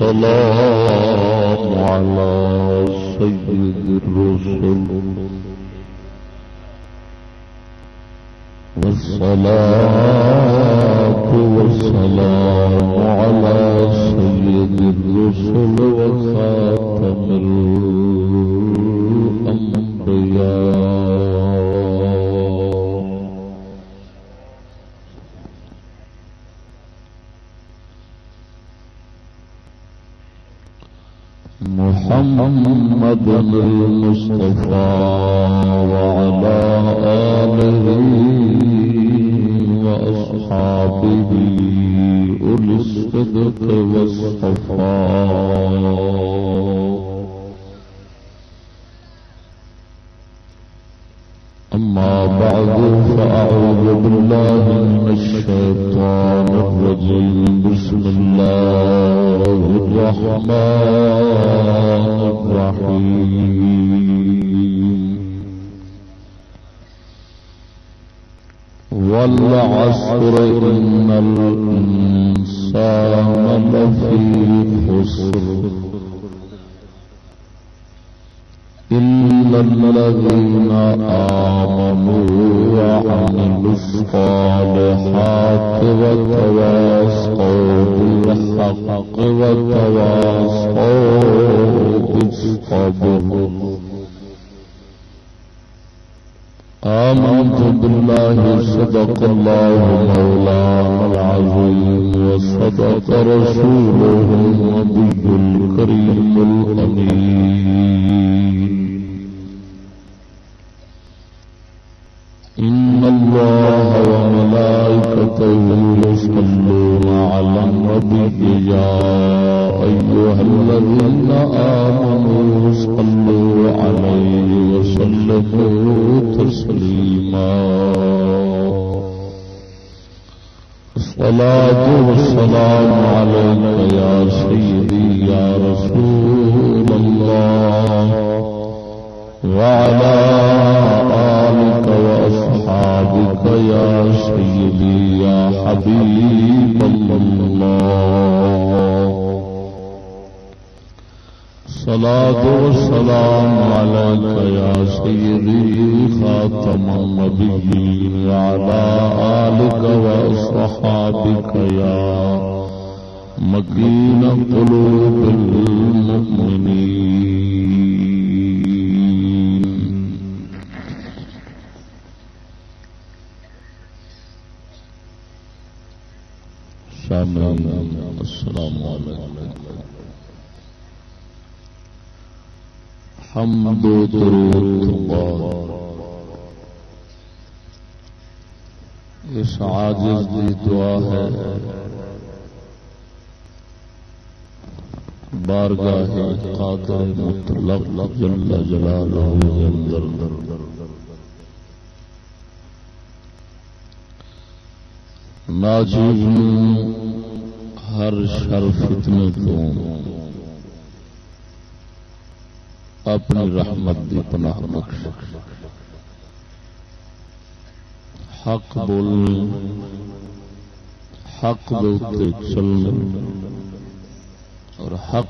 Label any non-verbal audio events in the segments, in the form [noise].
والسلام على سيد الرسل. والصلاة والسلام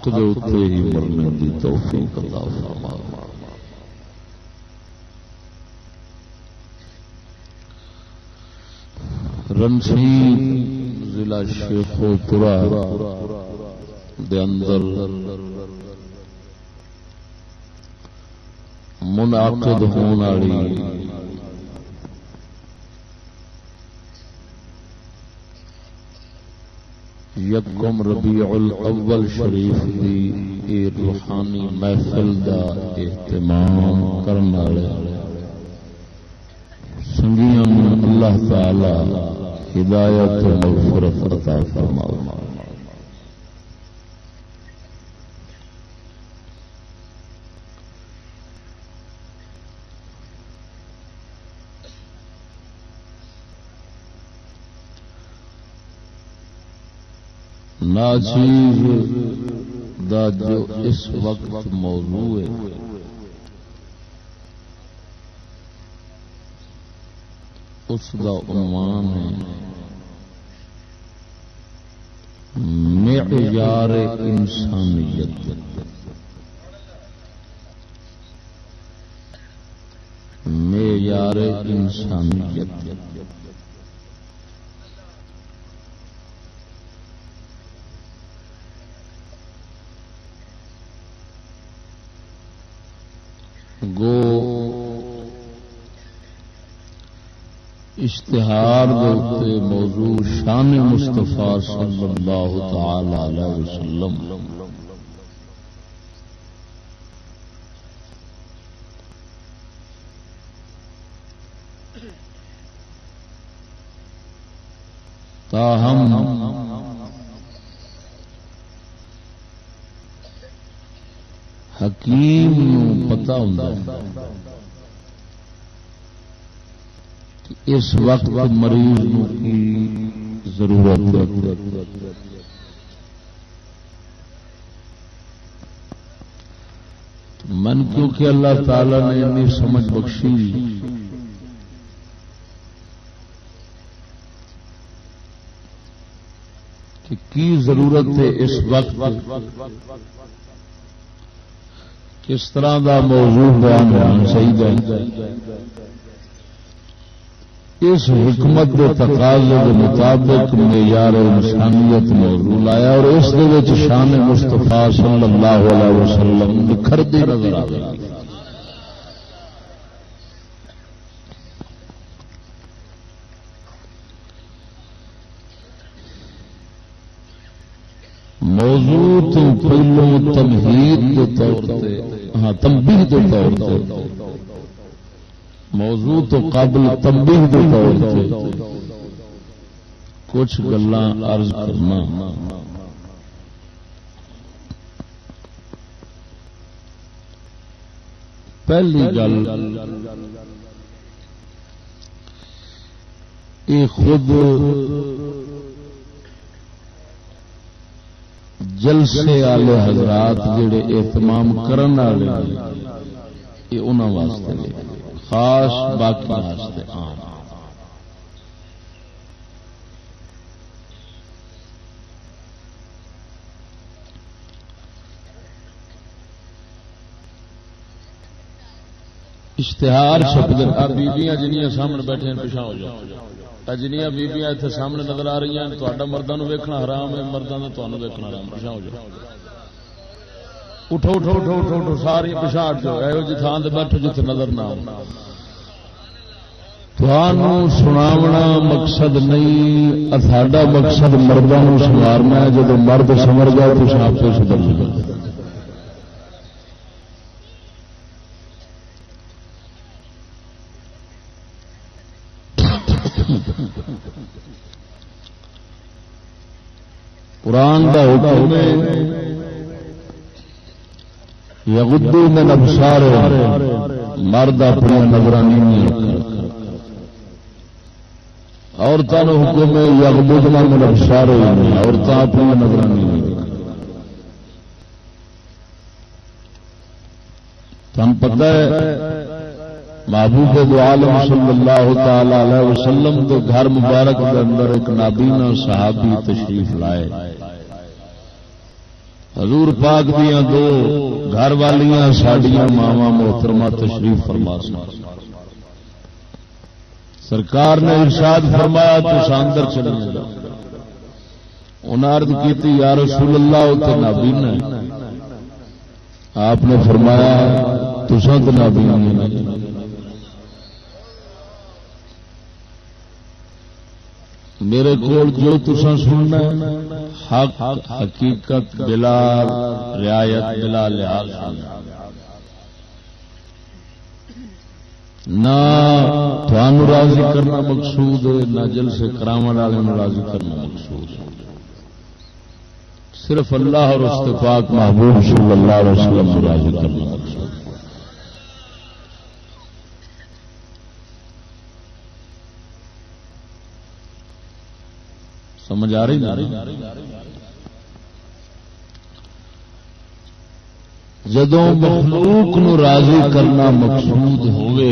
حق دے ہی مرنے دی توفیق اللہ فرما رنسی ضلع شیخو پورا دے اندر منعقد ہونے والی یکم ربیع الاول شریف دی اے روحانی محفل دا اہتمام کرنے والے۔ سنگیاں اللہ تعالی ہدایت و مغفرت عطا فرمائے چیز دا جو اس وقت موضوع ہے۔ اس دا عنوان ہے، معیار انسانیت۔ معیار انسانیت۔ اشتہار موضوع شان مستفا صلی اللہ تعالی علیہ وسلم۔ تاہم حکیم پتا ہوں اس وقت مریض کی ضرورت من کیونکہ اللہ تعالی نے انی سمجھ بخشی۔ کہ کی ضرورت ہے اس وقت کس طرح کا موضوع بیان ہونا چاہیے۔ اس حکمت کے تقاضے کے مطابق معیار انسانیت موضوع لایا اور اس شان مستفا صلی اللہ علیہ وسلم نکھرتی نظر آ گئی۔ موضوع تو پہلو تمہید کے طور سے ہاں تمبی کے طور سے موضوع تو قابل تمبی کے طور سے کچھ گلا عرض کرنا پہلی گل، یہ خود جلسے والے حضرات جڑے اہتمام کرن والے یہ انہوں واسطے خاص باقی واسطے عام۔ اشتہار شبد بیبیاں جنیاں سامنے بیٹھے پیچھا ہو جاؤ۔ جنیا بیبیاں اتنے سامنے نظر آ رہی ہیں تا مردوں ویکنا حرام ہے مردوں کا تمہیں ویکنا حرام پچھا ہو جائے اٹھو اٹھو اٹھو اٹھو اٹھو، ساری پچھا جو یہو جی تھان سے بیٹھو جتنے نظر نہ آؤ سناونا مقصد نہیں ساڈا مقصد مردوں سنوارنا جب مرد سمر جائے تو آپ سے سدر جائے قرآن کا حکم ہے یغدو میں نبسار مرد اپنی نگرانی نہیں عورتوں نے حکم ہے یغدو میں نبسار عورتیں اپنی نگرانی نہیں تم پتہ ہے، محبوب دو عالم صلی اللہ تعالی علیہ وسلم کے گھر مبارک کے اندر ایک نابینا صحابی تشریف لائے۔ حضور پاک دیا دو گھر والیاں ساڈیاں ماوا محترمہ تشریف فرما سرکار نے ارشاد فرمایا تو شاندر چلے انہیں ارد کی یا رسول اللہ تو نابینا آپ نے فرمایا تو سنت نابینا میرے کو جو تسا سننا حق، حقیقت بلا رعایت بلا لحاظ نہ راضی کرنا مقصود ہے، نہ جل سے کرام والے راضی کرنا مقصود ہے۔ صرف اللہ اور استفاق محبوب صلی اللہ علیہ وسلم راضی کرنا مقصود سمجھ آ رہی جدو مخلوق نو راضی کرنا مقصود ہوئے،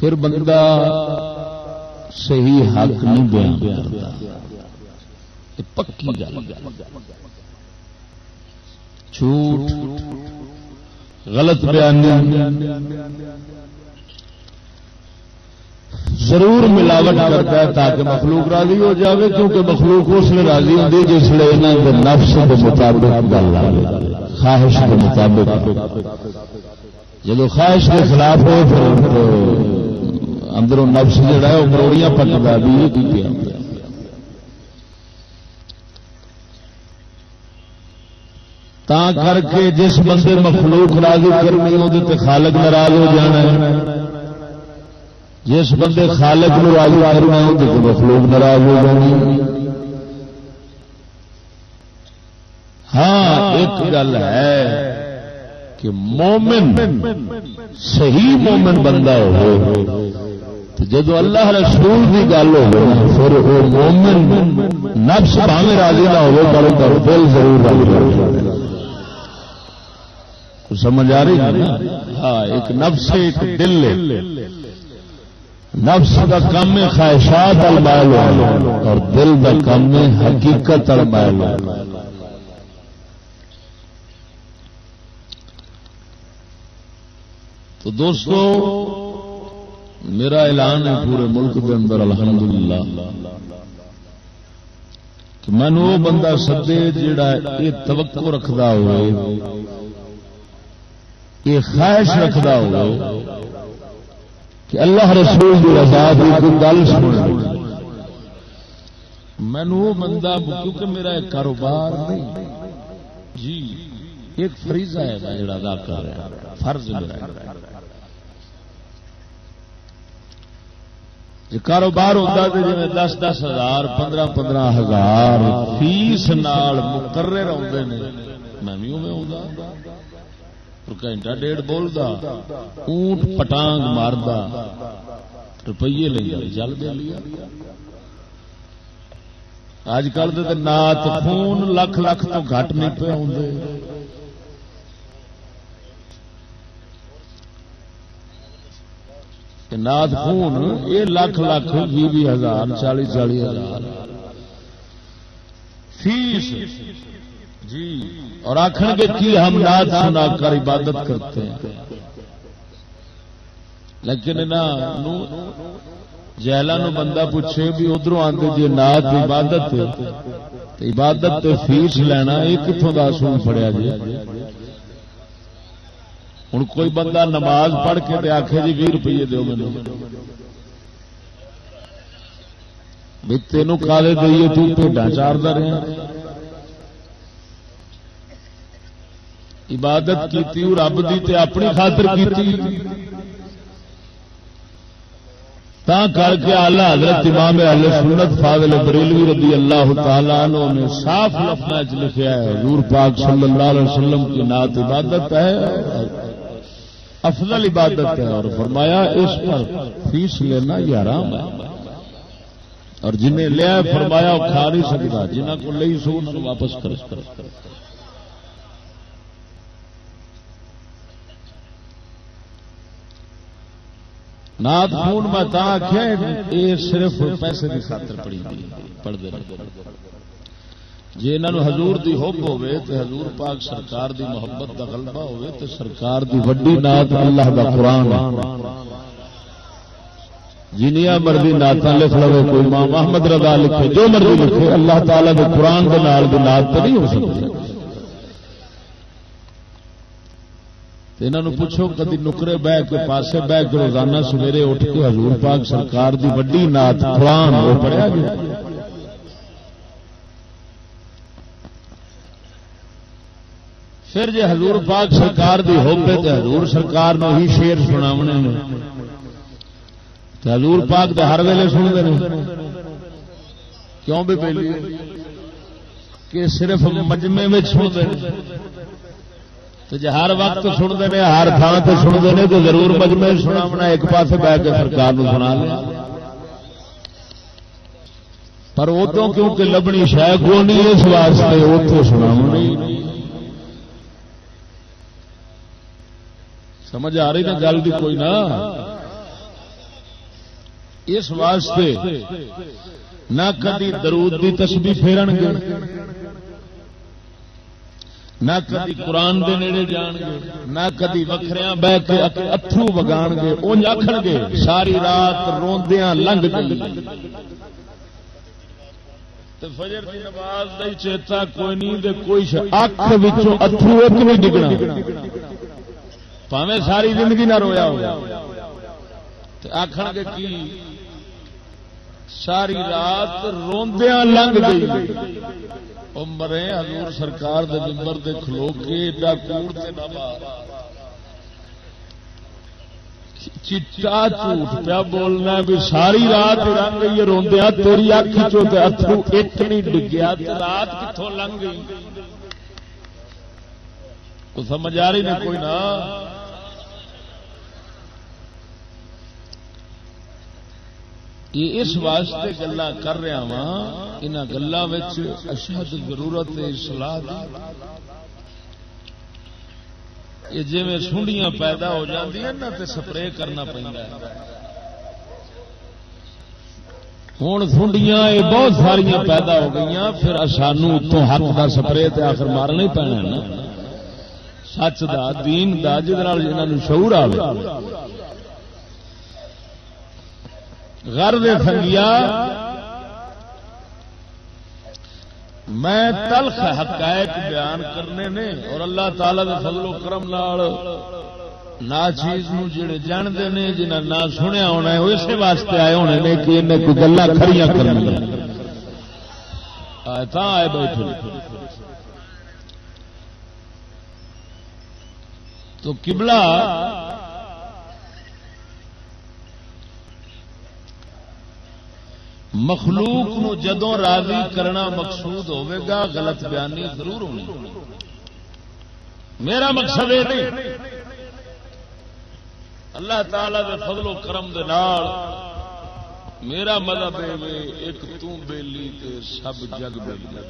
پھر بندہ صحیح حق نہیں بیان کرتا۔ پکی گل۔ جھوٹ، غلط بیان ضرور ملاوٹ کرتا ہے تاکہ مخلوق راضی ہو جاوے، کیونکہ مخلوق اس لیے راضی ہوتی جس لیے یہاں کے نفس کے مطابق گل خواہش کے مطابق۔ جب خواہش کے خلاف ہو، پھر اندروں نفس جڑا ہے وہ مروڑیاں پکڑا بھی یہ تا کر کے جس بندے مخلوق راضی کرنی وہ خالق ناراض ہو جانا ہے۔ جس بندے خالق نو راضی کرنا وہ مخلوق ناراض ہو جانی ہاں ایک گل ہے کہ مومن صحیح مومن بندہ ہو جب اللہ رسول کی گل ہو پھر وہ مومن نفس باہیں راضی نہ ہو پر دل ضرور راضی سمجھ آ رہی ہاں ایک نفس ایک دل نفس کا کم خواہشات المائل اور دل کا کم حقیقت المائل تو دوستو، میرا اعلان ہے پورے ملک کے اندر، الحمدللہ۔ کہ میں وہ بندہ سدے جڑا یہ توقع رکھتا ہوئے یہ خواہش رکھتا ہو کہ اللہ رسول کی رضا کی کوئی گل سن مینو بندہ کیونکہ میرا ایک کاروبار نہیں۔ جی ایک فریضہ ہے جڑا ادا کر رہا فرض میرا جی کاروبار ہوتا تو جی دس دس ہزار، پندرہ پندرہ ہزار فیس نال مقرر آتے ہیں میں بھی اوے آتا گھنٹہ ڈیڑھ بولتا اونٹ پٹانگ ماردا، روپیے لے چل دے لیا۔ اج کل تو نات خون لکھ لکھ تو گھٹ نہیں پہ آدھے نات خون یہ لکھ لکھ، بھی بھی ہزار چالی چالی ہزار۔ فیس جی۔ اور آخر گے کی ہم ناد سنا کر عبادت کرتے ہیں۔ لیکن جیلا نو بندہ پوچھے بھی ادھر آتے جی ناد عبادت عبادت فیس لینا، یہ کتوں کا اصول پڑیا جی؟ ہوں کوئی بندہ نماز پڑھ کے آخے جی بھی روپیے دو مجھے بھی تینوں کالے دئیے تو پیڈا چار رہا عبادت کی رب دی تے اپنی خاطر کی تا کر کے آلہ حضرت امام اہل سنت فاضل بریلوی رضی اللہ تعالیٰ عنہ نے صاف لفظ لکھا ہے، حضور پاک صلی اللہ علیہ وسلم کی نعت عبادت ہے، افضل عبادت ہے۔ اور فرمایا، اس پر فیس لینا یہ حرام ہے۔ اور جنہیں لیا فرمایا، وہ کھا نہیں سکتا جنہیں کو لئی سو، ان کو واپس کر نات خون میں تا آخیا یہ صرف پیسے کی خاطر پڑی پڑھتے جی انہوں حضور دی حب ہوے تو حضور پاک سرکار دی محبت دا غلبہ ہوے تو سرکار دی وڈی نات اللہ دا قرآن جنیا مرضی نعت لکھ لو، کوئی ماں محمد رضا لکھے، جو مرضی لکھے، اللہ تعالیٰ کے قرآن کے نال بھی نعت تو نہیں ہو سکتی۔ انہوں پوچھو کدی نکرے بہ کے پاسے بہ کے روزانہ سویرے اٹھ کے حضور پاک سرکار دی وڈی نات قرآن وہ پڑھیا گیا پھر جی حضور پاک سرکار دی ہوگے تو حضور سرکار نو ہی شیر سناونے نے۔ حضور پاک تو ہر ویلے سنتے ہیں کیوں بھی پہلی کہ صرف مجمے میں سنتے تو جی ہر وقت سنتے ہیں ہر تھان سے سنتے ہیں تو ضرور مجمے سنا ایک پاس بہ کے سرکار سنا لیا پر ادو کیونکہ لبنی شہ کو نہیں اس واسطے اتو سنا سمجھ آ رہی نا گل بھی کوئی نہ اس واسطے نہ کدی درود کی تسبیح پھیرن گے نہ کدی قرآن دے نیڑے جان گے نہ کدی وکھریا بہ کے اترو وگان گے اونج آخر گے ساری رات روندیاں لنگ گئی تے فجر کی نماز دا چیتا، کوئی نہیں دے کوئی اکھ وچوں اترو ایک نہیں ڈگنا۔ پاویں ساری زندگی نہ رویا ہو آخر گے کی؟ ساری رات روندیاں لنگ گئی مرے حضور سرکار دے ممبر دے کھلو کے ایڈا کوڑ تے نہ مار۔ چٹا جھوٹ پیا بولنا بھی ساری رات لنگ گئی روندیا تیری اکھ چو تے اترو ایک نہیں ڈگیا، تے رات کتوں لنگ گئی؟ تو سمجھ آ رہی نہیں، کوئی نہ۔ یہ اس واسطے گلا کر رہا وا ان گلوں اشد ضرورت سلاح یہ جی سنڈیاں پیدا ہو نا سپرے کرنا پہنتا ہوں سنڈیاں یہ بہت ساریا پیدا ہو گئی پھر سانو اتوں ہاتھ کا سپرے آخر مارنا ہی پینا نا۔ سچ دا، دین دا جہاں شعور آئے گھر سنگیا میں تلخ حقائق بیان کرنے نے اور اللہ تعالی دے فضل و کرم نال نا چیز جڑے جانتے ہیں جنہیں نہ سنیا ہونا ہے اسی واسطے آئے ہونے نے کہ انہیں کوئی گلا کھڑیاں کرنی آئے بیٹھے تو قبلہ مخلوق نو جدوں راضی کرنا مقصود ہوے گا، غلط بیانی ضرور ہونی۔ میرا مقصد یہ نہیں۔ اللہ تعالی دے فضل و کرم دے نال میرا مطلب ایک توں بیلی تے سب جگ بیلی۔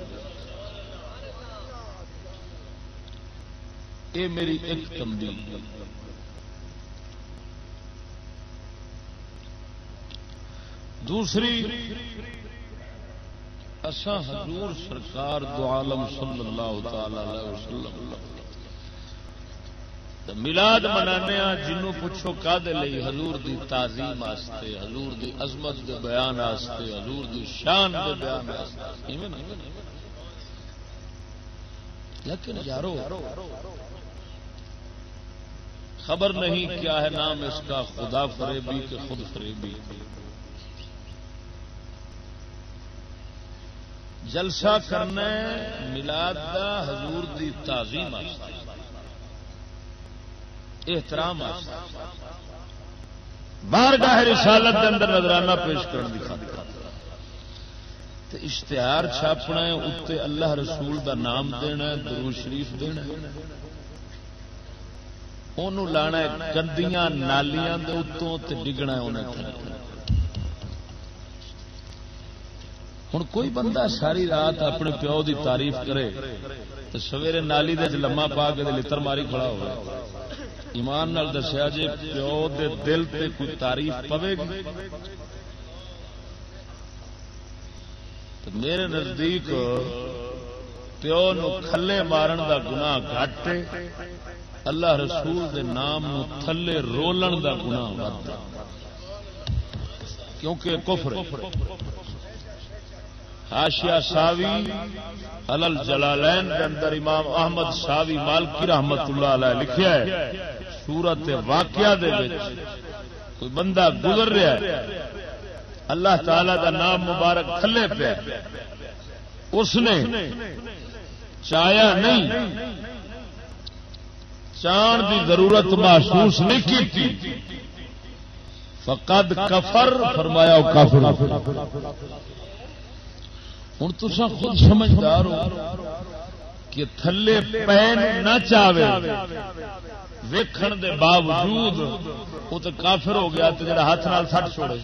یہ میری ایک تمدید دوسری اسا حضور سرکار دو عالم صلی اللہ تعالی وسلم ملاد منانے جنوں پوچھو کا حضور دی تعظیم آستے، حضور دی عظمت دے بیان آستے، حضور دی شان دے بیان لیکن یارو، خبر نہیں کیا ہے نام اس کا، خدا فریبی کہ خود فریبی۔ جلسہ کرنا ملاد دا حضور دی تعظیم احترام باہر گاہ رسالت کے اندر نظرانہ پیش کرنے کی اشتہار چھاپنا ہے اتنے اللہ رسول دا نام دینا درو شریف دینا انہوں لانا گندیاں نالیاں دے اتوں ڈگنا انہیں ہوں کوئی بندہ ساری رات اپنے پیو دی تعریف کرے تو سویرے نالی دے لما پا کے لتر ماری کھڑا ہو ایمان نال دسیا جی پیو دے دل تے کوئی تعریف پوے گی؟ میرے نزدیک پیو نو کھلے مارن دا گناہ گھٹ اللہ رسول دے نام نو تھلے رولن دا گناہ ود کیونکہ کفر آشیا ساوی الل جلالین کے اندر امام احمد ساوی مالکی رحمت اللہ علیہ لکھیا ہے، سورت واقعہ دے کوئی بندہ گزر رہا ہے، اللہ تعالی دا نام مبارک تھلے پہ اس نے چایا نہیں چان دی ضرورت محسوس نہیں کی فقد کفر، فرمایا کافر۔ ہوں تصا خود سمجھدار ہو کہ تھلے پین نہ چاہے ویکھن دے باوجود وہ تو کافر ہو گیا تو جڑا ہاتھ نال سٹ چھوڑے۔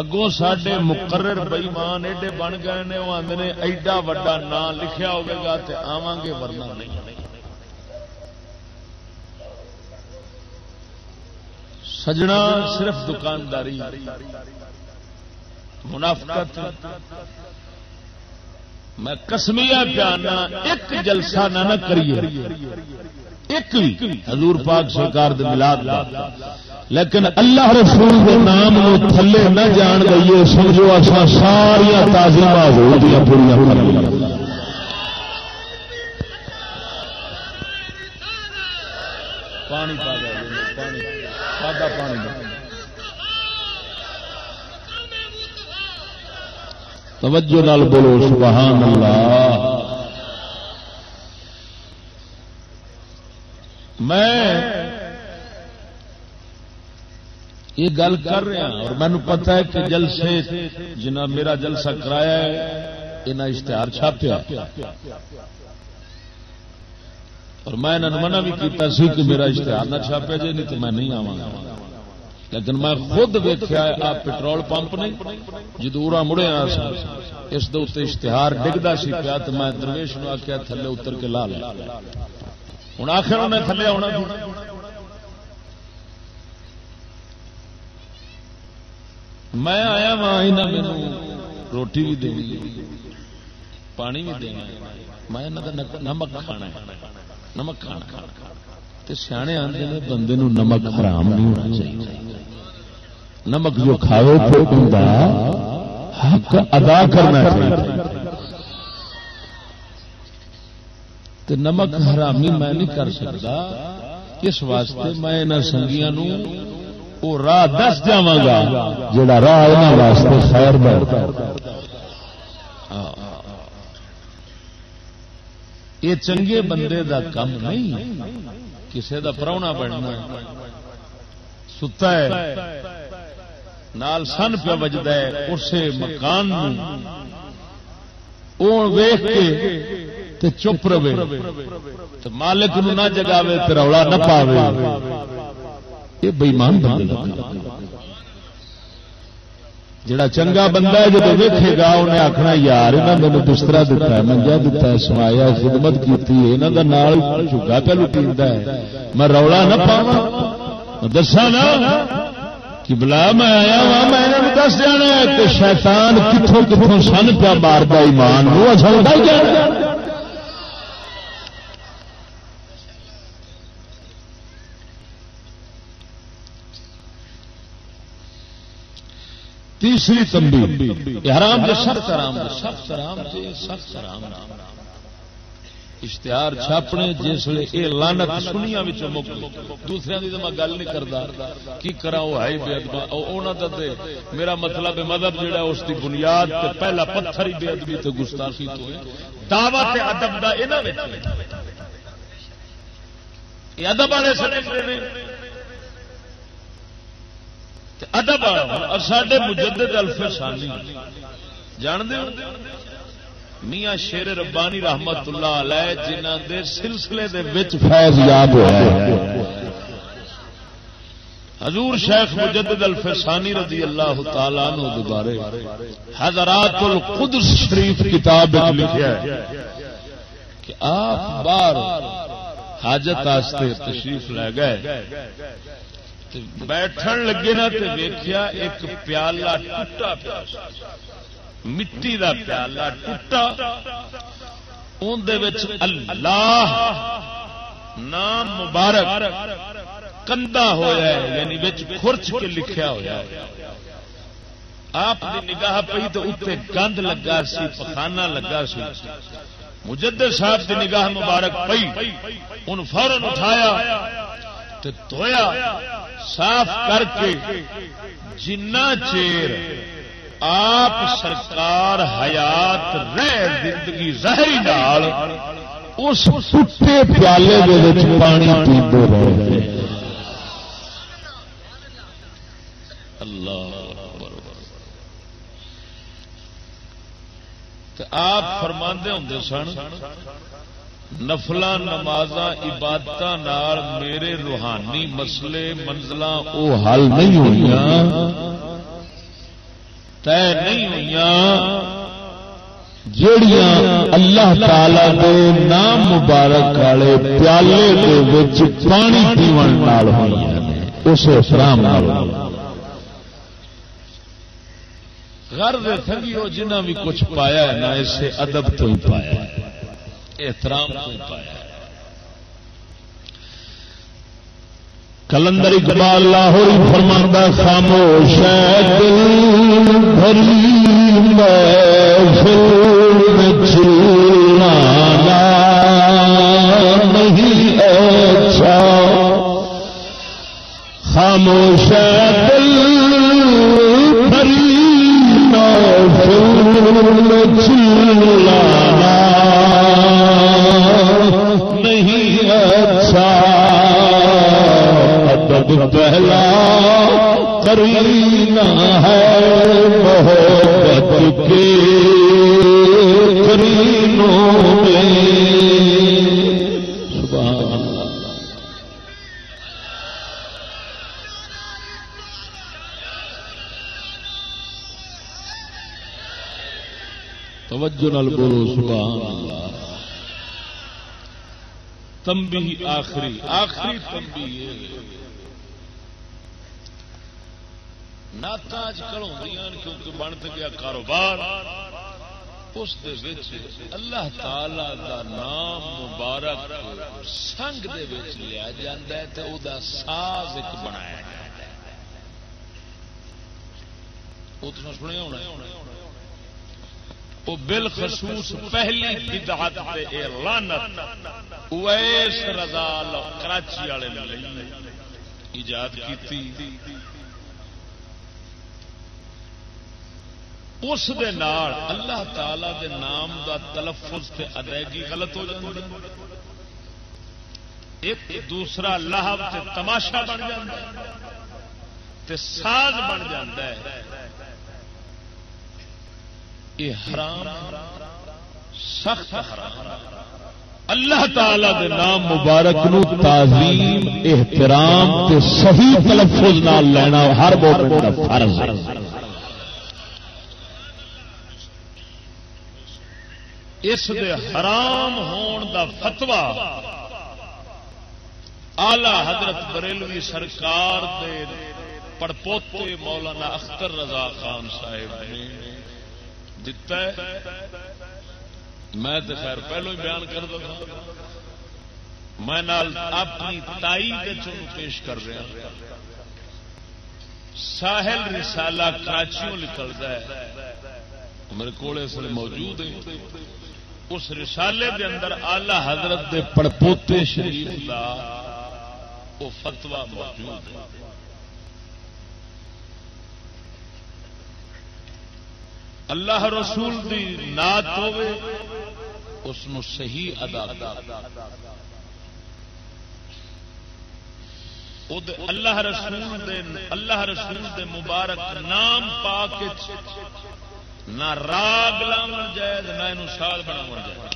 اگوں سڈے مقرر بئیمان ایڈے بن گئے نے وہ آدھے ایڈا وا نام لکھیا ہوگا تو آواں گے ورنہ نہیں۔ سجنا صرف دکانداری۔ منافقت. میں کسمیا پیانا ایک جلسہ نہ نہ کریے. ایک بھی حضور پاک سرکار دے ملاد دا. لیکن اللہ رسول کے نام نو تھلے نہ جان گئیے سمجھو اصا ساریا تازیمہ حضور دیا پوریا کر لیا پانی پا گیا پانی پانی توجہ نال بولو، سبحان اللہ۔ میں یہ گل کر رہا اور مینو پتا ہے کہ جلسے جنا میرا جلسہ کرایا ہے انہیں اشتہار چھاپیا۔ اور میں منع بھی کیتا سی کہ میرا اشتہار نہ چھاپیا جائے، نہیں تو میں نہیں آواں۔ گا لیکن میں خود ویکیا آپ پٹرول پمپ نہیں جدورا مڑیا اس اشتہار ڈگتا سی پیا تو میں درویش نو آخیا تھلے اتر کے لا لیا ہوں آخر انہیں تھلے آنا جی۔ میں آیا وہاں میرے روٹی بھی دینی پانی بھی دینا میں نمک کھانا نمک کھانا۔ سیانے آتے ہیں بندے نمک حرام نہیں ہونا چاہیے۔ نمک جو کھاؤ تو حق ادا کرنا چاہیے۔ تو نمک حرامی میں نہیں کر سکتا۔ اس واسطے؟ میں ان سنگیا وہ راہ دس جا جا راہ واسطے خیر یہ چنگے بندے دا کم نہیں۔ کسی دا پرونا بننا۔ ستا ہے۔ نال سن پہ بجتا ہے، اسے مکان ویخ کے تے چپ رہے۔ تو مالک نو نہ جگاوے تو رولا نہ پاوے۔ یہ بےمان بندہ جڑا چنگا بندہ ہے جب ویکے گا انہیں آخنا یار یہاں نے بسترا دتا ہے، منجا دتا ہے، سمایا، خدمت کی یہاں کا نال چگا پہ لٹی ہے۔ میں رولا نہ پاوا دسا نا کہ بلا میں آیا وا میں دس جانا کہ شیطان کتوں کتوں سن پیا مارتا ایمان وہ اصل تیسری تمبی حرام سخت حرام سخت حرام سخت حرام اشتہار چھاپنے، جس یہ لانت سنیا دوسرے کی تو میں گل نہیں کرتا کی کرا وہ ہے بے ادبا میرا مطلب مذہب جہا اس کی بنیاد پہلا پتھر ہی بے ادبی تو گستاخی تو دعوت ادب کا ادب والے ادب ساڈے مجدد الفسانی۔ جان دے میاں شیر ربانی رحمت اللہ علیہ جنہ دے سلسلے دے وچ فیض یاد ہوا ہے حضور شیخ مجدد الفسانی رضی اللہ تعالی عنہ دوبارے حضرات القدس شریف کتاب لکھیا ہے کہ آپ بار حاجت واسطے تشریف لے گئے بیٹھن لگے نا تو ویخیا ایک پیالہ ٹوٹا پیا۔ مٹی کا پیالہ ٹوٹا۔ اللہ نام مبارک کندا ہوا یعنی خرچ کے لکھیا ہوا آپ کی نگاہ پی تو اتنے گند لگا سی پخانا لگا سی۔ مجدد صاحب کی نگاہ مبارک پی ان فورن اٹھایا دھویا، صاف کر کے جنا چیر آپ سرکار حیات رہ زندگی زہری نال اس سٹے پیالے پانی پیتے رہے اللہ آپ فرماندے ہوں سن نفل نماز عبادت میرے روحانی مسلے منزل وہ حل نہیں ہوئی طے نہیں ہوئی جڑیاں اللہ تعالی دے نام مبارک والے پیالے دے وچ پانی پیون نال ہوئی اس احترام غرض تھنگی جنہ بھی کچھ پایا ہے نہ اسے ادب تو ہی پایا ہے، احترام تو ہی پایا ہے۔ کلندر اقبال لاہور فرماندہ خاموش ہے، دل بھری میں چلانا نہیں اچھا۔ خاموش ہے، دل بھری میں چلانا پہلا کرینا ہے محبت کے کرینوں میں۔ توجہ نال بولو، سبحان اللہ۔ تمبی آخری آخری تمبی نعت کل کیونکہ بنت گیا کاروبار۔ اس اللہ تعالی دا نام مبارک سنگ دے لیا ہے تو وہ ساز ایک بنایا وہ تو سنیا ہونا وہ بالخصوص پہلی بدعت تے لانت اویس رضا کراچی والے ایجاد کی اس دے نار اللہ تعالی دے نام دا تلفظ تے ادائیگی غلط ہو جاتی ایک دوسرا لہب تے تماشا بن جاتا ہے۔ تے ساز بن جاتا ہے۔ یہ حرام، سخت حرام۔ اللہ تعالی دے نام مبارک نو تعظیم، احترام تے صحیح تلفظ نال لینا ہر مومن دا فرض ہے۔ اس دے حرام ہون دا فتوا آلہ حضرت بریلوی سرکار دے پڑپوتے مولانا اختر رضا خان صاحب نے دتا ہے۔ میں تو خیر پہلو ہی بیان کر دوں میں اپنی تائی پیش کر رہا ساحل رسالہ کراچیوں نکلتا ہے۔ میرے کو موجود ہے۔ اس رسالے دے اندر آلہ حضرت دے پڑپوتے شریف کا وہ فتوا موجود ہے۔ اللہ رسول دی نات ہوے اس صحیح ادا اللہ رسول دے اللہ رسول دے مبارک نام پا کے نہ راگ لاؤ جائز، نہ یہ سال بنا جائز۔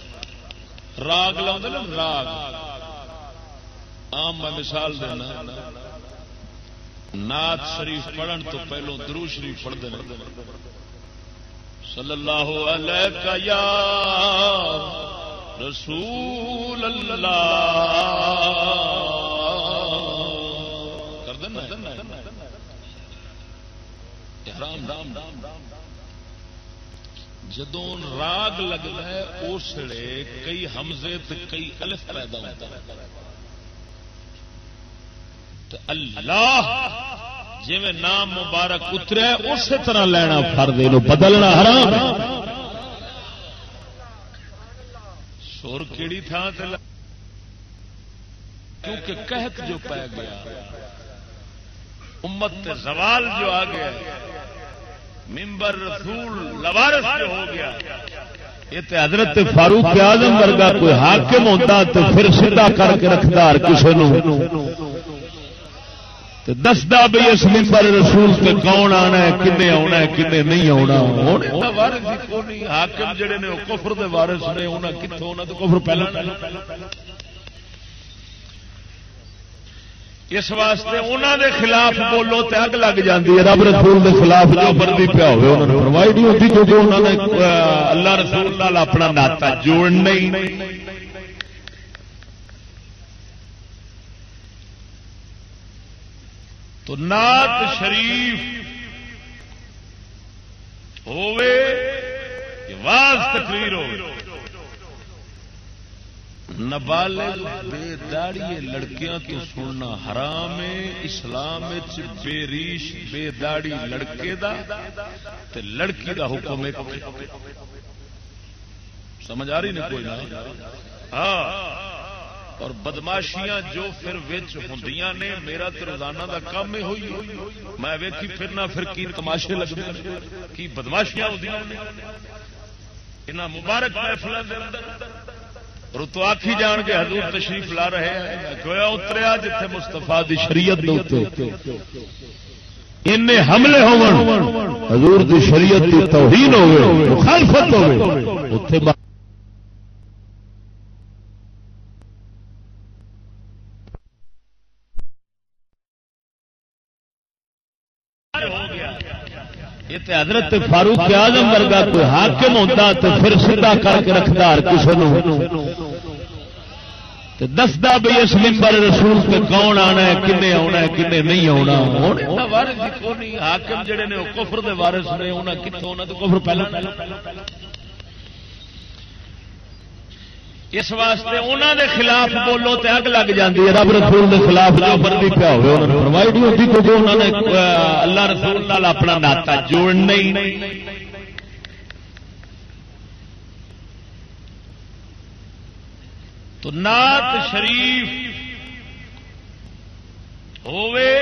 راگ لاؤ نا راگ۔ آم میں مثال دینا نات شریف پڑھن تو پہلو درو شریف پڑھتے ہیں صلی اللہ علیہ یا رسول اللہ۔ کر دینا۔ رام رام رام رام جدو راگ لگتا ہے، اس لیے کئی حمزے کئی الف پیدا ہوتا ہے۔ اللہ جی نام مبارک اترے، اسی طرح لینا فردے بدلنا حرام۔ سور کیڑی تھان سے کیونکہ کہت جو پی گیا، امت زوال جو آ گیا ممبر رسول لوارس ہو گیا۔ یہ تو حضرت فاروق آزم ورگا کوئی حاکم ہوتا تو پھر سیدھا کر کے رکھتا ہر کسی دستا بھی اس ممبر رسول سے کون آنا ہے کنے آنا ہے کنے نہیں آنا۔ حاکم جڑے نے کفر دے وارث نے انہیں کتوں تو کفر پہلا اس واسطے انہوں دے خلاف بولو تے اگ لگ جاتی ہے۔ رب رسول دے خلاف جو بردی پیا ہوئے انہوں نے فرمائی نہیں ہوتی کیونکہ انہوں نے اللہ رسول نال اپنا ناتا جوڑ نہیں۔ تو نعت شریف ہووے کہ واز تقریر ہو نابالغ بے داڑی لڑکیاں تو سننا حرام ہے، اسلام بے ریش بے داڑی لڑکے دا تے لڑکی دا حکم ایک۔ سمجھ آ رہی نہیں کوئی نہ ہاں۔ اور بدماشیاں جو پھر وچ ہوندیاں نے، میرا تو روزانہ دا کام ہی ہوئی۔ میں ویکھی پھرنا پھر کی تماشے لگتے ہیں۔ کی بدماشیاں ہوندیاں نے۔ انہاں مبارک محفلوں دے اندر رتو آخی جان کے حضور تشریف لا رہے ہیں، گویا اتریا جتھے مستفا دی شریعت ان حملے ہون، حضور دی شریعت دی توہین ہوے مخالفت ہوے اوتھے حضرت فاروق آزم ورگا کوئی حاکم ہوتا تو پھر سیدھا کر کے رکھتا ہر کسی دستا بھی اس ممبر رسول پہ کون آنا ہے کنے آنا ہے کنے نہیں آنا حاکم جڑے نے کفر دے وارث نے انہیں کتوں انہیں تو کفر پہلے اس واسطے انہوں دے خلاف بولو تے اگ لگ جاتی ہے۔ رب رسول دے خلاف جو بندی پیا ہوئے انہوں نے فرمائی نہیں ہوتی کیونکہ انہوں نے اللہ رسول نال اپنا ناتا جوڑنا ہی تو نعت شریف ہووے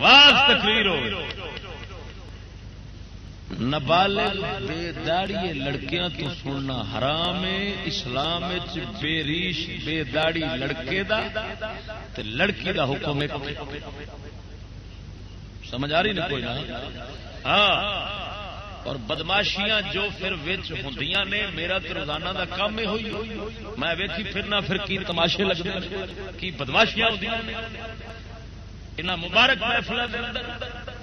واز تقریر ہوئے نابالغ بے داڑی لڑکیاں تو سننا حرام ہے، اسلام بے ریش بے داڑی لڑکے دا، تے لڑکی دا حکم ایک سمجھ آ رہی نہیں کوئی نہ ہاں۔ اور بدماشیاں جو پھر وچ ہوندیاں نے، میرا تو روزانہ دا کام ہی ہوئی۔ میں ویکھی پھرنا پھر کی تماشے لگتے کی بدماشیاں ہوندیاں نے؟ انہاں مبارک محفلوں دے اندر۔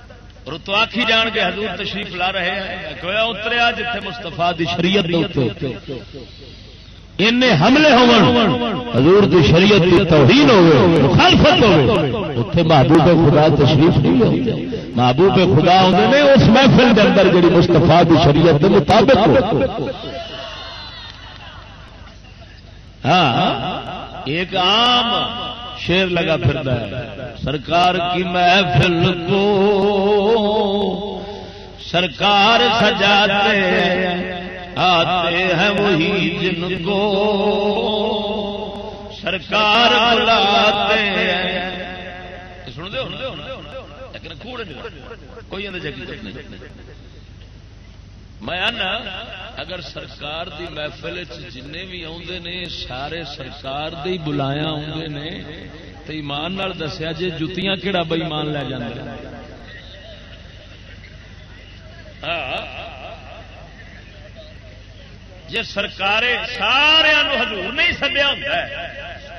رتو آخی جان کے حضور تشریف لا رہے ہیں۔ گویا اتریا جتھے مستفا دی شریعت ان حملے حضور دی شریعت کی توہین ہوئے مخالفت ہوئے اتنے محبوب خدا تشریف نہیں ہوتے محبوب خدا ہوتے نے اس محفل کے اندر جی مستفا دی شریعت کے مطابق ہاں ایک عام شیر لگا پھرتا ہے۔ سرکار کی محفل کو سرکار سجاتے آتے ہیں وہی جن کو سرکار بلاتے سن دو لیکن کوئی میں اگر سرکار دی محفل جن بھی آدھے نے، سارے سرکار دے بلایا آدھے نے تو ایمان نال دسیا جی جتیاں کہڑا بئیمان لے جانے ہاں۔ جی سرکار سارے حضور نہیں سدیا ہوتا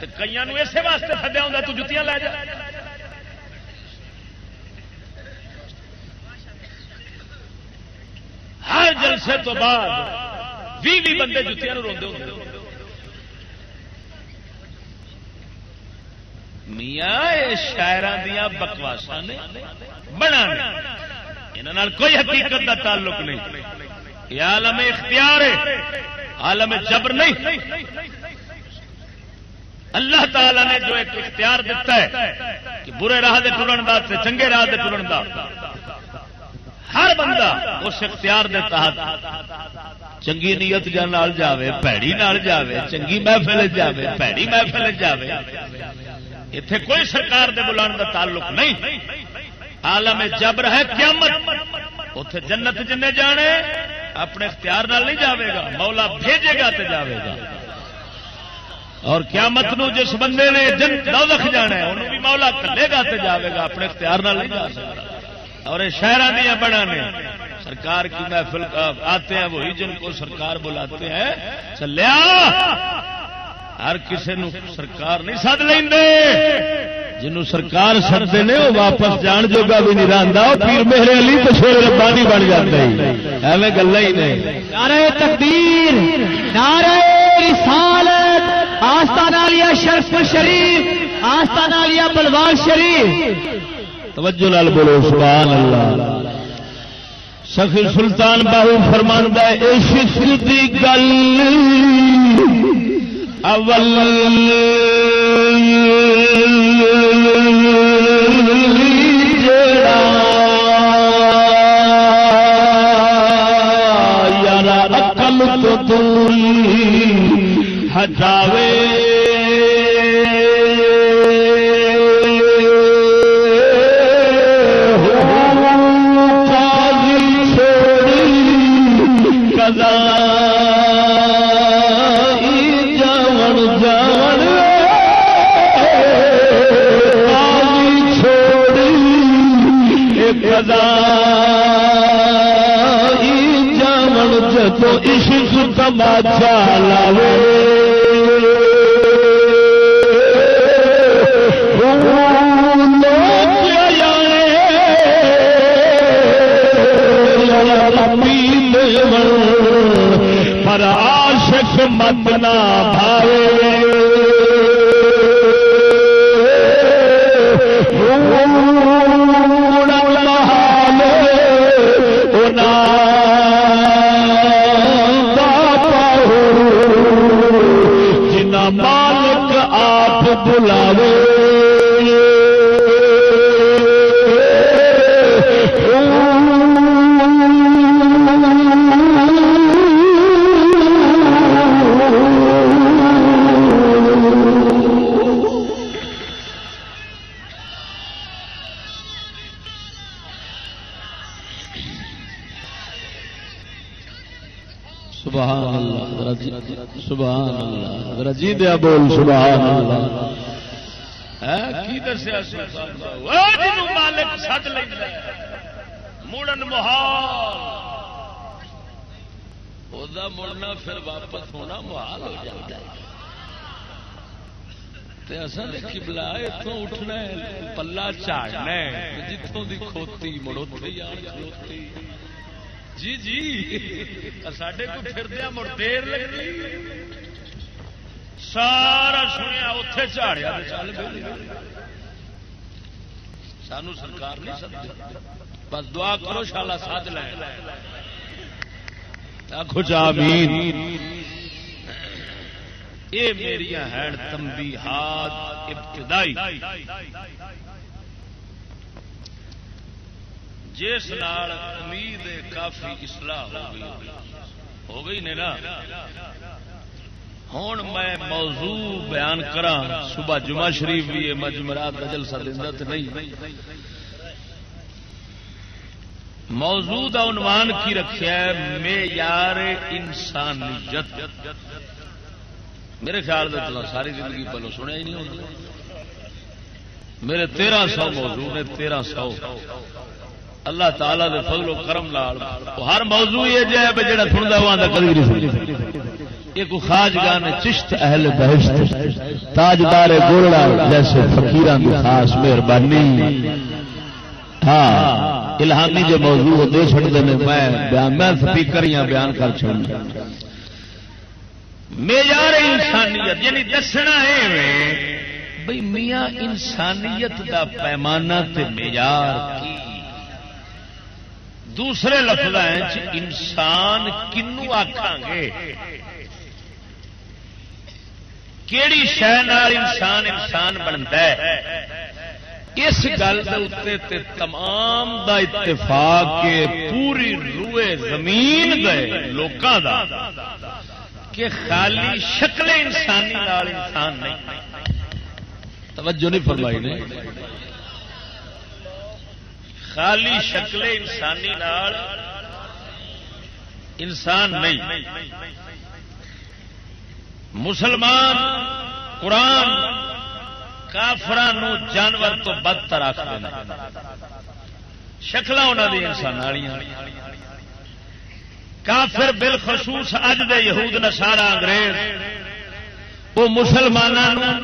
تو کئی اسی واسطے سدیا ہوتا تو جتیاں لے جا۔ ہر جلسے تو بعد بھی بندے جتیاں روندے ہوں۔ میاں شاعر دیا بکواسا نے بنا یہاں کوئی حقیقت کا تعلق نہیں۔ یہ عالم اختیار ہے، عالم جبر نہیں۔ اللہ تعالی نے جو ایک اختیار دیتا ہے کہ برے راہ دے ٹرن کا چنگے راہ دے ٹرن کا ہر بندہ اس اختیار دے تحت چنگی نیت نال جاوے، پیڑی نال جاوے، چنگی محفل جاوے، پیڑی محفل جاوے۔ اتے کوئی سرکار دے بلان کا تعلق نہیں۔ عالم جبر ہے قیامت۔ اتے جنت جن جانے، اپنے اختیار نال نہیں جاوے گا، مولا بھیجے گا تو جاوے گا۔ اور قیامت نو جس بندے نے جن دوزخ جانا ہے انہوں بھی مولا کلے گا تو جاوے گا، اپنے اختیار نال نہیں جا سکتا۔ اور شہر دیا بڑا نے، سرکار کی محفل، آتے ہیں وہی جن کو سرکار بلاتے ہیں، چلیا! ہر کسی سرکار نہیں سد لیں جنوں سرکار سدتے نے وہ واپس جان جوگا بھی نہیں رہتا پیر میرے علی تو شیر ربانی بن جاتا ہے ایویں گلا ہی نہیں نعرہ تقدیر نعرہ رسالت آستان لیا شرف شریف آستان لیا بلوان شریف۔ توجہ لال بولو سبحان اللہ۔ سخی سلطان باہو فرماندہ عشق دی گل۔ اول جڑا یارا عقل تو دوری ہٹاوے۔ تماچا بلاوے۔ سبحان اللہ جی، سبحان اللہ رجی دیا بول سبحان اللہ۔ کی دسیا مالک سد مڑن محال۔ مڑنا پھر واپس ہونا محال ہو جاتا ہے۔ دیکھی بلا اتوں اٹھنا پلا چاڑنا جتوں کی کھوتی مڑ کھوتی جی جی۔ سڈے کو پھردیا مڑ دیر لگی سارا سنیا اتے جھاڑیا چل سانو سرکار نہیں سمجھ بس دعا کرو شالا سد لے آخو جامین یہ میری ہیں تمبی ابتدائی جس امید کافی اصلاح ہو گئی ہو گئی نے نا ہوں میں موضوع بیان کرا صبح جمعہ شریف بھی ہے، میں جمعرات کا جلسہ دینا تو نہیں۔ موضوع کا عنوان کی رکھا ہے، معیار انسانیت۔ میرے خیال سے تو ساری زندگی پہلو سنیا ہی نہیں ہوتا میرے تیرہ سو موضوع نے، تیرہ سو۔ اللہ تعالی دے فضل و کرم لال ہر موضوع یہ جو ہے سنتا وہ آتا کبھی نہیں یہ کو چشت اہل بہشت، تاجدار گولڑا جیسے فقیران کی خاص مہربانی۔ ہاں الہامی جو موضوع دے چڑتے ہیں میں بیان میں سپیکر یا بیان کر چڑھنا معیار انسانیت یعنی دسنا ہے بھائی میاں انسانیت دا پیمانہ تے معیار کی؟ دوسرے لفظ انسان کنو آخان گے؟ کیڑی شہ انسان انسان بنتا ہے اس گل تے تمام دا اتفاق کے پوری روئے زمین دے لوکاں دا کہ خالی شکل انسانی نال انسان نہیں۔ توجہ نہیں فرمائی نے۔ خالی شکل انسانی نال انسان نہیں۔ مسلمان، قرآن کافران جانور تو بدتر آخر شکل انہوں نے انسان کافر بالخصوص اج دے یہود نسارا انگریز وہ مسلمانوں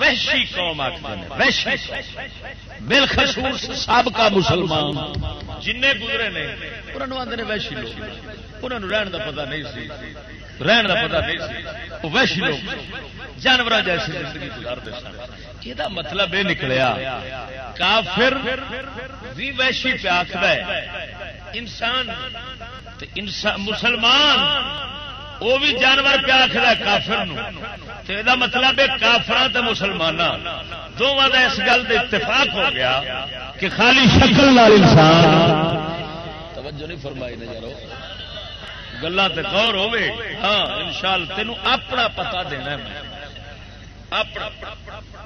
وحشی قوم آخر بالخصوص سابقہ مسلمان۔ جن گزرے نے انہوں آدھے وحشی لوگ۔ انہوں رہن کا پتا نہیں سی۔ رہن کا پتا نہیں سی۔ وہ وحشی لوگ جانور جیسی زندگی گزارتے سن۔ یہ مطلب یہ نکلیا کافر بھی ویشی پہ آخر ہے۔ انسان انسان مسلمان وہ بھی جانور پہ آخر ہے کافر یہ مطلب ہے کافر تے مسلمان دونوں کا اس گل کا اتفاق ہو گیا کہ خالی شکل انسان توجہ نہیں فرمائی نہ یارو گلان تے غور ہوے ہاں انشاءاللہ تینوں اپنا پتہ دینا ہے میں۔ اپنا۔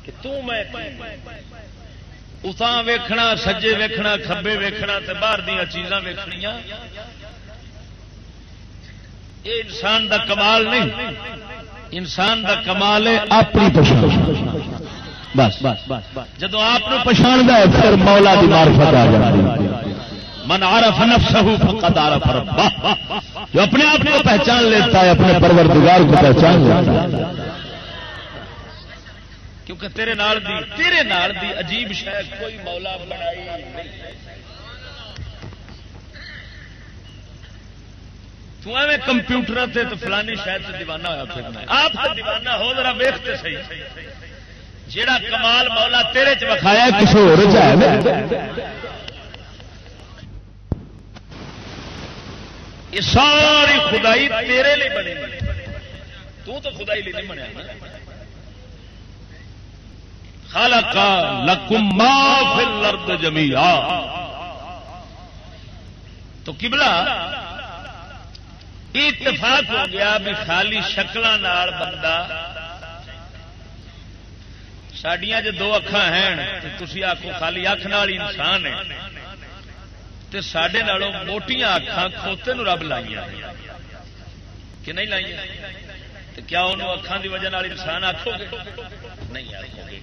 کہ تو میں اتاں ویکھنا، سجے ویکھنا، کھبے ویکھنا تے باہر دیا چیزاں ویکھنیاں۔ یہ انسان دا کمال نہیں۔ انسان دا کمال ہے اپنی پچھان بس جدو آپ پچھان ہے، پھر مولا دی معرفت آ جاتی ہے من عرف نفسه فقد عرف ربه. جو اپنے آپ کو پہچان لیتا ہے، اپنے پروردگار کو پہچان لیتا ہے۔ کیونکہ تیرے نال دی، تیرے نال دی عجیب شاید کوئی مولا بنائی نہیں۔ تو ایویں کمپیوٹر تے تو فلانی شاید سے دیوانہ ہوا پھرنا ہے آپ سے دیوانہ ہو، ذرا ویختے صحیح۔ جیڑا کمال مولا تیرے چ وکھایا کسی اور یہ ساری خدائی تیرے لیے بنی تو تو خدائی لیے نہیں بنیا خالق لکم ما فی الارض جميعا تو قبلہ اتفاق ہو گیا بھی خالی شکل بندہ۔ سڈیا جو دو اکھان ہیں، تو تھی آخو خالی اکھ نال انسان ہے۔ تے سڈے نالوں موٹیاں اکھان کھوتے نو رب لائی کہ نہیں لائی کیا انہوں اکھان دی وجہ نال انسان آخو گے نہیں آخو گے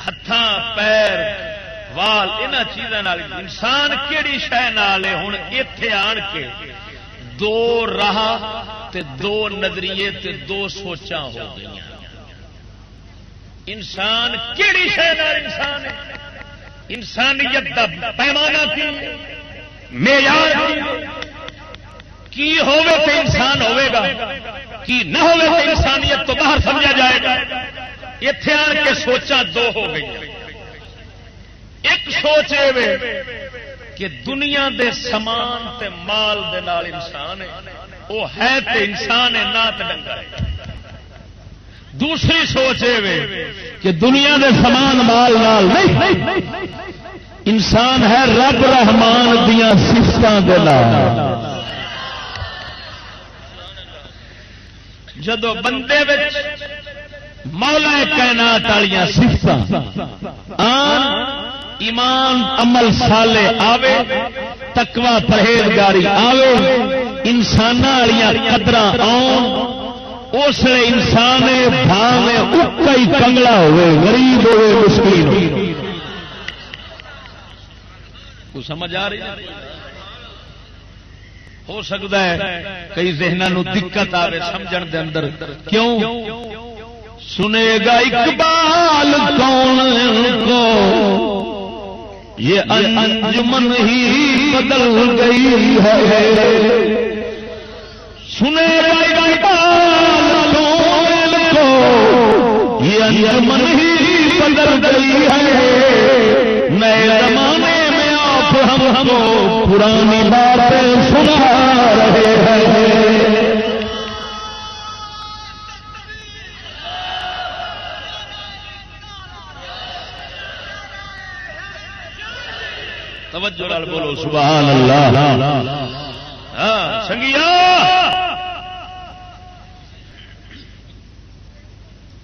ہاتھ پیر، وال ان چیزوں انسان کہڑی شہ نال ہوں اتے آن کے دو راہ تے دو نظریے تے دو سوچاں ہو گئی انسان کہڑی شہ انسان ہے؟ انسانیت کا پیمانہ کی معیار کی ہوے تو انسان ہوے گا، کی نہ ہوے تو انسانیت تو باہر سمجھا جائے گا۔ اتے آن کے سوچا دو ہو گئی ایک سوچ یہ کہ دنیا دے سامان تے مال دے نال انسان ہے وہ ہے تے انسان ہے نہ ڈنگا ہے دوسری سوچ یہ کہ دنیا دے سامان مال نال نہیں۔ انسان ہے رب رحمان دیا سفت جدو بندے مولا کائنات والی سفت ایمان عمل سالے آوے تکوا پرہیزگاری آوے انسان والی قدر اس انسان بھاوے اکا ہی کنگلا ہوئے غریب ہوئے مسکین ہوئے کو سمجھ آ رہی ہو سکتا ہے کئی ذہنوں دقت آئے سمجھ دے اندر۔ کیوں؟ سنے گا اقبال کون کو؟ یہ انجمن ہی بدل گئی ہے۔ سنے گا اقبال کون کو؟ یہ انجمن ہی بدل گئی ہے۔ نئے زمانے ہم ہم پرانی باتیں سنا رہے ہیں۔ توجہ بولو، سبحان اللہ۔ ہاں، سنگیا۔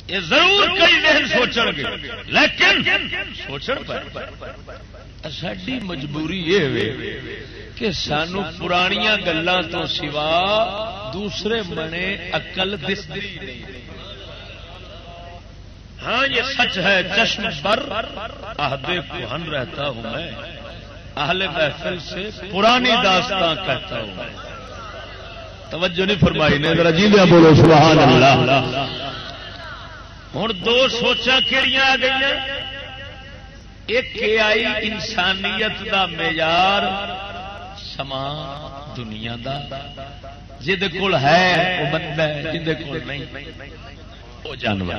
یہ ضرور کئی ذہن سوچن گے، لیکن سوچن پر ساری مجبوری یہ کہ سانو پرانیاں گلوں تو سوا دوسرے منے اقل دستی ہاں یہ سچ ہے چشم پر عہدے کوہن رہتا ہوں میں۔ اہل محفل سے پرانی داستان کہتا ہوں میں۔ توجہ نہیں فرمائی نے، ذرا جی بولو، سبحان اللہ۔ ہوں دو سوچا کہڑی آ گئی ایک آئی انسانیت دا معیار سمان دنیا دا۔ جد کول ہے وہ بندہ ہے جد کول نہیں۔ وہ جانور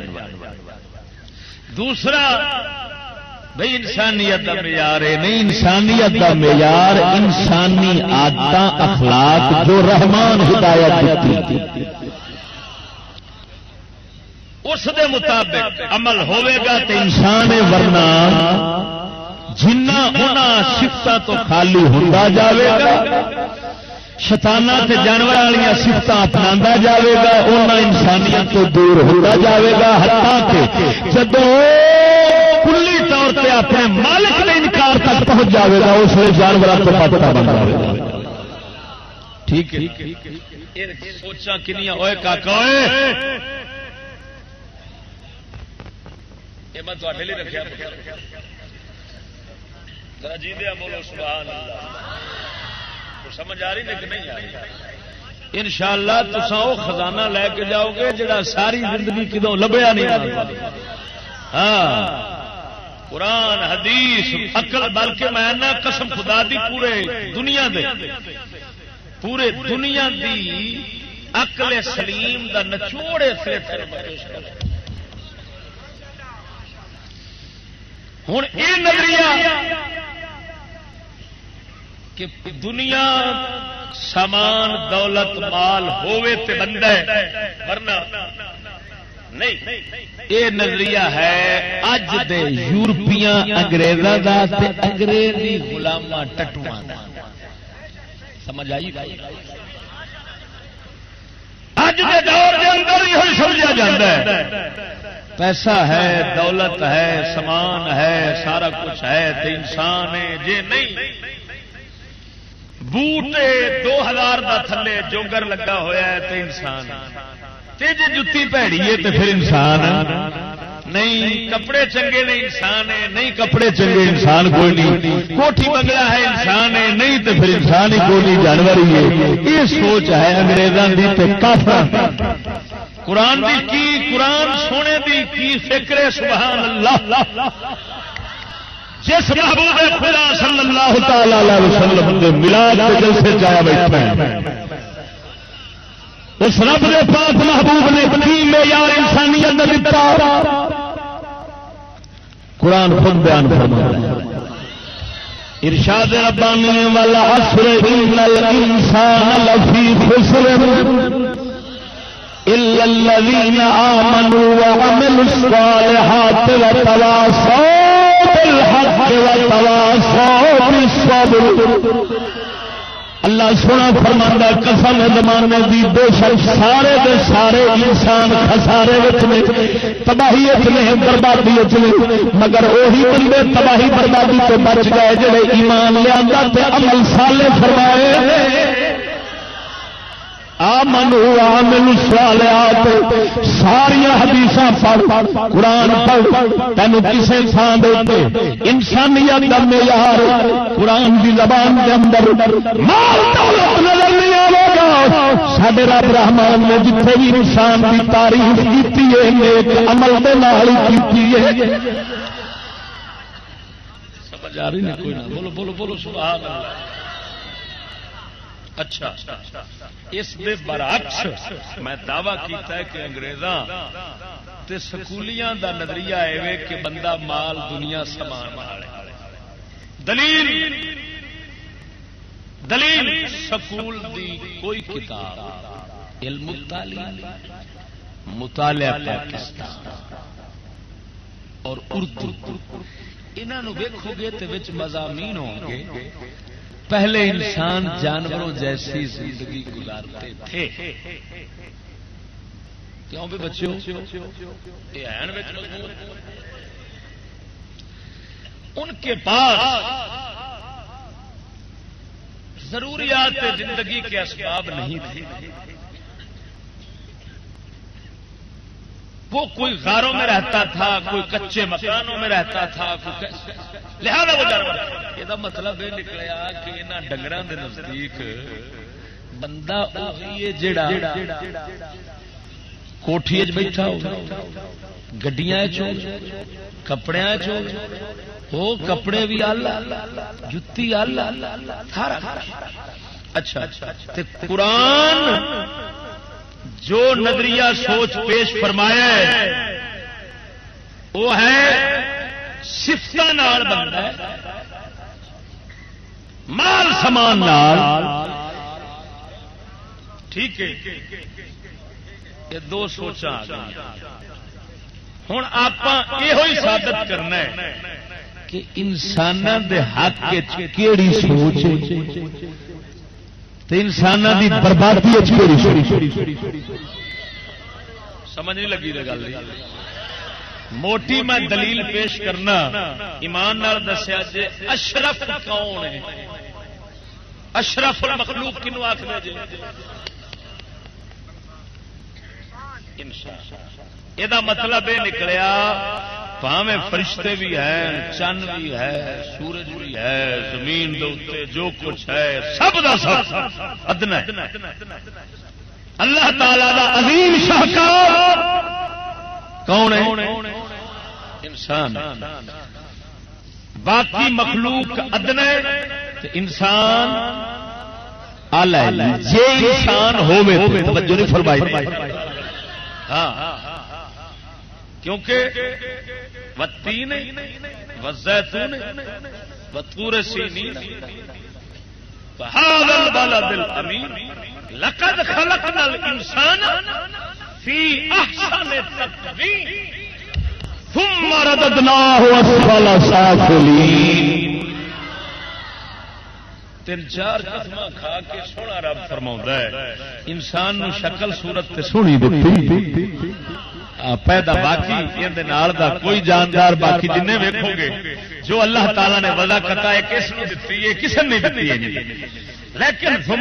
دوسرا بھائی انسانیت کا معیار ہے، نہیں، انسانیت کا معیار انسانی آدت اخلاق جو رحمان، ہدایت دیتی۔ اس دے مطابق عمل ہوے گا تو انسان ورنہ جنہ ان سفت تو خالی ہوتا جاوے گا شتانہ تے جانور والی سفت اپنا جاوے گا ان انسانیت تو دور ہوتا جاوے گا ہٹا کے جدو کلی طور پہ اپنے مالک کے انکار تک پہنچ جاوے گا، اس لیے جانور تو پتا بن جائے گا۔ ٹھیک ہے۔ سوچا کنیا ہوئے کاکا یہ میں تے لیے رکھا جی دیا بولو سبحان سمجھ آ رہی کہ نہیں آ رہی؟ ان شاء اللہ تصا وہ خزانہ لے کے جاؤ گے جڑا ساری زندگی کدو لبیا نہیں ہاں۔ قرآن، حدیث اقل بلکہ میں قسم خدا دی پورے دنیا دے۔ پورے دنیا دی اقل سلیم دا نچوڑے سے ہوں یہ نظریہ کہ دنیا سامان، دولت، مال ہوے تے بندہ ورنہ نہیں۔ یہ نظریہ ہے، اج دے یورپیاں انگریزاں دا تے انگریزی غلاماں ٹٹواں دا۔ سمجھ آئی؟ اج دے دور دے اندر یہ سمجھا جاتا ہے۔ پیسہ ہے، دولت ہے، سامان ہے، سارا کچھ ہے تو انسان ہے جی نہیں۔ بوٹے دو ہزار کا تھلے جوگر لگا ہوا ہے تو انسان جی جتی پیڑی ہے تو پھر انسان نہیں، کپڑے چنگے نے انسان ہے، نہیں، کپڑے چنگے انسان کوئی نہیں۔ کوٹھی بنگلہ ہے، انسان ہے، نہیں تو پھر انسان ہی کوئی نہیں، جانور ہی ہے۔ یہ سوچ ہے انگریزوں کی کافی قرآن دی کی، قرآن سونے دی کی فکر سبحان اللہ۔ جس محبوب خدا صلی اللہ تعالی علیہ وسلم کے ملاد کے جلسے جایا بیٹھا ہے، اس رب کے پاک محبوب نے کی معیار انسانیت دیتا قرآن خود بیان فرما ارشاد ربانی والا عصر ان الانسان لفی خسر۔ إلا الذين آمنوا وعملوا الصالحات وتواصوا بالحق وتواصوا بالصبر. اللہ سونا فرمانا قسم زمانے دی، بے شک سارے دے سارے انسان خسارے نے، تباہی نے، بربادی نے، مگر وہی بندے تباہی بربادی تو بچ گئے جڑے ایمان لیا عمل سالے فرمائے۔ آمنو آمن سوالات ساریا حدیث پڑھ، قرآن پڑھ۔ تین کسی تھان دے انسانیت کا معیار قرآن کی زبان کے اندر۔ نظر نہیں آئے گا۔ سڈے رب رحمان نے جتنے بھی انسان کی تعریف کی ہے، نیک عمل کے نال کی سمجھ آ رہی کوئی۔ نہ بولو بولو بولو، سبحان اللہ۔ اچھا اس دے برعکس میں دعوی کیتا ہے کہ انگریزاں تے سکولیاں دا نظریہ ہے کہ بندہ مال دنیا سامان دلیل دلیل، سکول دی کوئی کتاب، علم تعلیم مطالعہ پاکستان۔ اور اردو انہوں ویکو گے تو مضامین ہوں گے۔ پہلے انسان جانوروں جیسی زندگی گزارتے تھے۔ کیوں بھی بچوں ان کے پاس ضروریات زندگی کے اسباب نہیں تھے۔ وہ کوئی غاروں میں رہتا تھا کوئی کچے مکانوں میں رہتا تھا لہذا وہ جانور یہ مطلب یہ نکلیا کہ یہاں ڈنگر کے نزدیک بندہ جڑا کوٹھی بیٹھا ہو گڈیا کپڑے وہ کپڑے بھی آل جتی آل اچھا قرآن جو نظریہ سوچ پیش فرمایا وہ ہے سفت بنتا ہے۔ مال سمان ٹھیک ہے۔ یہ دو سوچا ہوں آپ یہ ثابت کرنا ہے کہ انسان دے حق کیڑی سوچ انسان کی بربادی سمجھ نہیں لگی گل موٹی میں دلیل پیش کرنا، ایمان دسیا جی اشرف کون ہے؟ اشرف مخلوق کنو آخر جی یہ مطلب یہ نکلیا پاوے فرشتے بھی ہیں، چند بھی ہے سورج بھی ہے، زمین دے جو کچھ ہے، سب کا سب۔ ادنا اللہ تعالی دا عظیم شاہکار کون ہے؟ انسان باقی مخلوق ادنا انسان آلہ جی انسان ہوے توجہ نہیں فرمائی۔ ہاں۔ کیونکہ وتی نہیں وزیتون وطور سینی هذا البلد الامين لقد خلقنا الانسان في احسن تقويم ثم رددناه اسفل سافلين. تین چار قسم کھا کے سونا رب فرما ہے۔ انسان نو شکل صورت سونی دیتی پیدا باقی دا کوئی جاندار باقی جن ویکو گے، جو اللہ تعالی نے وضا کتا ہے، کس نے دیتی ہے کس نے دیتی ہے لیکن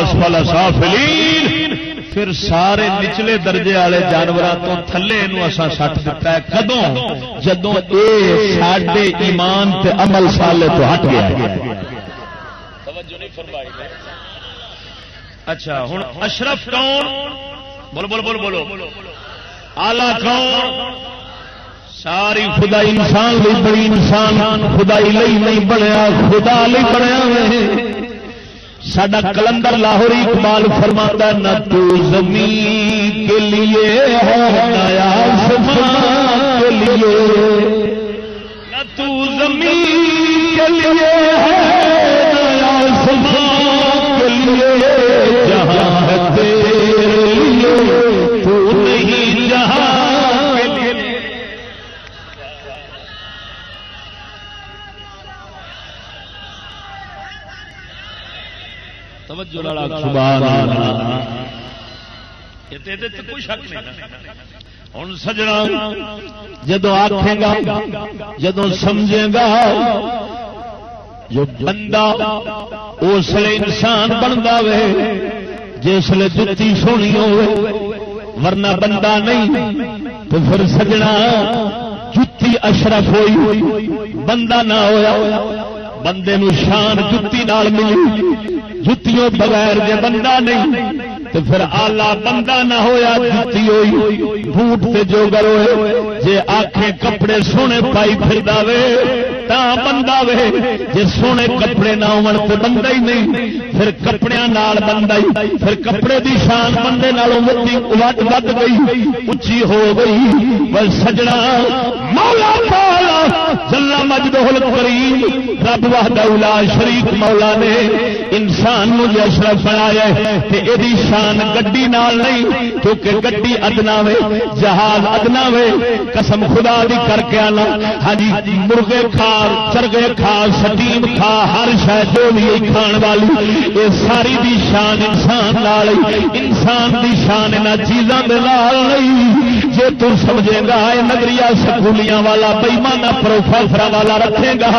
اسفل سافلین، پھر سارے نچلے درجے والے جانوروں تو تھلے اسا سٹ دیتا ہے۔ کدوں؟ جدوں اے ساڈے ایمان تے عمل سالے تو ہٹ گیا۔ توجہ نہیں فرمائی۔ اچھا ہوں اشرف کون؟ بولو بولو بولو بولو۔ آلہ کون ساری خدا انسان لی بڑی انسان، خدائی لئی نہیں بنیا، خدا لی بنیا سڈا کلندر لاہوری اقبال فرما نہ تو زمین کے لیے نیا کے لیے۔ نہ تو زمین کے لیے نیا ہوں سجنا۔ جدو آخے گا، جدو سمجھے گا، جو بندہ اسلے انسان بنتا وے جسے جتی سونی ہو ورنہ بندہ نہیں، تو پھر سجنا۔ جتی اشرف ہوئی، بندہ نہ ہوا بندے نو شان جتی نال ملی۔ جتیوں بغیر جے بندہ نہیں تو پھر آلہ بندہ نہ ہویا جتی ہوئی۔ بوٹ سے جو ہوئے جے آنکھیں کپڑے سونے پائی پھر داوے۔ تا بندہ وے، جے سونے کپڑے نہ ہون تو بندہ ہی نہیں، پھر کپڑے نال بندہ ہی، پھر کپڑے دی شان بندے نالوں مٹی وٹ ود گئی اچھی ہو گئی بس سجنا، مولا مولا جلا مجدہ الکریم رب وحدہ لا شریک مولا نے انسان نو اشرف بنایا تے ایدی شان گڈی نال نہیں، کیونکہ گڈی ادنا وے، جہاز ادنا وے، قسم خدا دی کر کے آنا۔ ہاں جی مرغے کھا چرگے کھا سٹیم کھا ہر شہ جو بھی کھان والی، یہ ساری دی شان انسان لال انسان دی شان ان چیزوں کے لال نہیں جی تو سمجھے گا یہ نگریہ سکولیاں والا، بےمانہ پروفیسر والا رکھے گا،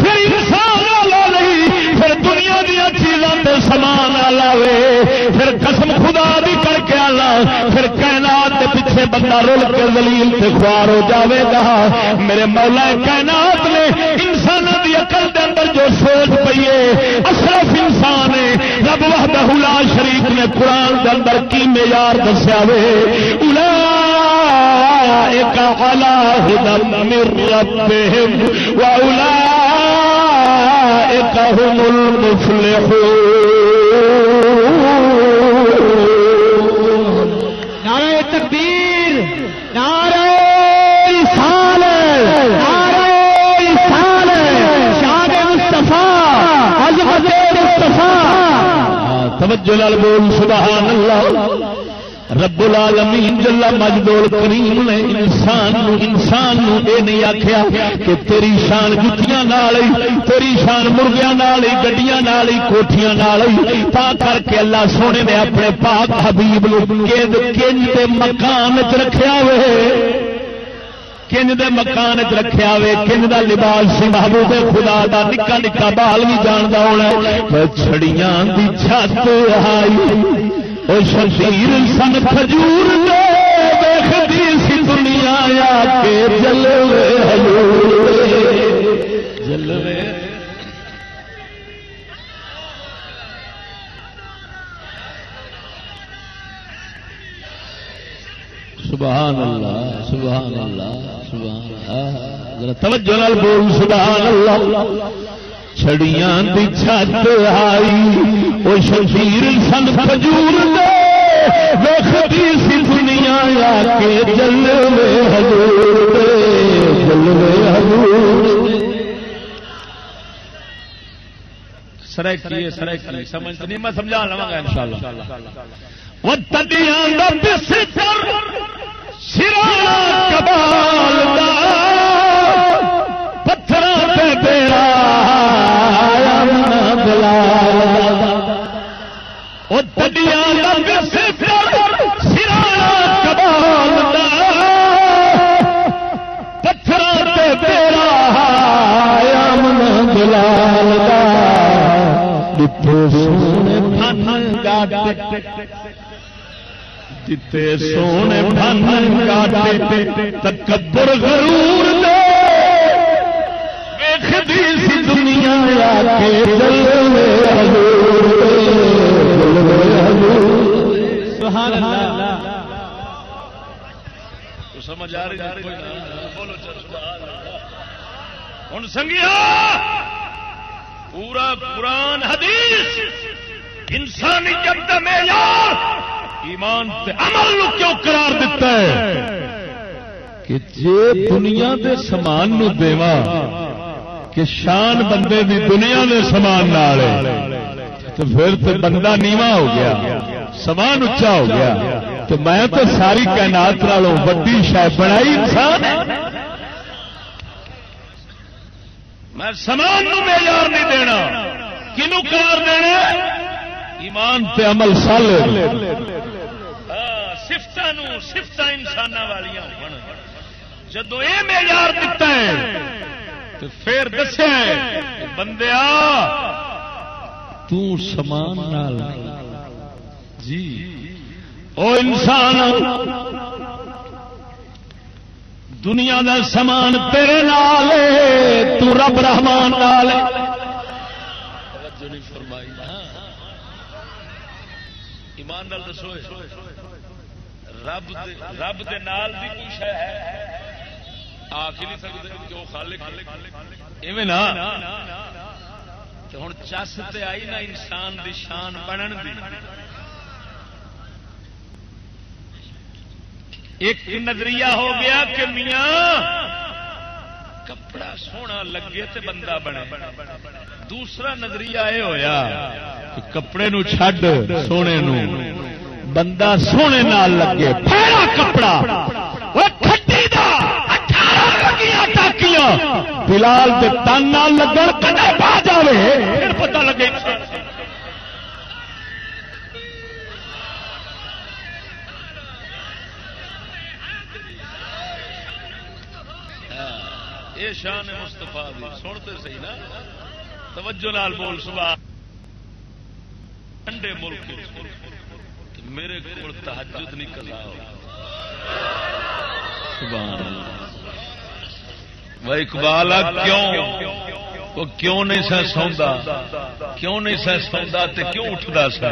پھر انسان والا نہیں پھر دنیا دیا چیزوں کے سامان لاوے، پھر قسم خدا بھی کر کے آنا، پھر کائنات کے پیچھے بندہ رول کے دلیل سے خوار ہو جاوے گا۔ میرے مولا کائنات نے انسان کی عقل کے اندر جو سوچ پیے اشرف انسان ہے۔ رب وحدہ لا شریف نے قرآن کے اندر کی معیار دسیا وے؟ اولئک علی هدى من ربهم واولئک هم المفلحون. نعرہ تکبیر نعرہ رسال نعرہ رسال شاد مصطفیٰ عظمت مصطفیٰ. توجہ لال بول سبحان اللہ. رب العالمین جلا مجدول کریم نے انسان نو انسان نو اے نہیں آخیا کہ تیری شان جتیاں نال تیری شان مرغیاں نال گڈیاں نال کوٹھیاں نال تا کر کے اللہ سونے نے اپنے پاک حبیب نو کنج دے مکان وچ رکھیا ہوئے کنج دے مکان چ رکھا وے۔ کنج دا لباس سی محبوب خدا دا نکا نکا بال بھی جاندا ہونا چھڑیاں دی چھت آئی۔ او شمشیر سن کھجور دے دیکھتی جی سی دنیا آ کے جلوے حضور جلوے۔ سبحان اللہ سبحان اللہ سبحان اللہ۔ ذرا توجہ نال بول، سبحان اللہ۔ چھڑیاں دی چھت آئی۔ او شمشیر سن کھجور دے۔ ویکھدی سی دنیا آ کے جلوے حضور دے۔ جلوے حضور دے۔ سرائک کی سرائک کی سمجھ نہیں میں سمجھا لوا گا انشاءاللہ۔ وہ تدیاں دا بستر سرا کبال جتے سونے بھن گاٹے تکبر غرور دے ویکھدی سی دنیا آ کے جلوے حضور سبحان اللہ۔ تو سمجھ آ رہی ہے بولو سبحان اللہ ہن سنگیا پورا قرآن، حدیث۔ انسانیت معیار ایمان تے عمل نو کیوں قرار دیتا ہے؟ کہ جے دنیا دے سامان نو دیوا کہ شان بندے دی دنیا دے سامان نال تو پھر تو بندہ نیواں ہو گیا، سامان اچا ہو گیا۔ تو میں تو ساری کائنات نالوں وڈی شے بنائی انسان میں سامان نو معیار نہیں دینا۔ کنو قرار دینا ایمان تے عمل سال سفت ہاں، سفت انسان والی جدو یہ معیار دتا ہے، تو پھر دسیا بندیا تو نال جی۔ او انسان دنیا دا سامان تیرے نال تو رب رحمان نال۔ ایمان نال دسو رب رب دے نال دی کوئی شے ہے؟ آخ ہی نہیں سکتے کہ وہ خالق ایویں نا۔ ہوں چس تے آئی نا انسان دی شان بنن دی۔ ایک نظریہ ہو گیا کہ میاں کپڑا سونا لگے تے بندہ بنے۔ دوسرا نظریہ یہ ہویا کہ کپڑے نو چھڈ سونے نو، بندہ سونے نال لگے، پھیرا کپڑا وہ کھٹی دا اٹھارہ لگیاں ٹاکیاں بلال دے تن لگن کدے پا جاوے؟ پھر پتہ لگے۔ یہ شان مستفا سنتے صحیح نا؟ توجہ لال بول صبح ٹھنڈے ملک میرے کو تحجد نہیں کلا وہ اقبال کیوں؟ وہ کیوں نہیں سہ سوندا کیوں نہیں سہ سوندا تے کیوں اٹھدا سا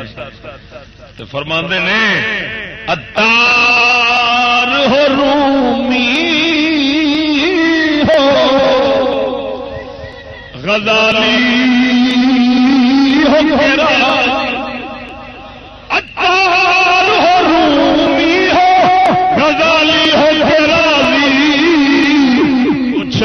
تے فرماندے نے، اتار ہو رومی ہو، غزالی ہو تیرا اتار ہو رومی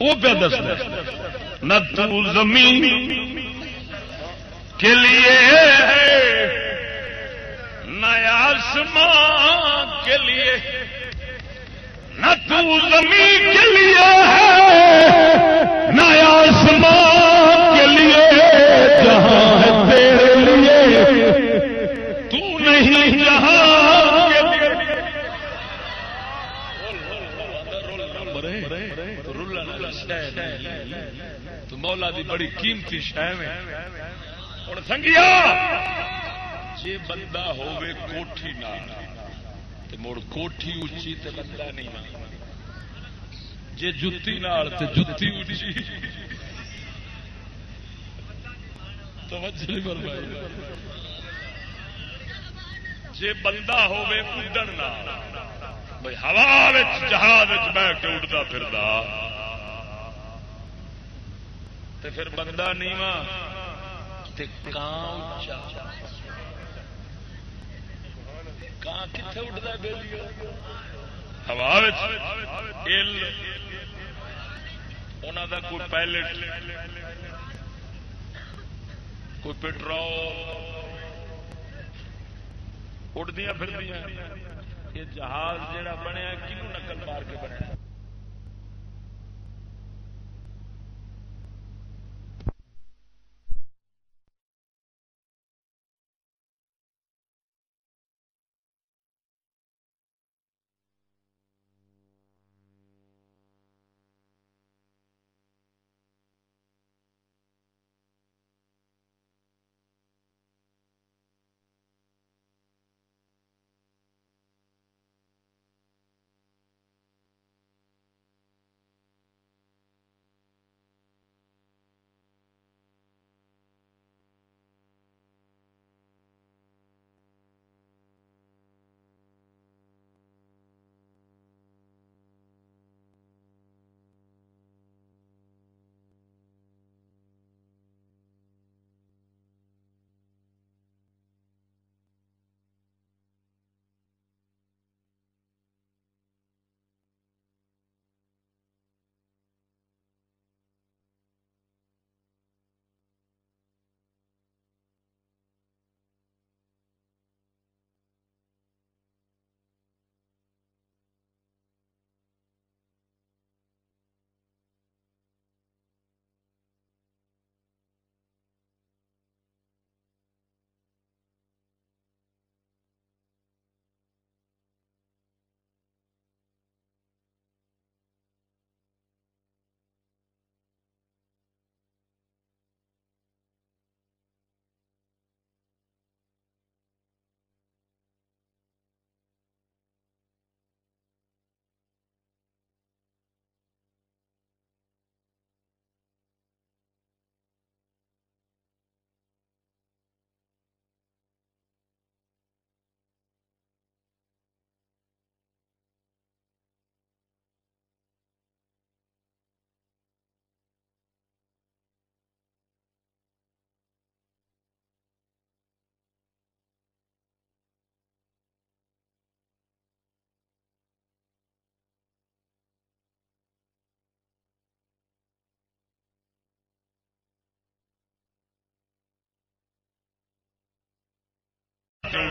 وہ پیا دستا ہے نہ تو زمین کے لیے نہ آسمان کے لیے، نہ تو زمین کے لیے ہے، نہ آسمان کے لیے، جہاں ہے تیرے لیے۔ تو نہیں جہاں کے لیے تو مولا دی بڑی قیمتی شہ ہوں سنگیا جی بندہ ہوے کوٹھی نہ مڑ کوٹھی اچھی تے بندہ نہیں جی جتی نال تے جتی اچھی توجہ نہیں فرمائی۔ جی بندہ ہوے اڈن نال بھائی ہوا جہاز بہ کے اڈتا پھردا۔ تے پھر بندہ نیواں تے کان اچا کان کتنے اڈتا بےلی ہوا دا کوئی پائلٹ، کوئی پٹرول اڈدیا پھر یہ جہاز جہا بنیا کنو نقل مار کے بنیا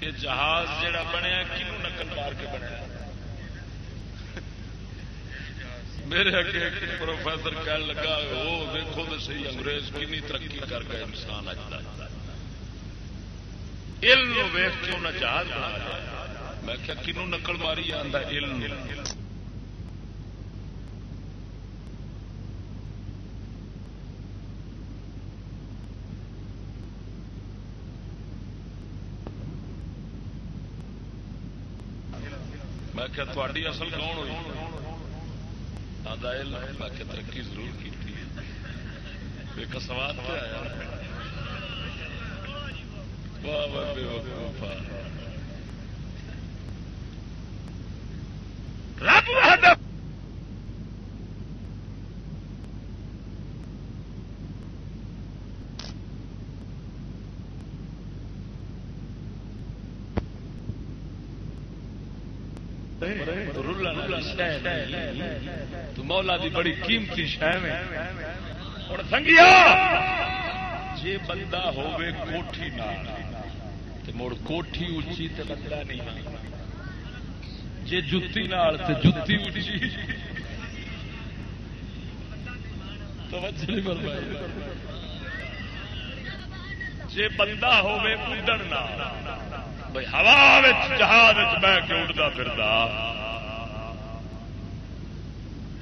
یہ جہاز جڑا بنیا کنو نقل مار کے بنیا میرے اگے پروفیسر کہنے لگا وہ دیکھو تو سی انگریز کنی ترقی کر کے انسان اج علم ویخ کے انہیں جہاز بنا میں کیا کنو نقل ماری آتا علم۔ آخیا تھوڑی اصل کون ہوئی؟ آدھا میں ترقی ضرور کی ایک سوال پہ آیا۔ واہ واہ، بے وقوفا رب وحدہ تو مولا دی بڑی قیمتی شہ میں ہوں سنگیا جی بندہ ہوے کوٹھی نال، تے مڑ کوٹھی اچھی تے بندہ نہیں جی جتی نال تے جتی اچھی توجہ نہیں فرمائی۔ جی بندہ ہوے اڈن نال بھائی ہوا جہاز بہ کے اڈتا پھردا۔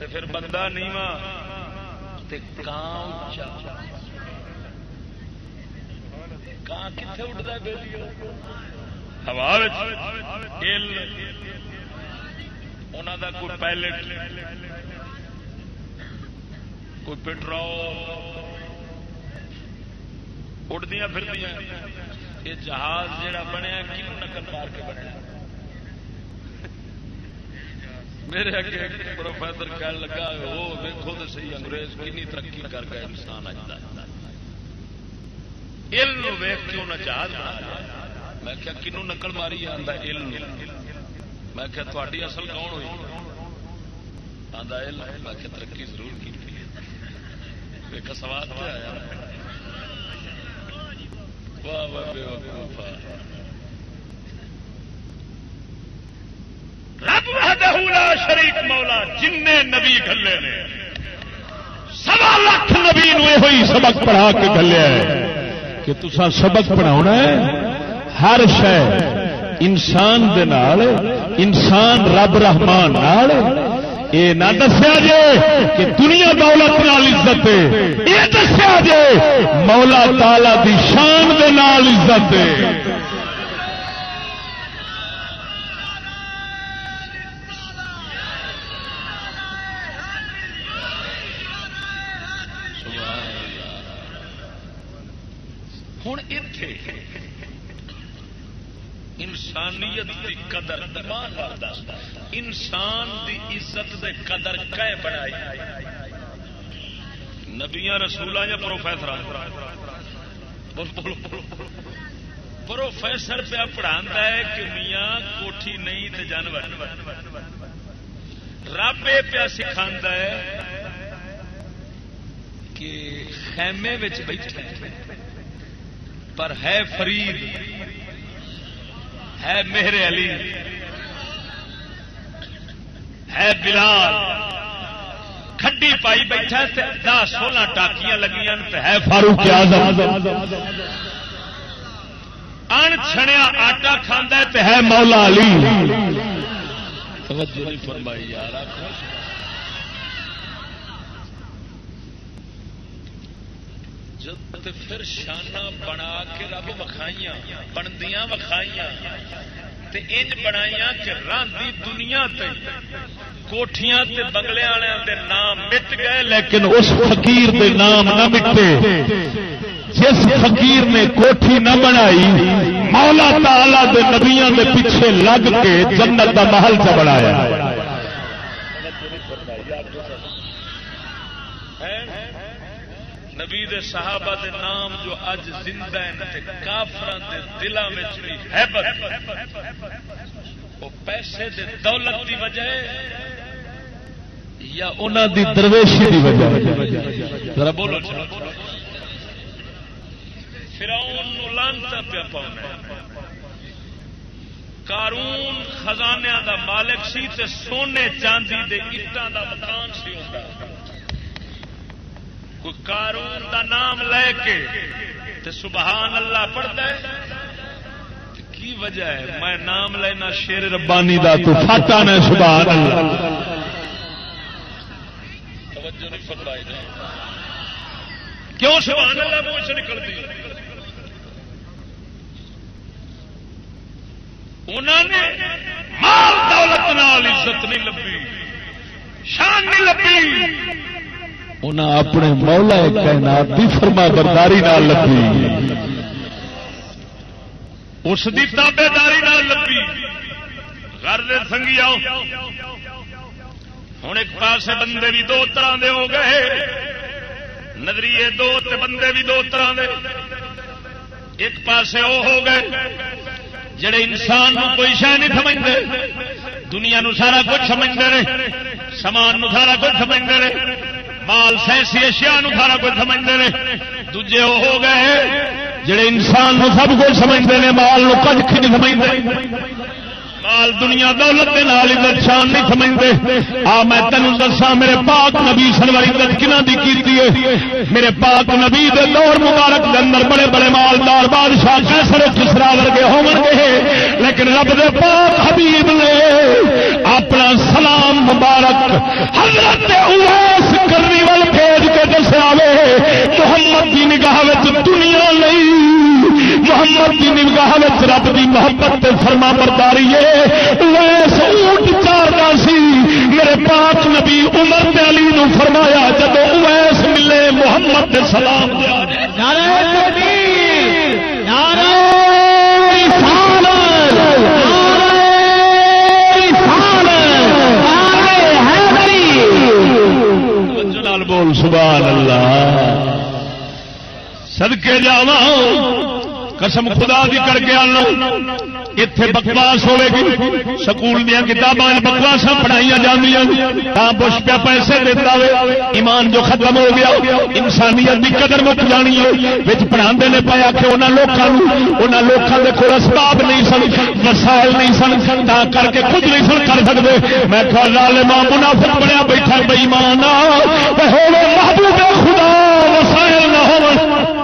تے پھر بندہ نیواں تے کان کتنے اڈتا بیلی ہوا انہوں دا کوئی پائلٹ۔ کوئی پٹرول۔ اڈدیا پھر یہ جہاز جہا بنیا کیوں نقل مار کے بنیا میرے اگے پروفیسر کہنے لگا وہ ویکو تو صحیح انگریز، کنی ترقی کر گئے انسان اجتا علم ویخ کے انہیں جہاز بنا میں کیا کنو نقل ماری آتا علم. میں کیا تھوڑی اصل کون ہوئی؟ آتا علم. میں کیا ترقی ضرور کی ایک سوال کیا آیا۔ واہ واہ بے وقوفا رب وحدہ لا شریک مولا جن نبی گلے نے۔ سوا لاکھ نبی نو یہ سبق پڑھا کے گلیا ہے کہ تسا سبق پڑھا ہے، ہر شہ انسان دے نال، انسان رب رحمان نال۔ یہ نہ دسیا جے کہ دنیا دولت نال عزت ہے یہ دسیا جے مولا تالا دی شان دے نال عزت ہے۔ انسانیت کی قدر ایمان دمان انسان دی عزت دے قدر کئے بنائی۔ نبیا رسول یا پروفیسر پروفیسر پہ پڑھا ہے کہ میاں کوٹھی نہیں تے جانور۔ رب یہ پیا سکھا ہے کہ خیمے بیٹھے، پر ہے فرید۔ ہے میرے علی۔ ہے بلال۔ کھڈی پائی بیٹھا دس سولہ ٹاکیاں لگیاں ہے فاروق ان چھڑیا آٹا کھانا ہے مولا علی۔ توجہ نہیں فرمائی، یار پھر شانہ بنا کے رب وکھائیاں بندیاں وکھائیاں۔ تے انج بنائیاں کہ راندی دنیا تے، کوٹھیاں تے بنگلے والے دے نام مٹ گئے لیکن اس فقیر دے نام نہ مٹے۔ جس فقیر نے کوٹھی نہ بنائی، مولا تعالی دے نبیاں دے پیچھے لگ کے جنت دا محل چ بنایا۔ نبی دے صحابہ دے نام جو اج زندہ ہیں کافر دے دلوں میں بھی حیبت، وہ پیسے دے دولت دی وجہ یا انہوں دی درویشی دی وجہ؟ ذرا بولو فراؤن لانتا پیا پاؤنا قارون خزانے دا مالک سی تے سونے چاندی دے اٹان دا مکان سی ہوتا کوئی قارون دا نام لے کے تے سبحان اللہ پڑھتا ہے؟ کی وجہ ہے؟ میں نام لینا شیر ربانی دا، تو فاٹا نے سبحان اللہ۔ توجہ نہیں فرمائی کیوں سبحان اللہ منہ سے نکلتی؟ انہوں نے مال دولت نال عزت نہیں لبھی، شان نہیں لبھی۔ انہیں اپنے مولا کائنات دی فرما برداری نال لبھی۔ اس دی تابے داری نال لبھی۔ گھر دے سنگی آؤ ہوں ایک پاسے بندے بھی دو طرح دے ہو گئے۔ نظریے دو تے بندے بھی دو طرح دے۔ ایک پاسے وہ ہو گئے جڑے انسان نو کوئی شہ نہیں سمجھتے دنیا نو سارا کچھ سمجھتے رہے۔ سامان نو سارا کچھ سمجھتے رہے۔ مال سینسی اشیا سارا کچھ سمجھتے ہیں دوجے وہ ہو گئے، جڑے انسان سب کچھ سمجھتے ہیں مال نو کچھ نہیں سمجھتے۔ مال دنیا دولت کے نال عزت شان نہیں سمجھتے۔ آ، میں تینوں دسا میرے پاک نبی سنواری عزت کنہ دی کیتی ہے؟ میرے پاک نبی دے دور مبارک دے اندر بڑے بڑے مالدار بادشاہ کیسر کسرا ورگے ہون گے لیکن رب دے پاک حبیب نے اپنا سلام مبارک حضرت اویس کرنی وال بھیج کے دسیا وے محمد کی نگاہ دنیا نہیں۔ محمد کی نگاہ رب کی محبت فرما برداری ویس اونٹ چارنا سی، میرے پاک نبی عمر نے علی نو فرمایا جب ویس ملے محمد دے سلام دیا سبحان اللہ۔ سدکے جاوا قسم خدا دی کر کے آنا۔ اتے بکواس ہوے گی سکول دیا کتاباں بکواسا پڑھائی جی بش پیا پیسے دیتا ہوئے ایمان جو ختم ہو گیا انسانیت کی قدر مک جانی ہے پڑھا نے پایا کہ انہوں لوگوں لوگوں کے کول اسباب نہیں سن وسائل نہیں سن تا کر کے کچھ نہیں سن کر سکتے میں خیال لال ماں منافق بڑا بیٹھا بئی ماں محبوب خدا وسائل نہ ہو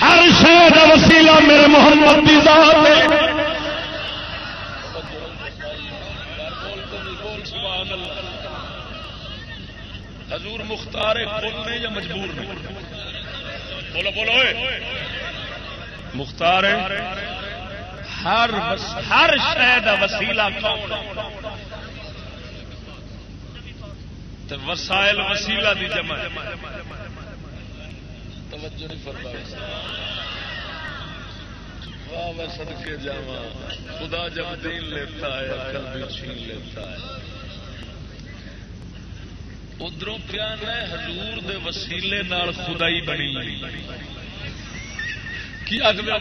ہر شہر وسیلہ میرے محمد کی ذات ہے۔ حضور مختار بولنے یا مجبور نے؟ بولو بولو مختار، ہر ہر شہد وسیلہ کون؟ وسائل وسیلہ دی جمع توجہ نہیں فرما واہ فرمائی سدکے جا خدا جب دین لیتا ہے، عقل بھی چھین لیتا ہے۔ ادھر کیا ہے، حضور دے وسیلے نال خدائی بنی۔ کی آخر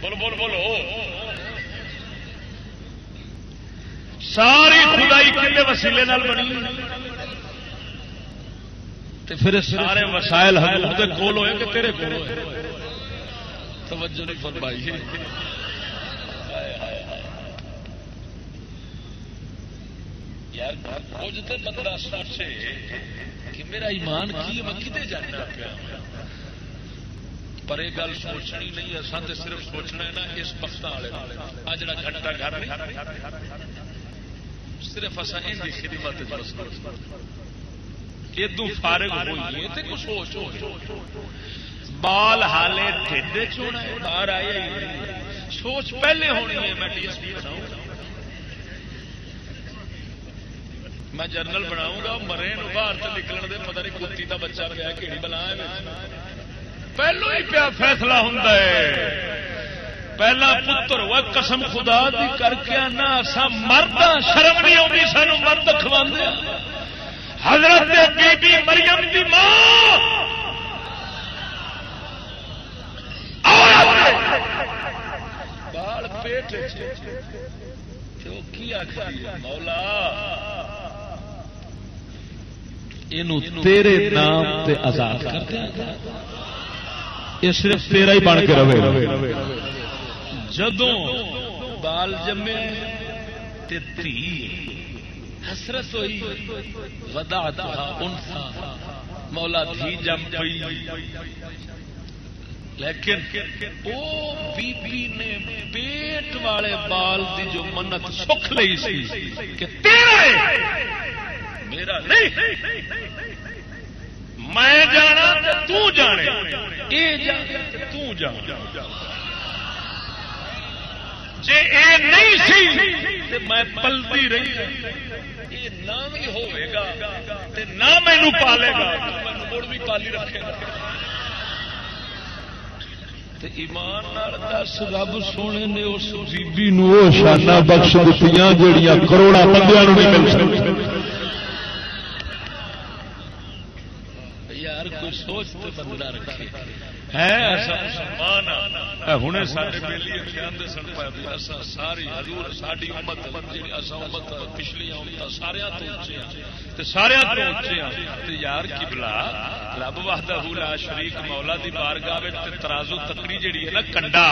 بولو بولو بولو ساری خدائی کھلے وسیلے نال بنی۔ پھر سارے وسائل حضور کول ہوئے کہ تیرے کول ہوئے توجہ نہیں فرمائی یار کچھ تو بندہ سوچے کہ میرا ایمان کی میں کتنے جانا پیا؟ پر یہ گل سوچنی نہیں اصل تو صرف سوچنا ہے نا اس وقت والے آ جڑا گھنٹہ گھر صرف ان کی خدمت ادو فارغ ہوئی کچھ سوچ بال حالے ٹھڈے چونا باہر آئے سوچ پہلے ہونی ہے، میں ڈی ایس پی بناؤں۔ میں جنرل بناؤں گا، مرے نو باہر سے نکلنے دے، پتہ نہیں کتی کا بچہ پیا کہڑی بلا پہلو ہی پیا فیصلہ ہوں پہلا پتر وہ قسم خدا دی کر کے آنا سا مرد شرم نہیں آتی سانو مرد کھوا حضرت بی بی مریم دی ماں۔ بال پیٹ مولا۔ تیرے نام تے آزاد کر دیا یہ صرف تیرا ہی بن کے رہے۔ جدو بال جمے تھی۔ حسرت ہوئی ودا انسا، مولا دھی جم پئی۔ لیکن او بی بی نے پیٹ والے بال دی جو منت سکھ لی سی کہ تیرا میرا نہیں، میں جانا تو جانے، اے جانے تو جانا جے اے نہیں سی تے میں پلتی رہی یہ نہ بھی ہوئے گا تے نہ مینو پالے گا۔ مڑ بھی پالی رکھے گا۔ تے ایمان دس رب سونے نے اس بیبی نو شانہ بخش دیتیاں جڑیاں کروڑا بندیاں نہیں مل سکتی۔ یار کوئی سوچ تو بندہ رکھے۔ ہوں سارے آدھے سن ساری ساری امت جی امت پچھلی امت سارا تو اچے سارا تو اچے یار کبلا رب وحدہ لا شریک مولا دی بارگاہ ترازو تکڑی جیڑی ہے نا، کنڈا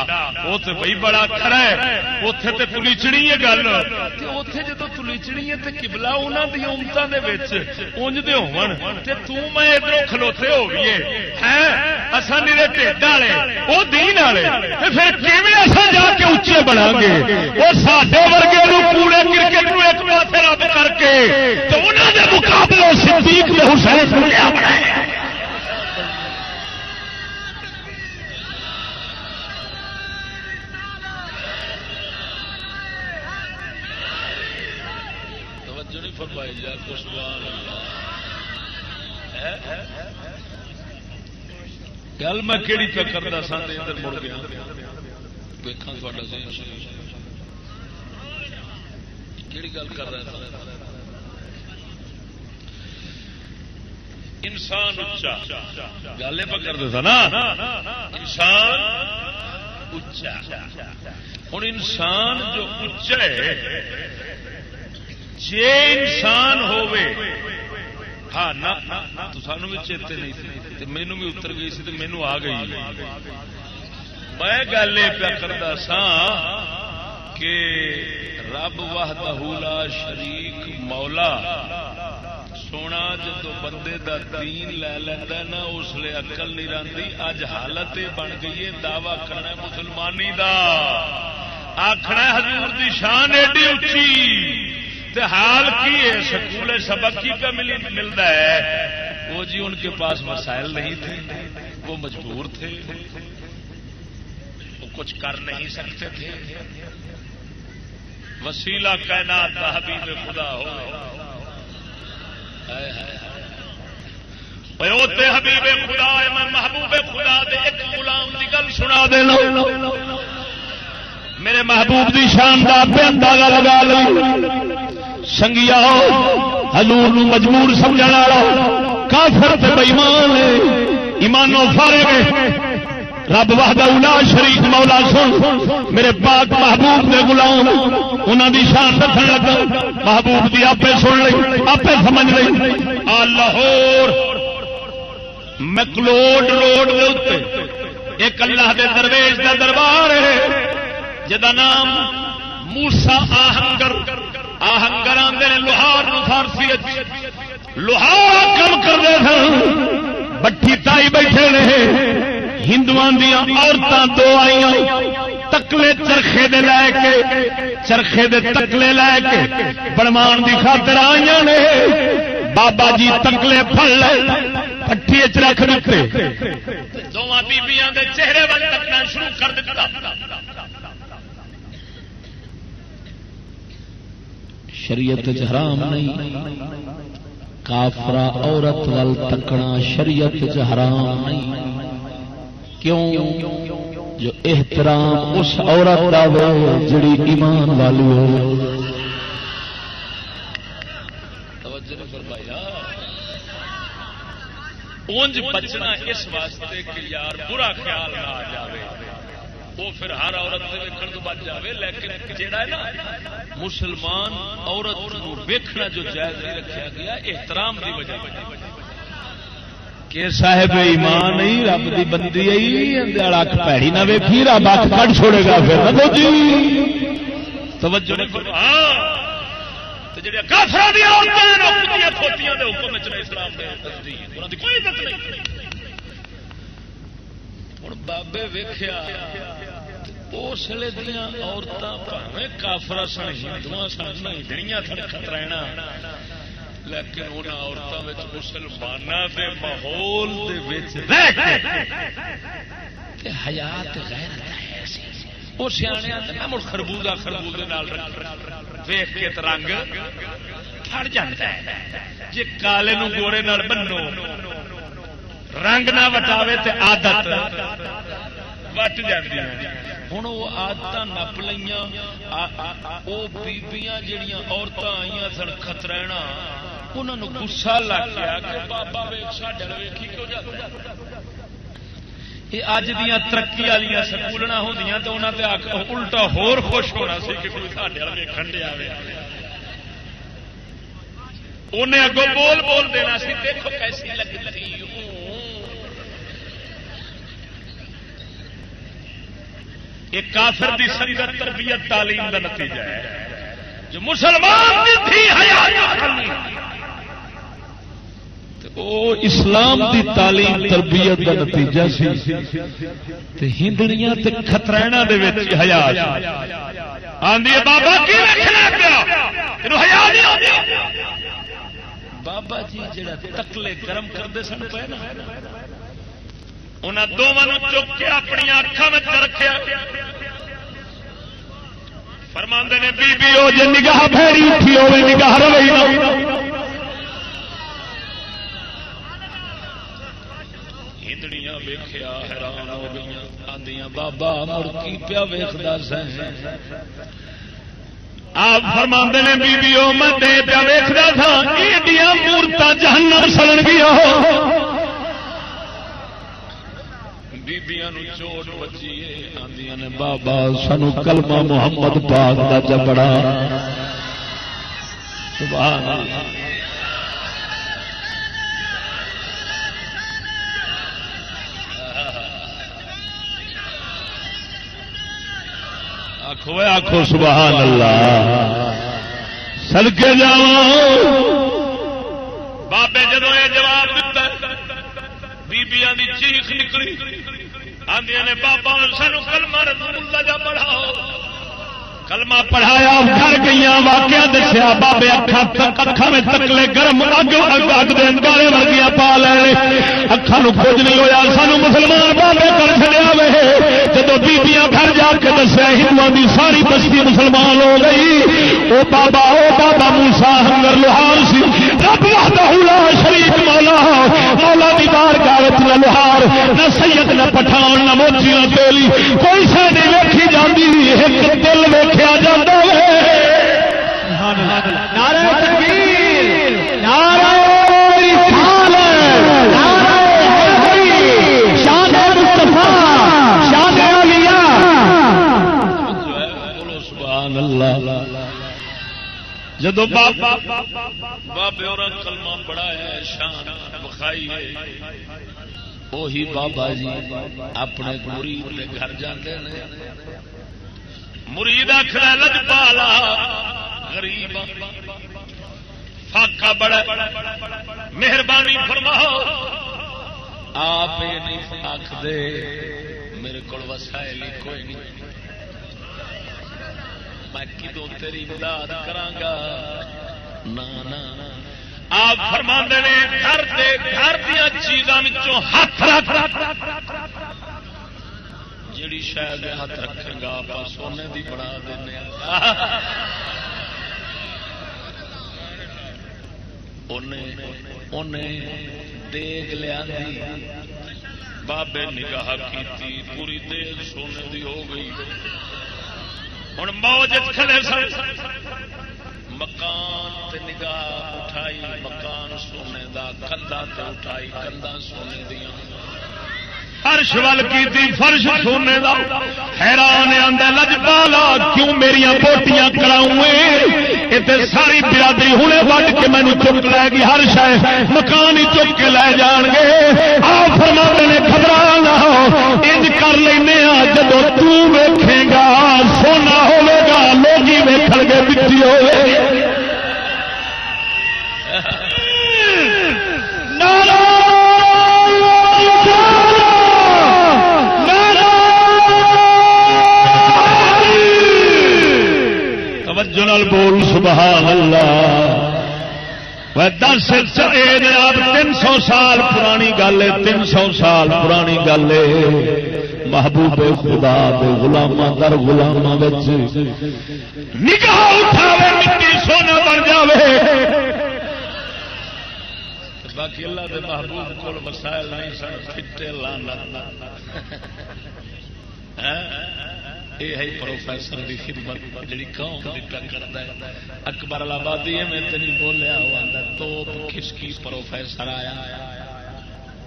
وہ تو بھائی بڑا کھڑا ہے۔ اتے تو تلیچنی ہے گل۔ اتے جدو تلیچنی ہے تو کبلا انہوں کی امتوں کے انج دے ہو میں ادھر کھلوتے ہو گئے ہے اصا ٹھڈ والے، وہ دین والے۔ پھر کیون جا کے اچے بنا گے وہ سڈے ورگے پورے کرکٹ ایک پاس رب کر کے تو انہوں نے مقابلے صدیق نے حسین بنایا۔ توجہ نہیں فرمائی جا، کچھ گل میں کہڑی پہ کرتا سا ادھر مڑ گیا؟ دیکھا کہڑی گل کر رہا تھا انسان اچا گل پہ کرتا تھا نا؟ انسان اچا ہوں انسان جو اچا ہے جی انسان ہوئے ہاں تو سانو بھی چیتے نہیں مینو بھی اتر گئی سی مینو آ گئی۔ میں گل یہ پیا کرتا سا کہ رب واہدہ شریک مولا، سونا جدو بندے دا دین لے لینا نا، اس لیے اقل نہیں رہتی اج حالت بن گئی ہے، دعوی کرنا مسلمانی دا۔ آخنا حضور دی شان ایڈی اچھی حال کی ہے، سکول سبق کی پہ ملتا ہے۔ وہ جی ان کے پاس مسائل نہیں تھے، وہ مجبور تھے۔ وہ کچھ کر نہیں سکتے تھے۔ وسیلہ کائنات حبیب خدا ہو۔ حبیب خدا میں محبوب خدا دے ایک غلام کی گل سنا دینا میرے محبوب دی شاندار اندازہ لگا لو۔ سنگیا، حضور نو مجبور سمجھا والا، کافر تے بےمان ایمانو فارے گئے رب واہد الا شریف مولا سن، میرے پاک محبوب دے غلام انہوں دی شان رکھن لگا۔ محبوب دی آپ سن لی آپ سمجھ لی آ لاہور، مکلوڈ روڈ ایک اللہ دے درویش دا دربار ہے، جدا نام موسا آہنگر۔ آہنگر آدھے لوہار فارسی لوہار کم کرتے سن۔ بٹھی تائی بیٹھے رہے ہندو دیا عورتیں دو آئی تکلے چرخے دے لے کے۔ چرخے دے تکلے لے کے۔ بنوان کی خاطر آئی نے۔ بابا جی تکلے پڑ لے۔ پٹھی چ رکھ دیتے۔ دونوں بیبیاں چہرے والے تکنا شروع کر دیتا۔ شریعت حرام نہیں. کافرا عورت وال تکنا شریعت حرام نہیں. کیوں؟ جو احترام اس عورت کا ہو جڑی ایمان والی ہو. اونج بچنا اس واسطے کہ یار برا خیال نہ آ جائے وہ پھر ہر عورت سے ویکن تو بچ جائے لیکن جہا ہے نا، مسلمان عورت ویکھنا جو جائز نہیں رکھا گیا، احترام کی وجہ کہ صاحب ایمان نہیں، رب کی بندی اک پیڑی نہ ویکھی، رب اک کٹ چھوڑے گا پھر۔ جی۔ توجہ ہوں بابے ویخیا اس لیے دیا عورتیں پاوے کافر سن ہندو سن ہندڑیاں سن خطرائنا لیکن ان عورتوں مسلمانوں کے ماحول حیات غیر وہ سیا مڑ خربوزہ خربوزے ویخ کے رنگ فڑ جاتا ہے جی کالے نو گورے بنو رنگ نہ وٹاوے تے عادت۔ وٹ جاتی ہوں وہ آدت نپ لیا وہ بیبیاں جہیا عورتیں آئی سن خطرنا انہوں گسا لگ گیا کہ بابا ویکھی کیوں جاتا یہ اج دیا ترقی والی سکولنا ہوں تو انہوں نے الٹا ہور خوش ہونا سی کہ کوئی ساڈے ویکن دیا انہیں اگوں بول بول دینا سی، دیکھو کیسی لگتی یہ کافر دی سنگت تربیت تعلیم کا نتیجہ ہے۔ جو مسلمان تھی او اسلام دی تعلیم تربیت کا نتیجہ سی۔ ہندڑیاں خطرائنا حیا آدھی بابا کی بابا جی جڑا تکلے گرم کرتے سن پے نا۔ انہوں دونوں چک کے اپنی اکھان میں رکھا فرماندے نے بی بی او جی نگاہ پھیری اٹھی ہوے نگاہ روئی ہندڑیاں ویخیا حیران ہو گئی آدیاں بابا، مڑ کی پیا ویختا سہ آپ فرما نے بیبیو میں دے پیا ویختا تھا ایڈیا مورت جہنم سڑن گیا بیبیاں چوٹ بچی نے بابا سانو کلمہ محمد پاک کا چپڑا سبحان اللہ آخو آخو سبحان اللہ سڑکے جا بابے جدو یہ جواب دیتا بیبیا چیخ نکلی آدی نے بابا سانو کلمہ رسول اللہ جا پڑھاؤ۔ کلمہ پڑھایا گھر گئی واقعہ دسیا، بابے اکھا میں تکلے گرم، اگ اگ اگ دے انگارے ورگیاں پا لے اکھا نو کچھ نہیں ہوا سانو مسلمان بابے کر چڑیا وے۔ جب بیبیاں گھر جا کے دسیا ہندو کی ساری بستی مسلمان ہو گئی۔ او بابا او بابا موسا ہنگر لوہار سی۔ رب لا شریف مولا مولا دی بار کاغت نہ لوہار، نہ سید، نہ پٹھان، نہ موچی، نہ تیلی کوئی سہ نہیں ویکھی جاتی ایک دل ویک رکھا جاتا جدو بابے اور کلمہ پڑا ہے شان بخائی وہی بابا جی اپنے پوری گھر جاتے ہیں مرید آخر لج پالا، غریب فاقا بڑا مہربانی فرماؤ، آپ یہ نہیں آخ دے میرے کو وسائل کوئی نہیں، میں کدو تیری مدد کرا آپ فرما نے، گھر گھر دیا چیزوں ہاتھ رکھ جیڑی شاید ہاتھ رکھے گا، آپ سونے دی بنا دینا دیگ لیا بابے نگاہ کی پوری دیگ سونے دی ہو گئی۔ ہوں موج کھڑے سن۔ مکان تے نگاہ اٹھائی، مکان سونے دا، کندھا تے اٹھائی، کندھا سونے دیا فرش ول کی فرش سونے دا۔ حیران آدھا لج پالا کیوں میرا بوٹیاں کراؤں ساری برادری ہوں وڈ کے مینو چک لے گی، ہر شہ مکان ہی چک کے لے جان گے۔ آ فرما نے گھبرا نہ انج کر لینا جب تیکھے گا، سونا ہوگا لوگ ویکھ گے مٹی ہوگی توجہ بول سبحان اللہ دس آپ تین سو سال پرانی گل ہے، تین سو سال پرانی گل ہے۔ محبوب خدا دے غلاماں در غلاماں وچ نگاہ اٹھاوے، مٹی سونا بن جاوے۔ باقی اللہ دے محبوب کو مسائل نہیں سن پھٹے لانت ہاں؟ یہ ہے پروفیسر کی خدمت جی قوم کی کرتا ہے اکبر آبادی میں تین بولیا ہوا توپ کھسکی پروفیسر آیا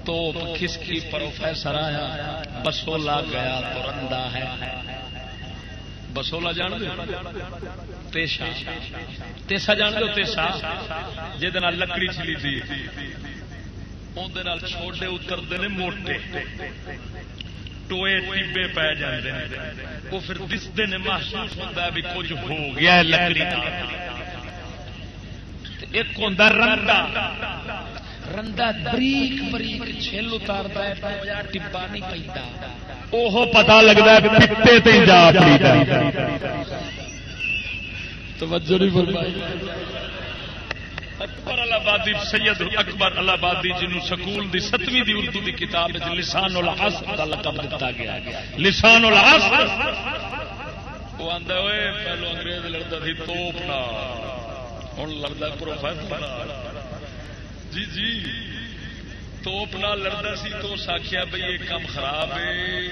توپ کھسکی پروفیسر آیا بسولا گیا تو رندا ہے بسولا جان دو تیسا جان دو تیسا جہد لکڑی چلی تھی اندر چھوٹے اترتے ہیں موٹے ٹوئے ٹیبے پی جاتے ہیں۔ وہ پھر دستے نے محسوس ہوتا ہے بھی کچھ ہو گیا لکڑی ایک ہوں رندا۔ رندا بریک بریک چھل اتارتا ہے ٹبا نہیں پیتا وہ پتا لگتا ہے پتے تے جا توجہ نہیں فرمائی۔ اکبر الہبادی سید اکبر الہبادی جنہوں سکول دی ستویں دی اردو دی کتاب لسان الحسن کا لقب دیتا گیا لسان الحسن وہ آدھا ہوئے پہلو انگریز لڑتا تھی توپ نہ ہوں لڑتا پروفیسر۔ جی جی۔ توپ نہ لڑتا سی تو ساکھیا بھائی یہ کام خراب ہے۔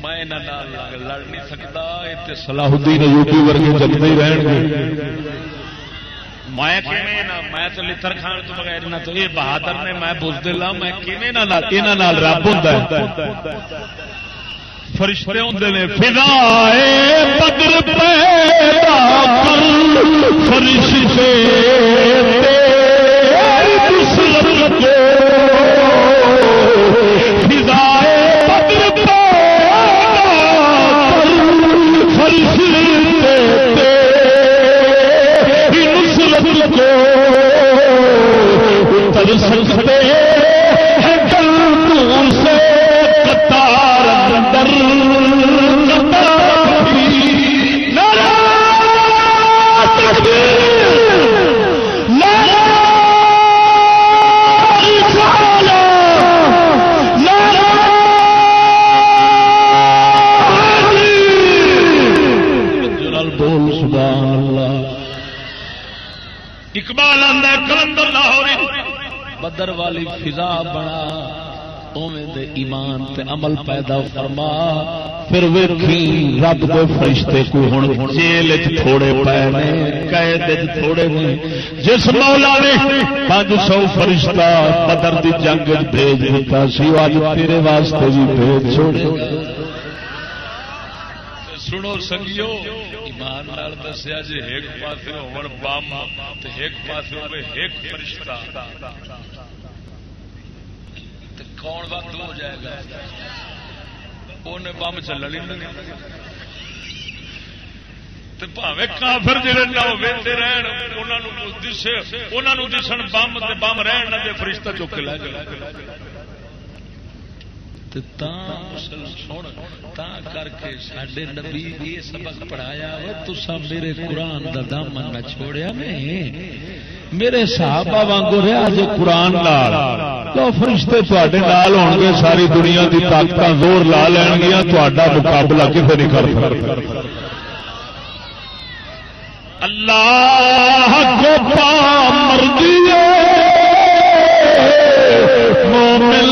میں لڑ نہیں سکتا۔ صلاح الدین ایوبی ورگے جگتے ہی رہن گے۔ میں میں تو لتر کھان تو بغیر نہ تو یہ بہادر نے میں بزدل ہوں میں رب ہوں فرشتے ہوں نے فضا بدر پیدا فرشتے وسلم بدر والی فضا بنا دے ایمان تے عمل پیدا فرما۔ پھر ویکھی رب دے فرشتے کو ہن جیل وچ تھوڑے پے نے، قید وچ تھوڑے نے۔ جس مولا نے 500 فرشتہ بدر دی جنگ وچ بھیج دتا سی اج تیرے واسطے بھی بھیج چھوڑے۔ سنو سنگیو، ایمان نال دسیا جی ایک پاس ہو بم ایک پاس ہوے ایک فرشتہ۔ کون وقت ہو جائے گا۔ انہیں بم چلن پاوے کافر جڑے نہ ہوتے رہن انہوں دسن بم بم رہن نہ فرشتہ چک لے جائے کر کے سڈے نبی یہ سبق پڑھایا تسا میرے قرآن کا دامن نہ چھوڑیا نہیں میرے صحابہ وانگو رہا جی قرآن تو فرشتے تے نال ہو گے ساری دنیا کی طاقت زور لا لین گیا تا مقابلہ کتنے نہیں کر سکتا اللہ کو پا مرضی مومن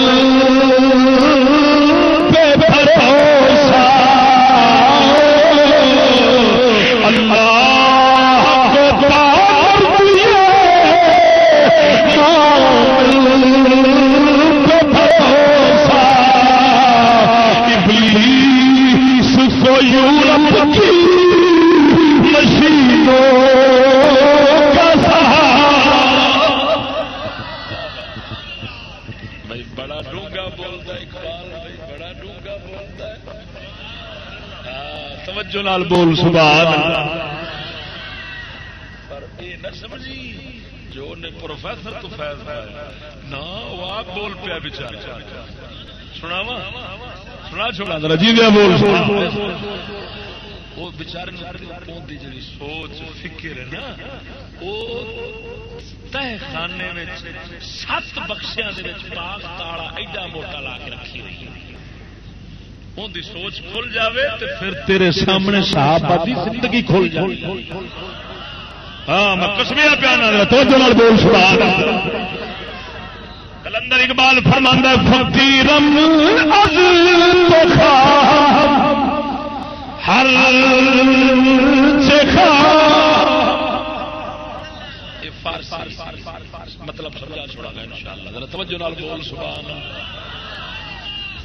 توجہ نال بول، سبحان پر یہ نہ سمجھی، جو نے پروفیسر تو فیض پایا نہ وہ آپ بول پیا بچار سنا وا سنا چھوڑا ذرا جی دیا بول وہ بچارے جی سوچ، فکر ہے نا، وہ تہ خانے سات بخشیا پاک تالا ایڈا موٹا لا کے رکھی ہوئی ان کی سوچ کھل جاوے تو پھر تیرے سامنے صحابہ دی زندگی کھل جائے ہاں میں کسمیا پیانا دے تو بول، سبحان کلندر اقبال فرماندہ فقیرم از تو ہر مطلب سمجھا چھوڑا گا انشاءاللہ۔ ذرا توجہ نال بول، سبحان اللہ۔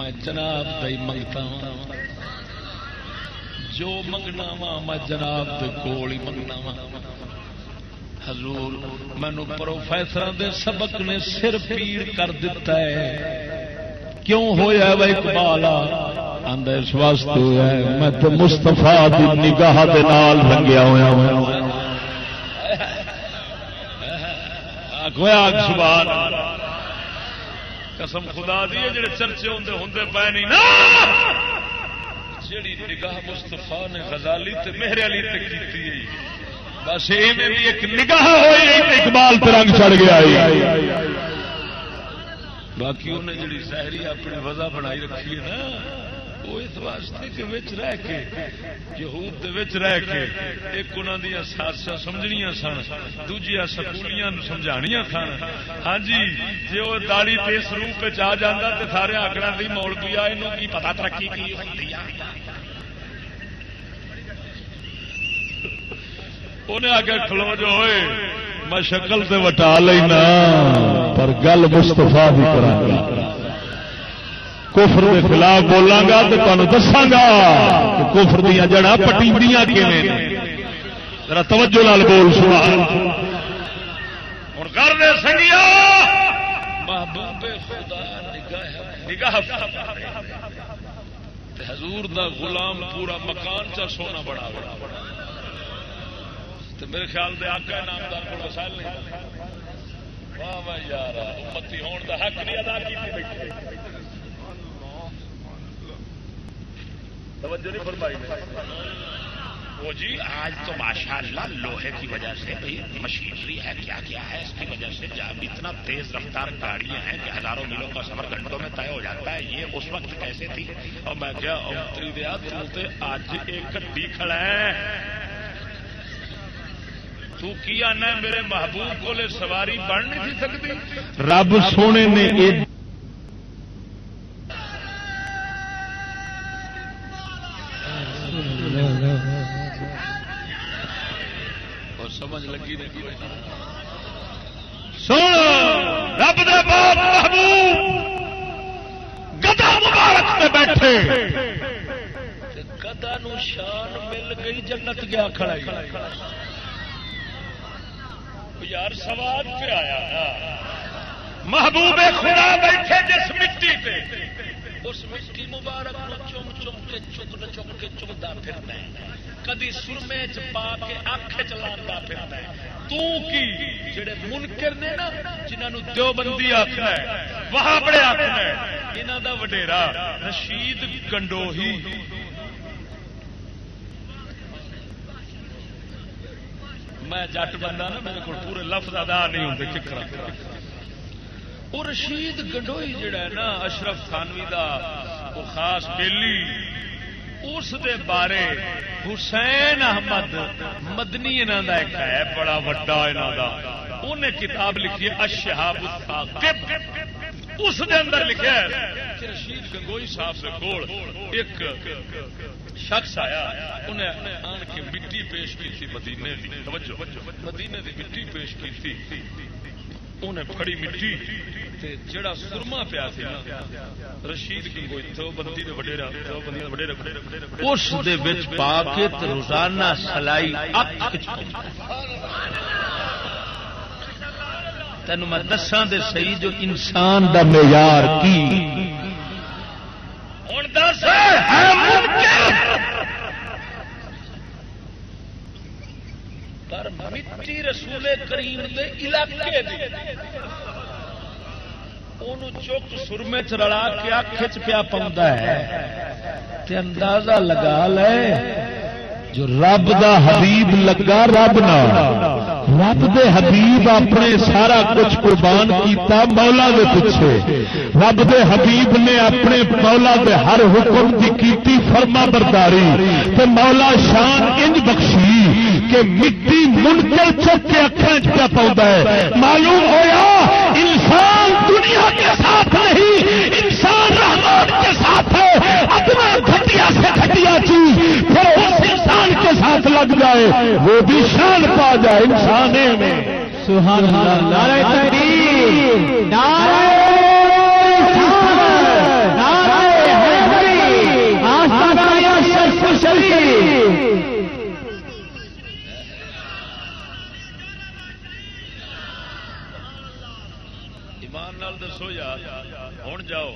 میں جناب دئی منگتا ہوں جو منگنا وا، میں جناب دے کول ہی منگنا وا۔ حضور مینو پروفیسر دے سبق نے سر پیڑ کر دیتا ہے۔ کیوں ہویا وہ اقبال؟ آندا اس واسطے ہے۔ میں تو مصطفی دی نگاہ دے نال رنگیا ہویا ہوں۔ گویا سبحان قسم خدا دی جڑے چرچے ہوندے ہوندے پے نہیں نا! جڑی نگاہ مصطفیٰ نے غزالی تے مہر علی تے کیتی ہے۔ بس ایویں بھی ایک نگاہ ہوئی اقبال تے رنگ چڑھ گیا ہے باقی انہیں جڑی ظاہری اپنی وجہ بنائی رکھی ہے نا۔ وہ اس واسطے کہ وچ رہ کے، یہود دے وچ رہ کے ایک انہاں دی سازشاں سمجھنیاں سن، دوجیاں سکولیاں سمجھانیاں سن ہاں جی جے او داڑھی تے اس روپ وچ آ جاندا تے سارے آکھنا دی مولوی آ اینو کی پتہ ترقی کی ہوندی ہے انہیں آگے کھلو جو ہوئے میں شکل سے وٹا لینا، پر گل مستفا بھی کرا کفر کے خلاف بولاں گا تو تمہیں دساگا کہ کفر دیا جڑا پٹی ذرا توجہ لال بول سنا اور کر دے سنگیا محبوب خدا نگاہ حضور دا غلام پورا مکان چا سونا بڑا بڑا بڑا میرے خیال دے آقا نامدار کو وسائل نہیں۔ واہ واہ یار، امتی ہون دا حق نہیں ادا کی بیٹھے توجہ نہیں فرمائی وہ جی آج تو ماشاء اللہ لوہے کی وجہ سے مشینری ہے کیا کیا ہے؟ اس کی وجہ سے جب اتنا تیز رفتار گاڑیاں ہیں کہ ہزاروں میلوں کا سفر گھنٹوں میں طے ہو جاتا ہے۔ یہ اس وقت کیسے تھی؟ اور میں کیا آج ایک گڈی کھڑا ہے۔ تو کیا نہ میرے محبوب کو لے سواری بڑھ نہیں سکتی؟ رب سونے نے سمجھ لگی سن رب دے باپ محبوب گدا مبارک پہ بیٹھے۔ گدا نو شان مل گئی جنت گیا کھڑا یار سوال پہ آیا۔ محبوب خدا بیٹھے جس مٹی پہ اس مٹی مبارک نو چم چم کے چک چک کے چکتا پھرنا ہے۔ کدی سرمے چ پا کے اکھ چلا پھرنا ہے۔ تو کی؟ جڑے منکر نے نا جنہوں دو بندی آخنا ہے، وہاں بڑے آخنا ہے۔ یہاں دا وڈیرا رشید گنڈوہی۔ میں جٹ بندہ نا، میرے کو پورے لفظ ادا نہیں ہوتے ککرا وہ رشید گنڈوئی جڑا ہے نا، اشرف تھانوی دا، وہ خاص بیلی، اس دے بارے حسین احمد مدنی انہوں دا ایک ہے، بڑا وڈا انہوں دا۔ انہیں کتاب لکھی ہے اشہاب اس دے اندر لکھا ہے کہ رشید گنگوئی صاحب سے کول ایک شخص آیا انہیں آن کے مٹی پیش کی تھی مدینے دی، توجہ، مدینے دی مٹی پیش کی تھی۔ انہیں پڑی مٹی جڑا سرما پیا رشید بندی اس پا کے روزانہ سلائی تین میں دساں دے صحیح جو انسان دا معیار کی؟ دس۔ مٹی رسول کریم دے علاقے چک سرمے چڑا کے کھچ پیا پاؤں ہے۔ اندازہ لگا لے، جو رب دا حبیب لگا رب نہ رب دے حبیب اپنے سارا کچھ قربان کیتا مولا دے پیچھے۔ رب دے حبیب نے اپنے مولا دے ہر حکم کی کیتی فرما برداری۔ تے مولا شان انج بخشی۔ کہ مٹی منکل چک کے اکھان پہ پاؤں ہے؟ معلوم ہویا انسان دنیا کے ساتھ نہیں، انسان رحمان کے ساتھ ہے، اپنا گھٹیا سے گھٹیا چیز، پھر اس انسان کے ساتھ لگ جائے، وہ بھی شان پا جائے انسان میں۔ سبحان اللہ، نعرہ تکبیر نعرہ دسو یار ہوں جاؤ،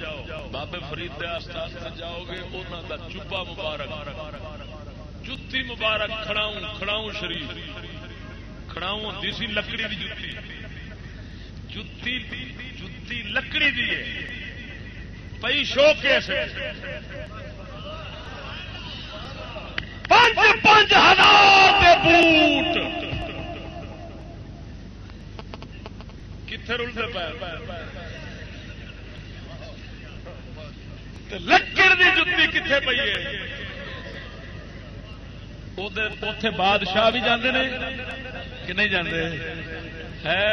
بابے فرید جاؤ گے انہوں کا چوبا مبارک۔ جتی مبارک، کھڑاؤں کھڑاؤں شریف۔ کھڑاؤں ہوتی سی لکڑی کی جتی۔ جتی جتی لکڑی دی ہے۔ پی شو کیسے پانچ ہزار بوٹ۔ کتنے رلتے پے؟ لکڑ کی جتی کتنے پی ہے؟ اتے بادشاہ بھی جانے نے کہ نہیں جانے ہے۔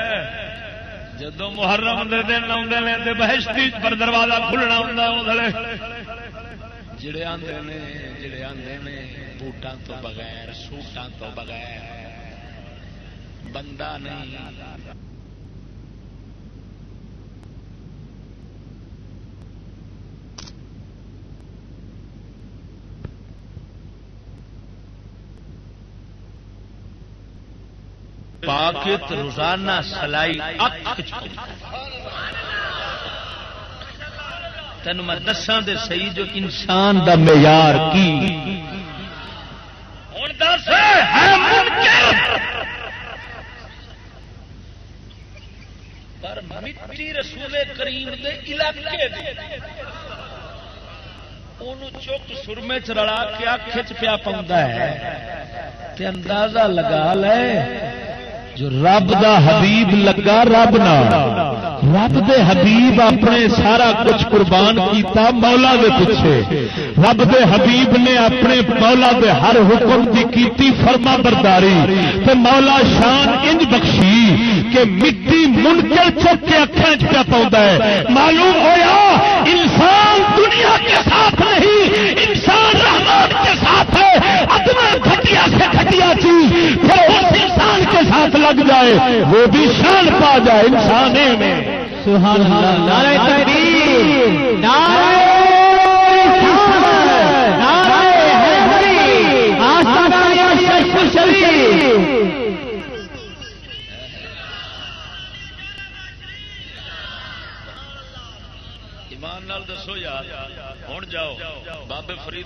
جدو محرم دے دن آدھے بہشتی پر دروازہ کھلنا ہوں جڑے آدھے نے، جڑے آدھے نے بوٹان تو بغیر سوٹان تو بغیر، بندہ نہیں۔ پاکت روزانہ سلائی تین میں دساں دے صحیح جو انسان دا معیار کی؟ پر مٹی رسول کریم دے علاقے چک سرمے چ چڑا کے کھچ پیا پاؤں ہے۔ اندازہ لگا لے۔ جو رب دا حبیب لگا رب نہ رب دے حبیب اپنے سارا کچھ قربان کیتا مولا دے پیچھے۔ رب دے حبیب نے اپنے مولا دے ہر حکم کی کیتی فرما برداری۔ تے مولا شان انج بخشی کہ مٹی منکل چک کے اکھان پہ پاؤں ہے۔ معلوم ہویا، انسان دنیا کے ساتھ نہیں، انسان رحمان کے ساتھ ہے۔ ادنا گھٹیا سے گھٹیا چیز۔ پھر ساتھ لگ جائے وہ بھی شان پا جائے انسان میں۔ سبحان اللہ۔ نعرہ تکبیر نعرہ دسو یار ہوں جاؤ بابے فرید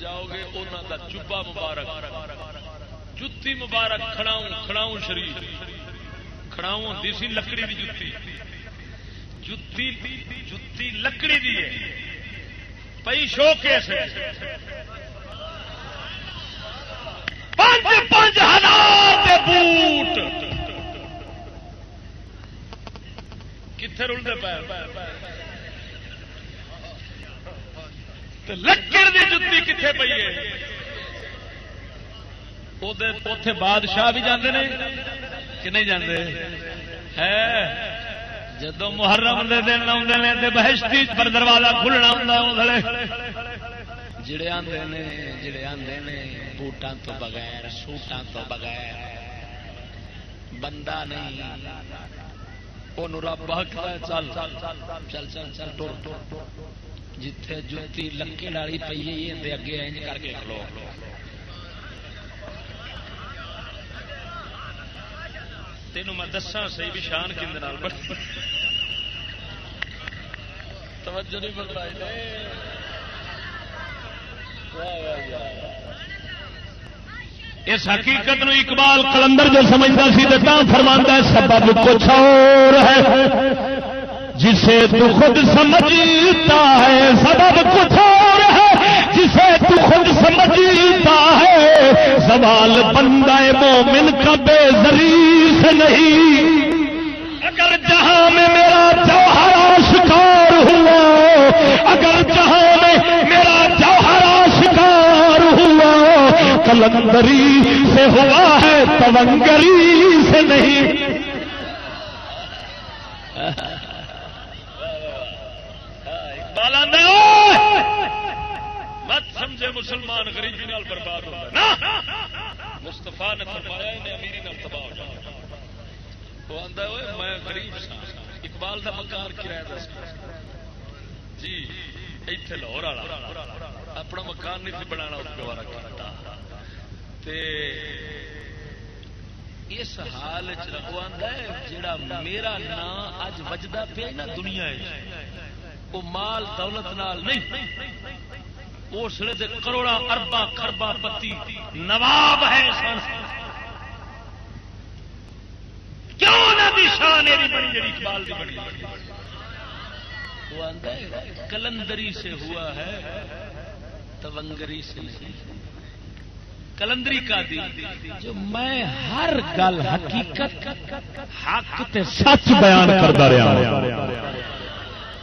جاؤ گے انہوں کا چوبا مبارک۔ جتی مبارک کھڑاؤں کھڑاؤں شریف۔ کھڑاؤں ہوتی سی، لکڑی کی جتی۔ جتی جتی لکڑی دی ہے۔ پی شو کیسے پانچ پانچ ہزار بوٹ۔ کتنے رلتے پے؟ لکڑ کی جتی کتنے پی ہے؟ اتے بادشاہ بھی جانے نے کہ نہیں جانے ہے جدو محرم دے دن آدھے بہشتی پر دروازہ کھلنا ہوں جڑے آدھے نے جڑے آدھے نے بوٹان تو بغیر سوٹان تو بغیر بندہ نہیں رب چل چل چل چل ٹر جتھے جتی لکے لالی پی ہے اگے اینج کر کے کھلو تینوں میں دسا سی بھی شان کھند توجہ نہیں بدلائی اس حقیقت نو اقبال کلندر جو سمجھتا سی تو فرما ہے، سبب کچھ اور ہے۔ جسے تو خود سمجھتا ہے، سبب کچھ اور ہے۔ جسے تو خود سمجھتا ہے سوال بندہ مومن کا بے زری سے نہیں. اگر جہاں میں میرا جوہرا شکار ہوا، اگر جہاں میں میرا جوہرا شکار ہوا، کلندری سے ہوا ہے، تونگری سے نہیں. مت سمجھے مسلمان غریبی نال برباد ہوتا مستفا نے فرمایا انہیں امیری نال تباہ ہو جاتا وہ آتا ہے میں غریب سا اقبال کا مکان کرایہ دس جی اتنے لاہور والا۔ اپنا مکان نہیں بنا گوارا کرتا اس حال جڑا میرا نام اج وجدا پیا نا دنیا وہ مال دولت نال نہیں۔ اس لیے کروڑا اربا خربا پتی نواب ہے کلندری سے ہوا ہے تونگری سے نہیں۔ کلندری کا دی جو میں ہر گل حقیقت حق تے سچ بیان کرتا رہا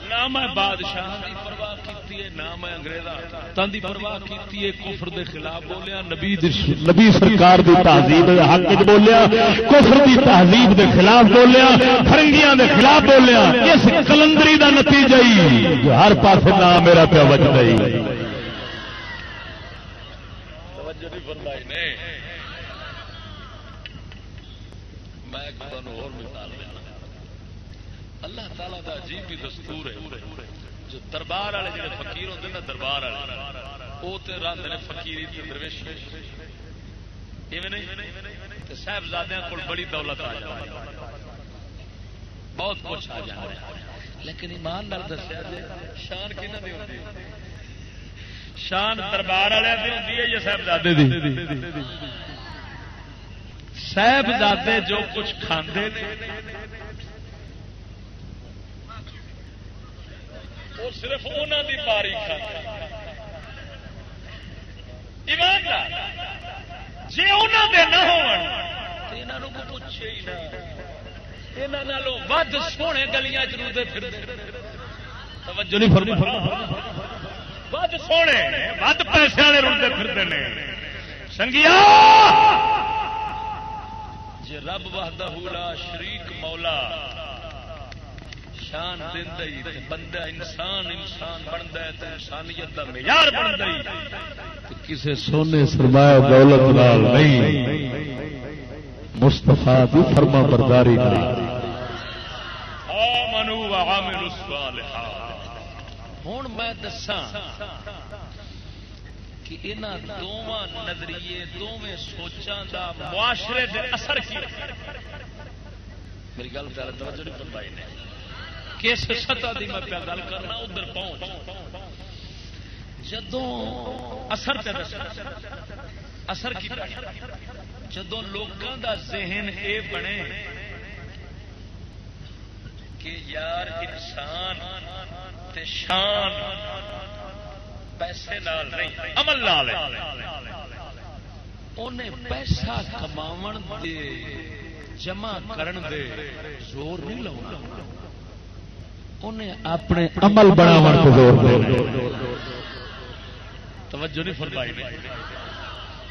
نہ میں بادشاہ۔ کی پرواہ کی نہ میں انگریزا۔ تن کی پرواہ کی کفر دے خلاف بولیا۔ نبی نبی سرکار دی تہذیب حق وچ بولیا۔ کفر دی تہذیب دے خلاف بولیا۔ فرنگیاں دے خلاف بولیا۔ اس کلندری دا نتیجہ ہی۔ ہر پاس نام میرا پیا بچتا ہی اللہ تعالی دا عجیب بھی دستور ہے جو دربار والے جڑے فقیر ہوتے ہیں نا دربار والے وہ تو رنگ نے فقیری درویش صاحبزادے کو بڑی دولت آ جائے بہت کچھ آ جائے لیکن ایمان نال دسیا جی شان کی شان دربار والے ہوتی ہے یا صاحبزادے دی؟ صاحبزادے جو کچھ کھاندے وہ صرف انہوں کی پاری جی انہوں نے نہ ہو پوچھے ہی نہ۔ ود سونے گلیاں چلتے پھر ود سونے ود پیسے والے رلتے پھرتے ہیں سنگیا! جی رب وحدہ شریک مولا۔ شان بندہ انسان انسان بنتا ہے انسانیت کا معیار بنتا کسی سونے سرمایہ دولت لال نہیں مستفا بھی فرما برداری ہوں میں دسا کہ یہاں دونوں نظریے دونوں سوچان کا معاشرے اثر کی میری گل توجہ نہیں فرمائی نے۔ کس سطح کی میں پیا گل کرنا، ادھر پہنچ۔ جدو اثر اثر جدو لوگوں کا ذہن یہ بنے کہ یار انسان تے شان پیسے نال نہیں، عمل نال انہیں پیسہ کما جمع کرن دے زور نہیں لاؤنا۔ انہیں اپنے عمل بنا زور توجہ نہیں فرمائی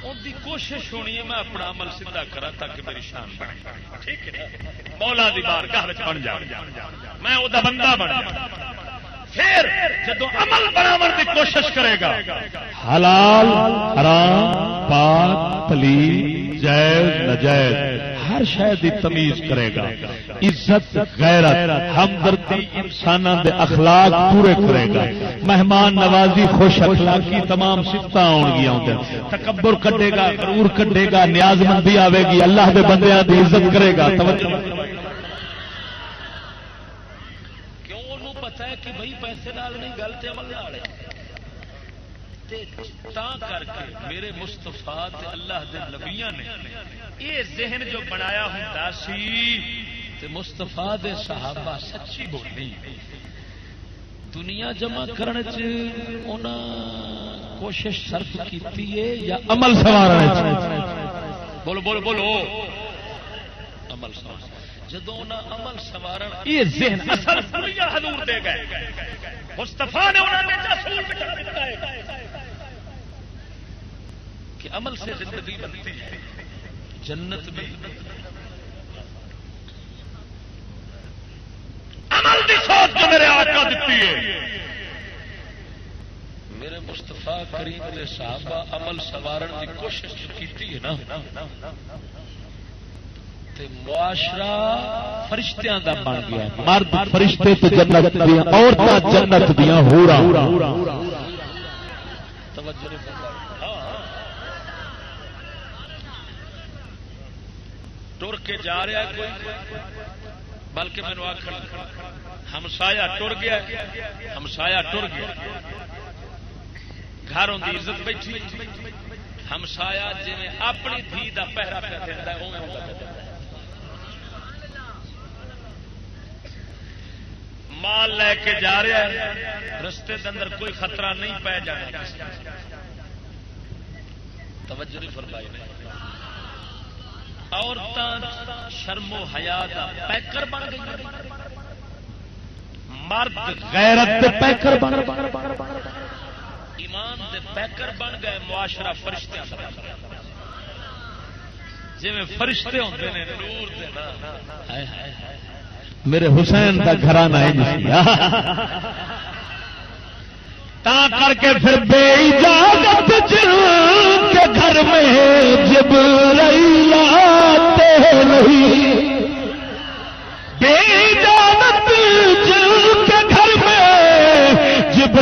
ان کی کوشش ہونی ہے میں اپنا عمل سیدھا کرا تاکہ میری شان بنے۔ مولا دی بار گھر بن جا۔ میں وہ بندہ بن جا۔ پھر جب عمل بناو کی کوشش کرے گا حلال حرام پاک پلی جائز نجائز ہر شاید کی تمیز کرے گا۔ عزت، غیرت، ہمدردی انسان دے اخلاق پورے کرے گا۔ مہمان نوازی خوش اخلاقی تمام سفت آن گیا تکبر کٹے گا، غرور کٹے گا نیاز مندی آئے گی۔ اللہ دے بندیاں دی عزت کرے گا۔ توجہ۔ کیوں انہوں پتا ہے کہ بھائی پیسے ڈال نہیں گل تے عمل نال ہے؟ تے تاں کر کے میرے مستفا اللہ دے نبیاں نے یہ ذہن جو بنایا ہوں سی تے مستفا دے صحابہ سچی بولی دنیا جمع کرنے کوشش صرف کیتی ہے یا عمل سوار بولو بولو بولو۔ عمل سوار۔ جدو عمل سوار یہ ذہن اصل دنیا حضور دے گئے۔ مستفا نے انہوں نے اصول بٹھا دیتا ہے کہ عمل سے زندگی بنتی ہے۔ جنت بھی عمل دی سوچ جو میرے آقا دیتی ہے۔ میرے مستفا کریم کے صحابہ عمل سوارن کی کوشش کی ہے نا تے معاشرہ فرشتیاں دا بن گیا۔ مرد فرشتے تے جنت دیاں عورتاں جنت دیاں ہورا۔ توجہ نہیں فرمائی ہاں ہاں ٹر کے جا رہا ہے کوئی؟ بلکہ مینو آخر ہمسایا ٹر گیا ہمسایا ٹر گیا گھر کی عزت بیٹھی ہمسایا جی اپنی دھی کا پہرا پہ دینا مال لے کے جا رہا ہے، رستے کے اندر کوئی خطرہ نہیں پی جانا توجہ نہیں فرمائی۔ عورتیں شرم و حیا کا پیکر بن گئی۔ مرد غیرت تے پیکر بن ایمان دے پیکر بن گئے، معاشرہ فرشتے جی فرشتے ہوتے ہیں نور دے نا میرے حسین کا گھرانہ ہے [laughs] تا کر کے پھر بے اجازت کے گھر میں جب آتے نہیں۔ بے اجازت کے گھر میں جب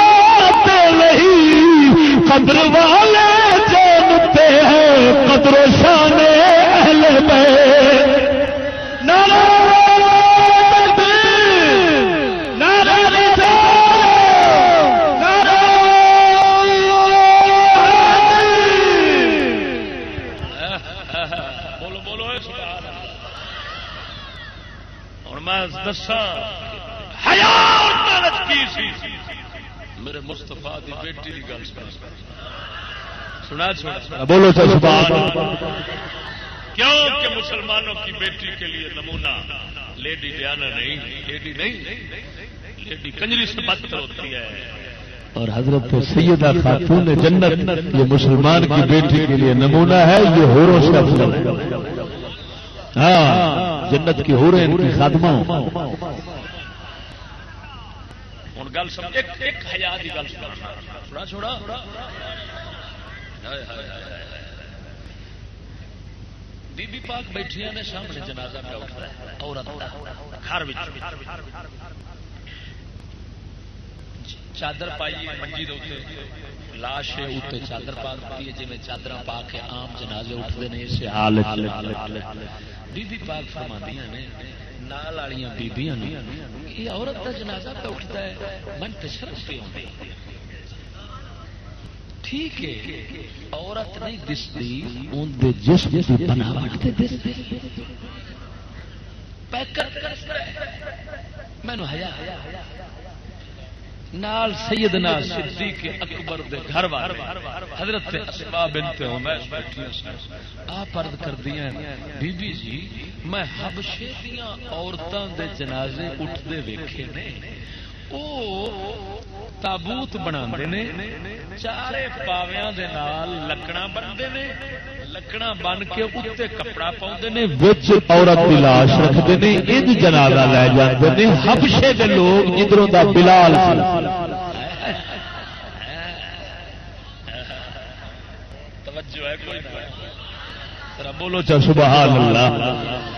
آتے نہیں۔ قدر دساں حیا کی سی؟ میرے مصطفیٰ دی بیٹی دی گل سنا چھوڑا بولو سبحان کیوں کہ مسلمانوں کی بیٹی کے لیے نمونہ لیڈی ڈیانا نہیں لیڈی نہیں۔ لیڈی کنجری سے بدتر ہوتی ہے۔ اور حضرت سیدہ خاتون جنت یہ مسلمان کی بیٹی کے لیے نمونہ ہے یہ ہوروں سے افضل ہے۔ ہاں۔ جنت کی ہوریں ان کی خادمہ ہوں، گل ایک ایک حیا گل سنا چھوڑا۔ بی بی پاک بیٹھیا نے سامنے جنازہ پہ اٹھ رہا ہے، عورت گھر چادر پائی منجی دے لاش چادر پا دیتی ہے جی چادر پا کے آم جنازے اٹھتے ہیں اس حال بی بی پاک فرماندیاں نے، نال بیبیاں نے یہ عورت کا جنازہ پہ اٹھتا ہے، من تشرف پہ ٹھیک ہے، عورت نہیں دستی ان دے جسم کی بناوٹ تے دستی۔ مینو ہیا نال سیدنا صدیق اکبر دے گھر والے، حضرت اسباب بنت عمیس بیٹھی ہیں۔ آپ عرض کر دیا بی بی جی میں حبشے دیاں عورتاں دے جنازے اٹھدے ویکھے نے۔ او تابوت بنا نے چارے پاویاں دے نال لکڑا بنتے نے لکڑا بن کے اتنے کپڑا پاؤں نے وچ عورت کی لاش رکھتے ہیں انج جنازہ لے جاتے ہیں حبشے دے لوگ ادھروں دا بلال توجہ ہے کوئی بولو چا سبحان اللہ۔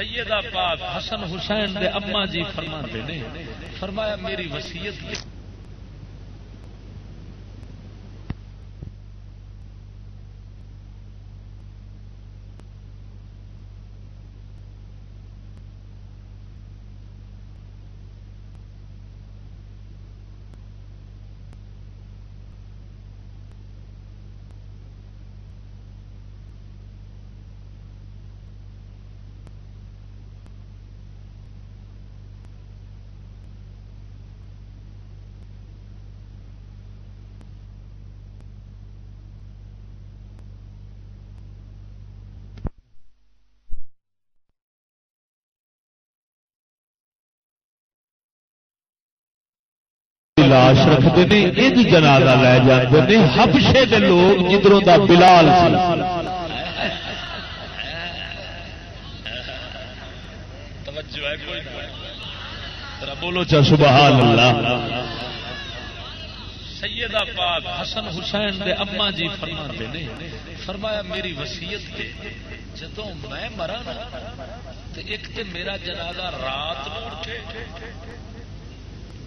سیدہ پاک حسن حسین دے اما جی فرما نے فرمایا میری وسیعت لاش رکھتے ہیں انج جنازہ لے جاتے ہیں حبشے دے لوگ جدروں دا بلال بولو چا، سبحان اللہ۔ سیدہ پاک حسن حسین دے اما جی فرما نے، فرمایا میری وسیعت تے جدو میں مرا نا تو ایک تے میرا جنازہ رات نو اٹھے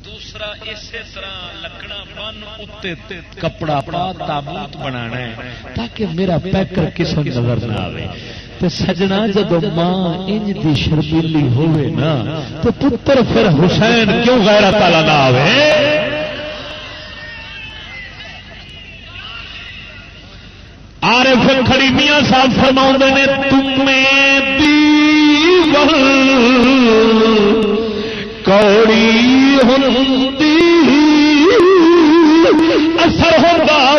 دوسرا اسی طرح لکڑا بن اتنے کپڑا پا تابوت بنانا ہے تاکہ میرا پیکر کسی نظر نہ آئے تے سجنا جب ماں انج دی شرمیلی ہوئے نا تو پتر پھر حسین کیوں غیرت والا نہ آوے؟ آرے پھر کھڑی میاں صاحب فرما نے، تمہیں دیول کوڑی ہوں اثر ہوتا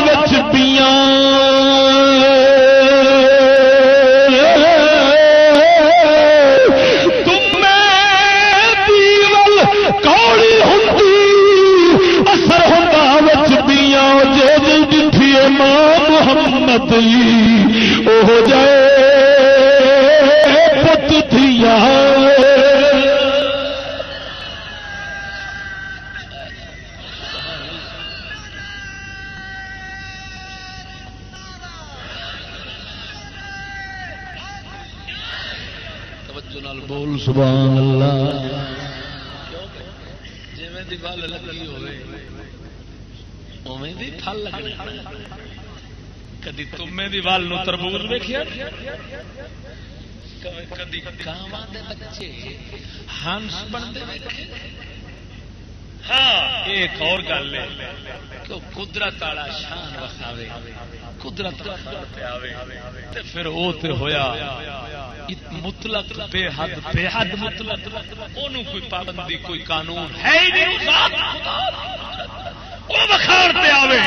تمے دی وال نو تربوز ویکھیا؟ کدی کاواں دے بچے ہنس ویکھے؟ ہاں ایک اور گل ہے۔ کہ قدرت والا شان وکھاوے قدرت تے پھر او تے ہویا مطلق بے حد بے حد مطلق۔ اونوں کوئی پابندی کوئی قانون ہے ہی نہیں۔ اس ذات خدا او بخار پہ آوے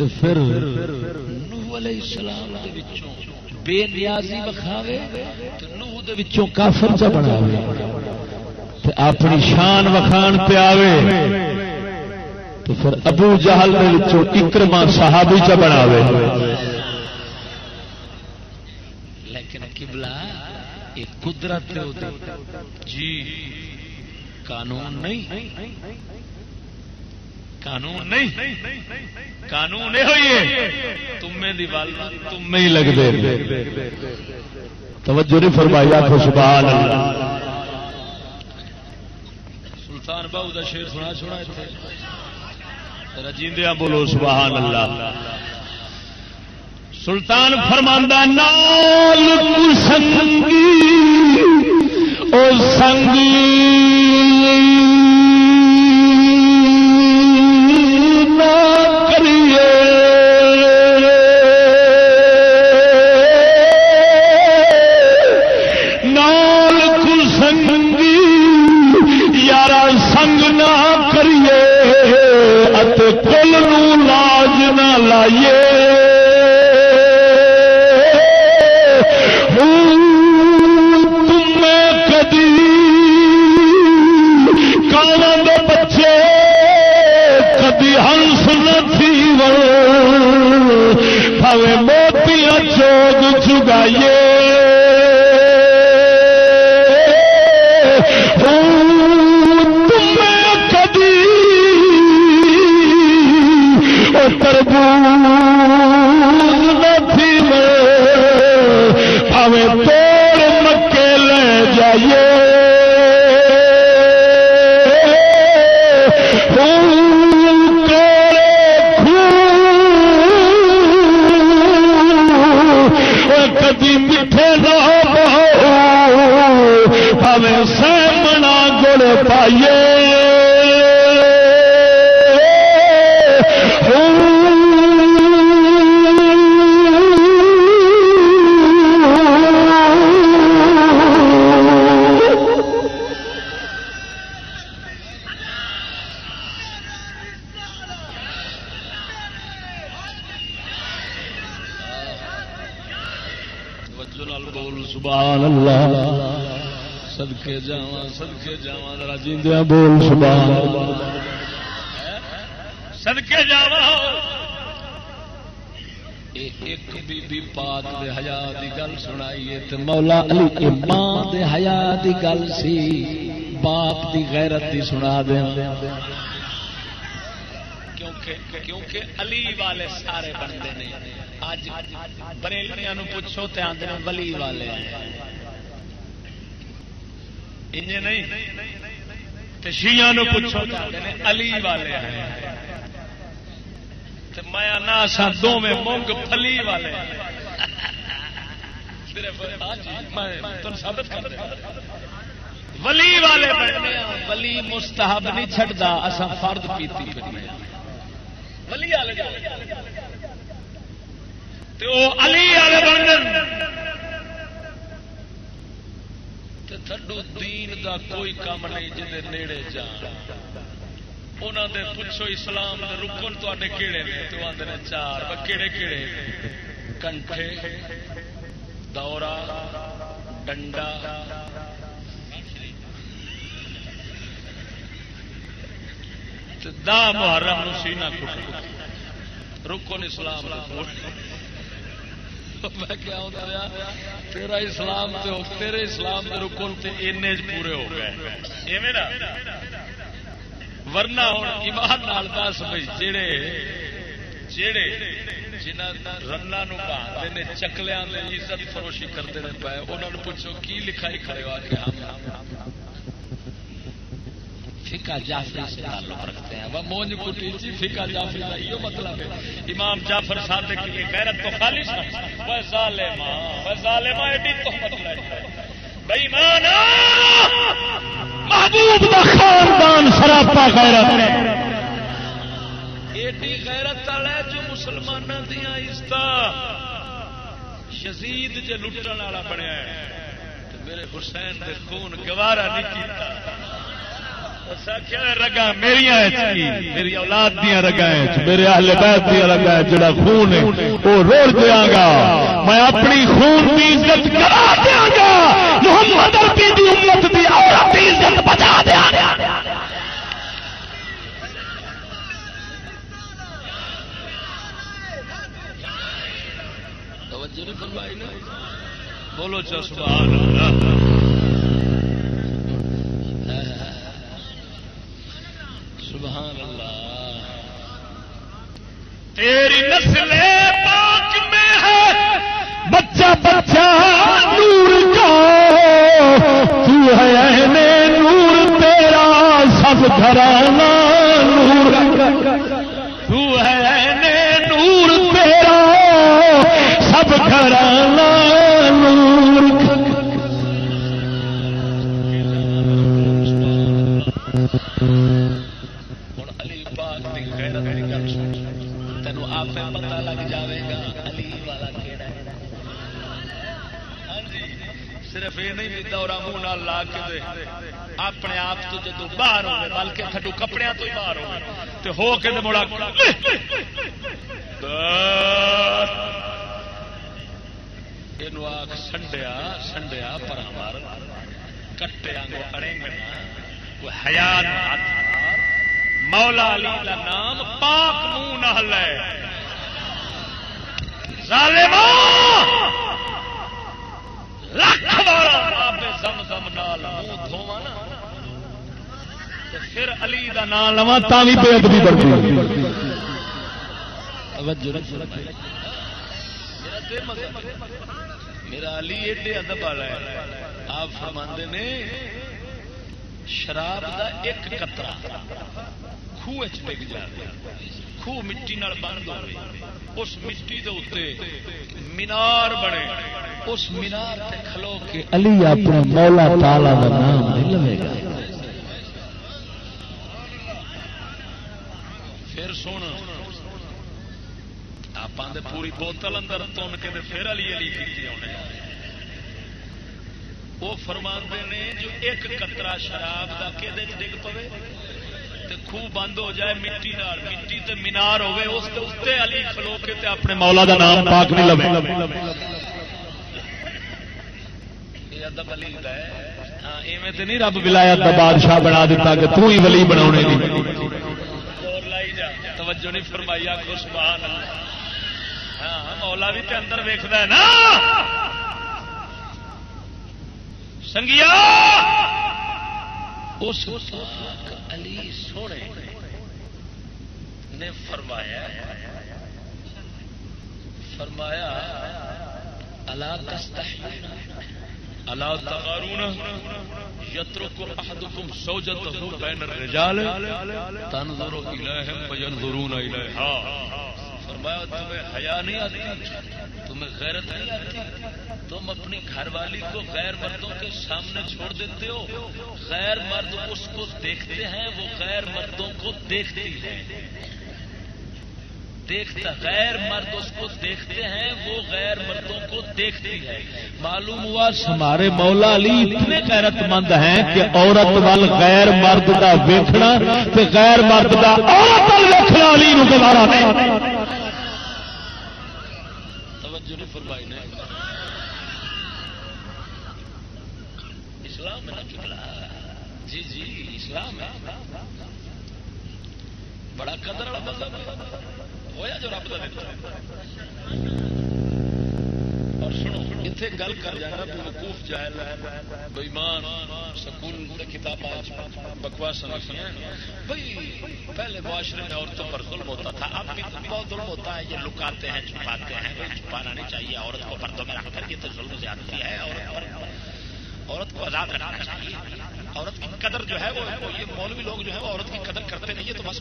تو پھر نوح علیہ السلام دے وچوں بے نیازی بخاوے تے نوح دے وچوں کافر چ بناوے تے اپنی شان وکھان پہ آوے تو پھر ابو جہل دے وچوں اکرما صحابی چ بناوے لیکن قبلہ یہ قدرت ہے وہ جی قانون نہیں قانون نہیں۔ قانون یہ ہوئی ہے۔ تمہیں دیوال تمہیں نہیں لگتے توجہ نہیں فرمائی آخو سبحان اللہ۔ سلطان باؤ کا شیر سنا چھوڑا اتنے رجیندیا بولو، سبحان اللہ۔ سلطان فرماندہ نال سنگی، او سنگی۔ ذرا بول سبحان سدکے جاوا ایک بی بی پاک دے حیا دی گل سنائیے تے مولا علی امام دے حیا دی گل سی، باپ دی غیرت دی سنا دیں کیونکہ کیونکہ علی والے سارے بندے نے۔ اج بریلیاں نو پوچھو تے آندے ولی والے ہیں۔ انج نہیں؟ تے پوچھو علی والے میں انا مونگ پھلی والے جی، ثابت کر ولی والے ولی مستحب نہیں چھڑدا اساں فرض پیتی ولی والے۔ علی والے بن تے تھڈو دین دا کوئی کام نہیں جے نیڑے جان۔ انہاں دے پوچھو اسلام دے رکن تے کیڑے نے؟ تو آندے نے چار۔ وہ کیڑے کیڑے کنٹھے دورا ڈنڈا۔ دا محرم نو سینہ کٹ رکن اسلام میں کیا ہوتا رہا؟ تیرا اسلام تے تیرے اسلام دے رکن تے اینے پورے ہو گئے۔ ایویں نا؟ ورنہ ہوں ایمان نال دس بھائی جڑے جڑے جنہ رنا باندھتے نے، چکلیاں نے عزت فروشی کرتے ہیں پائے انہوں نے پوچھو کی لکھائی کھڑے ہو کہ ہم فکا جعفری سے تعلق رکھتے ہیں۔ وہ مونج کٹی جی فکا جعفری کا یہ مطلب ہے۔ امام جعفر صادق کی غیرت تو خالی وہ ظالما وہ ظالما ایڈی تہمت لائے بے ایمان محبوب دا خاندان سراپا غیرت ہے۔ ایڈی غیرت والا ہے جو مسلمانوں دیا عزت شزید جے لٹن والا بنیا ہے۔ میرے حسین دے خون گوارا نہیں کیتا۔ رگا میری میری اولاد دیا رگا میرے اہل بیت دیا رگا جڑا خون ہے، وہ روڑ دیا گا۔ میں اپنی خون کی عزت کرا دیا گا۔ محمد عربی دی امت دی عورت دی عزت بچا دیا گا۔ بولو چا سبحان اللہ۔ کے دے مڑا یہ آخ سنڈیا سنڈیا پر ہمار کٹے آنگو اڑیں حیات مولا علی کا نام پاک منہ نہ لے ظالما لکھ والا زم زم نال منہ دھووا نا پھر علی دا نام لوا تا بھی بے ادبی بڑھتی میرا علی ایڈے ادب والا ہے آپ فرماندے نے شراب دا ایک قطرہ خوہ ڈگ جائے خوہ مٹی نال بند ہو اس مٹی دے اتنے مینار بنے اس مینار تے کھلو کے علی اپنے مولا تالا کا نام نہیں لوے گا پھر سن آپ پوری بوتل اندر تن کے پھر علی علی کی آنے وہ فرما نے جو ایک کترا شراب کا کہ ڈگ پوے خوہ بند ہو جائے مٹی نال مٹی تے مینار ہوے اس تے اوتے علی کھلو کے تے اپنے مولا دا نام پاک نہیں لوے یہ ادب علی دا ہے ہاں ایویں تے نہیں رب ولایت دا بادشاہ بنا دیتا کہ تو ہی ولی بناونے دی توجہ نہیں فرمائی آکھو سبحان اللہ۔ ہاں، ہاں، مولا بھی تے اندر ویکھدا ہے نا۔ سنگیا۔ اس علی سونے نے فرمایا فرمایا اللہ اللہ تغارون یترک احدکم بین الرجال تنظر الیہم فینظرون الیہا. فرمایا، تمہیں حیا نہیں آتی؟ تمہیں غیرت نہیں آتی؟ تم اپنی گھر والی کو غیر مردوں کے سامنے چھوڑ دیتے ہو؟ غیر مرد اس کو دیکھتے ہیں، وہ غیر مردوں کو دیکھتی ہے۔ دیکھتا غیر مرد اس کو دیکھتے ہیں، وہ غیر مردوں کو دیکھتی ہے۔ معلوم ہوا ہمارے مولا علی اتنے غیرت مند ہیں کہ عورت وال غیر مرد کا ویکھنا غیر مرد کا عورت ویکھنا علی نو گوارا نہیں جی، جی، بڑا قدر والا مطلب ہوا جو رب کا اور سنو اتنے گل کر جانا وقوف جائل بےمان سکول کتاب بکواس بھائی پہلے معاشرے میں عورتوں پر ظلم ہوتا تھا۔ اب بھی بہت ظلم ہوتا ہے، یہ لکاتے ہیں، چھپاتے ہیں۔ چھپانا نہیں چاہیے، عورت کو پردوں میں رکھ کر یہ تو ظلم زیادتی ہے۔ عورت پر، عورت کو آزاد رکھنا چاہیے۔ عورت کی قدر جو ہے، وہ یہ مولوی لوگ جو ہے وہ عورت کی قدر کرتے نہیں ہے تو بس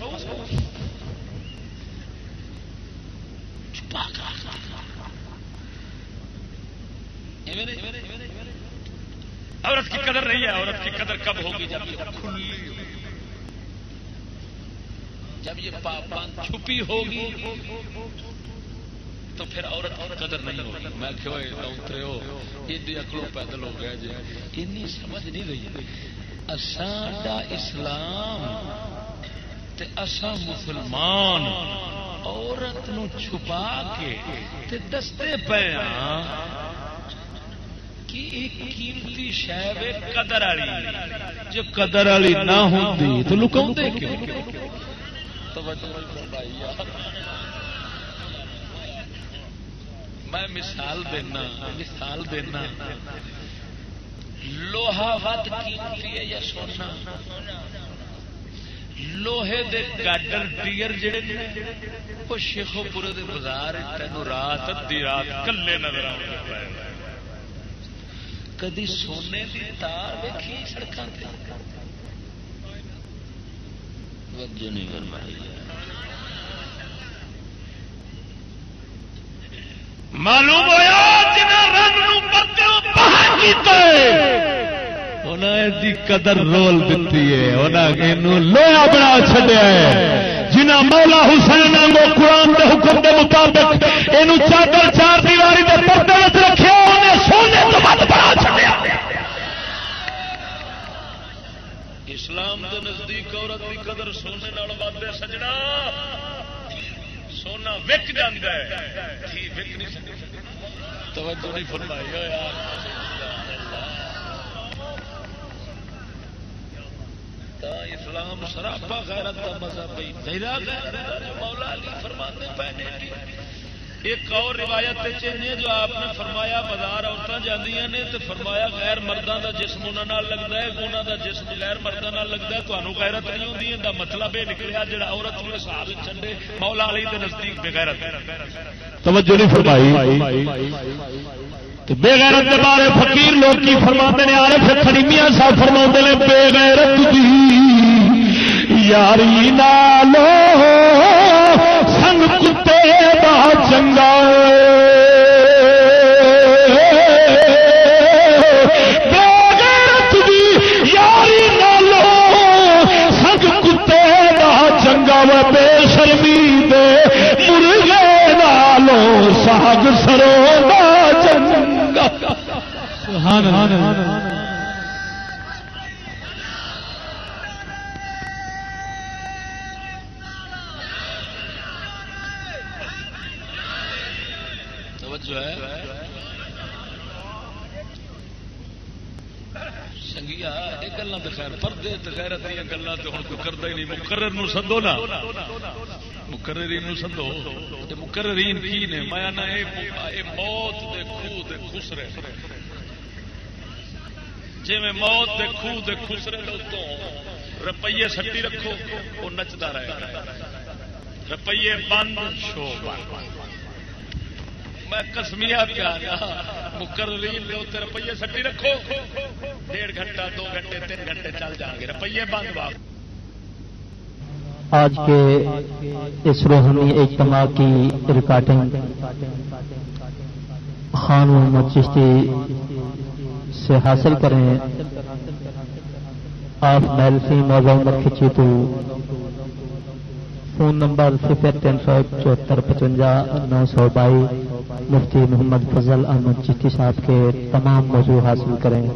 عورت کی قدر نہیں ہے، عورت کی قدر کب ہوگی؟ جب یہ کھلی جب یہ پاپان چھپی ہوگی، تو پھر عورت اور قدر نہیں ہوگی۔ میں کہ اترے ہو، ایڈی اکلو پیدل ہو گیا جی۔ این سمجھ نہیں رہی۔ ساڈا اسلام تے اسا مسلمان عورت نو چھپا کے تے دستے پے ہاں۔ کہ ایک قیمتی شہ قدر والی جو قدر والی نہ ہوتی تو لکاؤ کیوں؟ میں مثال دینا مثال دینا۔ لوہا ود قیمتی ہے یا سونا؟ لوہے دے گاڈر ٹیئر جڑے نے، وہ شیخو پورے دے بازار تین رات ادی رات کلے نظر آ کدی سونے دی تار ویکھی سڑکوں سے نہیں فرمائی معلوم ہوا قدر رول دیتی ہے لوہا بنا چڈیا ہے۔ جنہ مولا حسین کو قرآن کے حکم کے مطابق یہ چادر چار دیواری کے پردے رکھے انہیں سونے تو بعد بنا چڈیا اسلام کے نزدیک عورت کی قدر سونے ود سجنا۔ سونا وک جانا توجہ نہیں فرمائی اسلام سراپا غیرت کا مذہب مولا علی فرمانے پہنے ایک اور روایت جو آپ نے فرمایا، بازار عورتیں جانیا نے تو فرمایا غیر مردوں کا جسم انہوں لگتا ہے انہوں کا جسم غیر مردوں لگتا ہے تمہیں غیرت نہیں ہوتی ان کا مطلب یہ نکلیا جا عورت نے سال چنڈے، مولا علی کے نزدیک بغیرت توجہ نہیں فرمائی۔ تو بے غیرت دے بارے فقیر لوگ کی فرماتے نے عارف خریمیاں صاحب فرما نے بے غیرت دی۔ یاری نالو، سنگ کتے دا چنگا بے غیرت یاری نالو، سنگ کتے دا چنگا و شرمی دے مرغے نالو، ساگ سرو سنگیا، یہ گلا تو خیر، پردے دیا گلا تو ہوں کوئی کرتا ہی نہیں۔ مقرر نو سدو نا۔ مقررین سدو۔ مقررین کی نے؟ میں موت دے دے خسرے۔ جی میں موت دے خوہ دے خسرے تو رپیے سٹی رکھو، وہ نچتا رہے۔ رپیے بند، شو میں کسمیا پیا مقررین دے اتنے روپیے سٹی رکھو۔ ڈیڑھ گھنٹہ، دو گھنٹے، تین گھنٹے چل جان گے۔ روپیے بند واپس۔ آج کے اس روحانی اجتماع کی ریکارڈنگ، خان محمد چشتی سے حاصل کریں۔ آپ میلفی موضوع کھچی تو۔ فون نمبر صفر تین سو چوہتر پچوجا نو سو بائی۔ مفتی محمد فضل احمد چشتی صاحب کے تمام موضوع حاصل کریں۔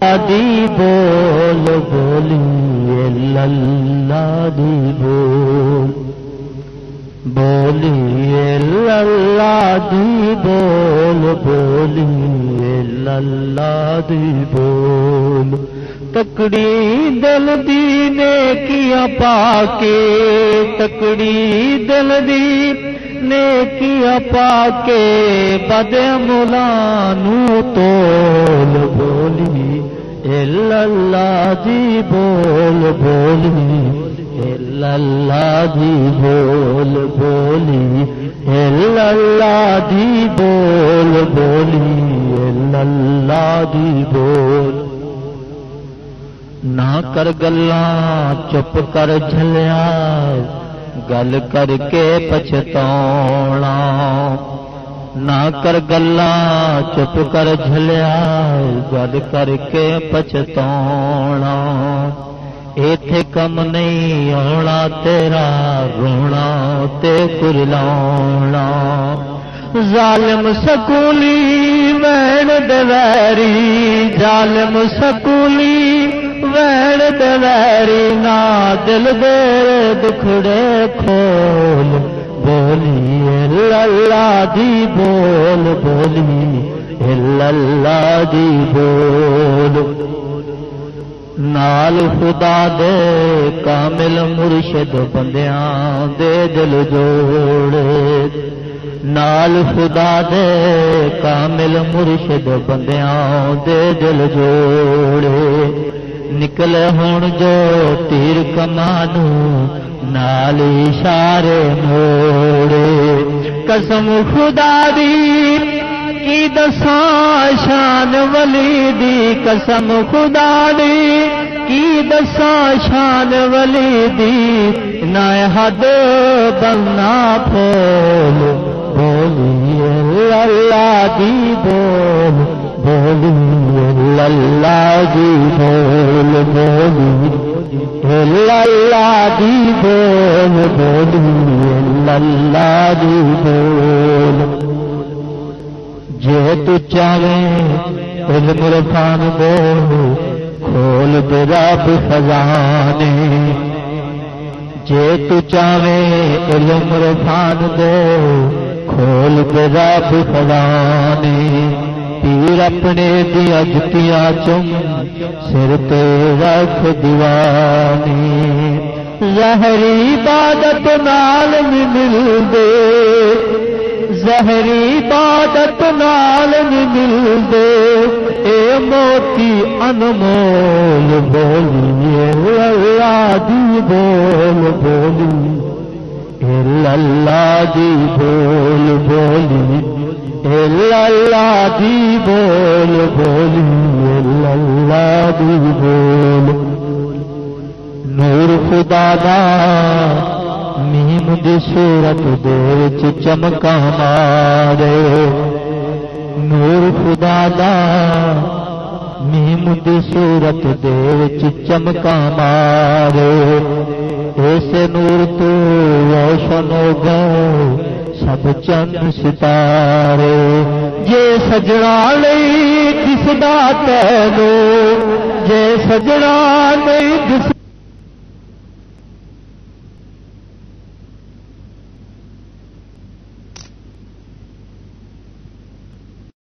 دی بول بولی، اللہ دی بول۔ بولی اللہ دی بول بولی اللہ دی بول۔ تکڑی دل دی نے کیا پا کے تکڑی دل دی نے کیا پا کے بد ملانو تول بولی اللہ دی بول بولی اللہ دی بول بولی، اللہ دی بول بولی، اللہ دی بول. نہ کر گلا چپ کر جلیا گل کر کے پچھتا نہ کر گلا چپ کر جلیا گل کر کے پچھتا ایتھے کم نہیں آنا تیرا، رونا تے کرلا ظالم سکولی وین دویری ظالم سکولی وین دویری نا دل دے دکھڑے کھول، بولی اللہ دی بول، بولی اللہ دی بول۔ نال خدا دے کامل مرشد بندیاں دے دل جوڑے۔ نال خدا دے کامل مرشد بندیاں دے دل جوڑے۔ نکلے ہون جو تیر کمانو نال اشارے موڑے۔ قسم خدا دی کی دساں شان ولی دی قسم خدا دی؟ کی دساں شان ولی دی؟ نہ حد بننا پھول بولی اللہ دی جی بول بولی اللہ دی جی بول بولی اللہ دی جی بول بولی اللہ دی بول۔ جے تو چاہے، علم رفان دو کھول دے رب خزانے۔ جے تو چاہے، علم رفان دو کھول دے رب خزانے۔ پیر اپنے دیا جتیاں چم، سر تے رکھ دیوانی زہری عبادت نال بھی مل دے زہری عبادت نال مل دے اے موتی انمول بولی اللہ دی بول بولی۔ اللہ دی بول بولی اللہ دی بول بولی۔ اللہ دی بول نور خدا دا، میم دی صورت دے چمکا مارے نور خدا دا، میم دی صورت دے چمکا مارے ایسے نور تو روشن ہو گئے، سب چند ستارے۔ جے سجنا نہیں دسدا تینو جے سجنا نہیں دس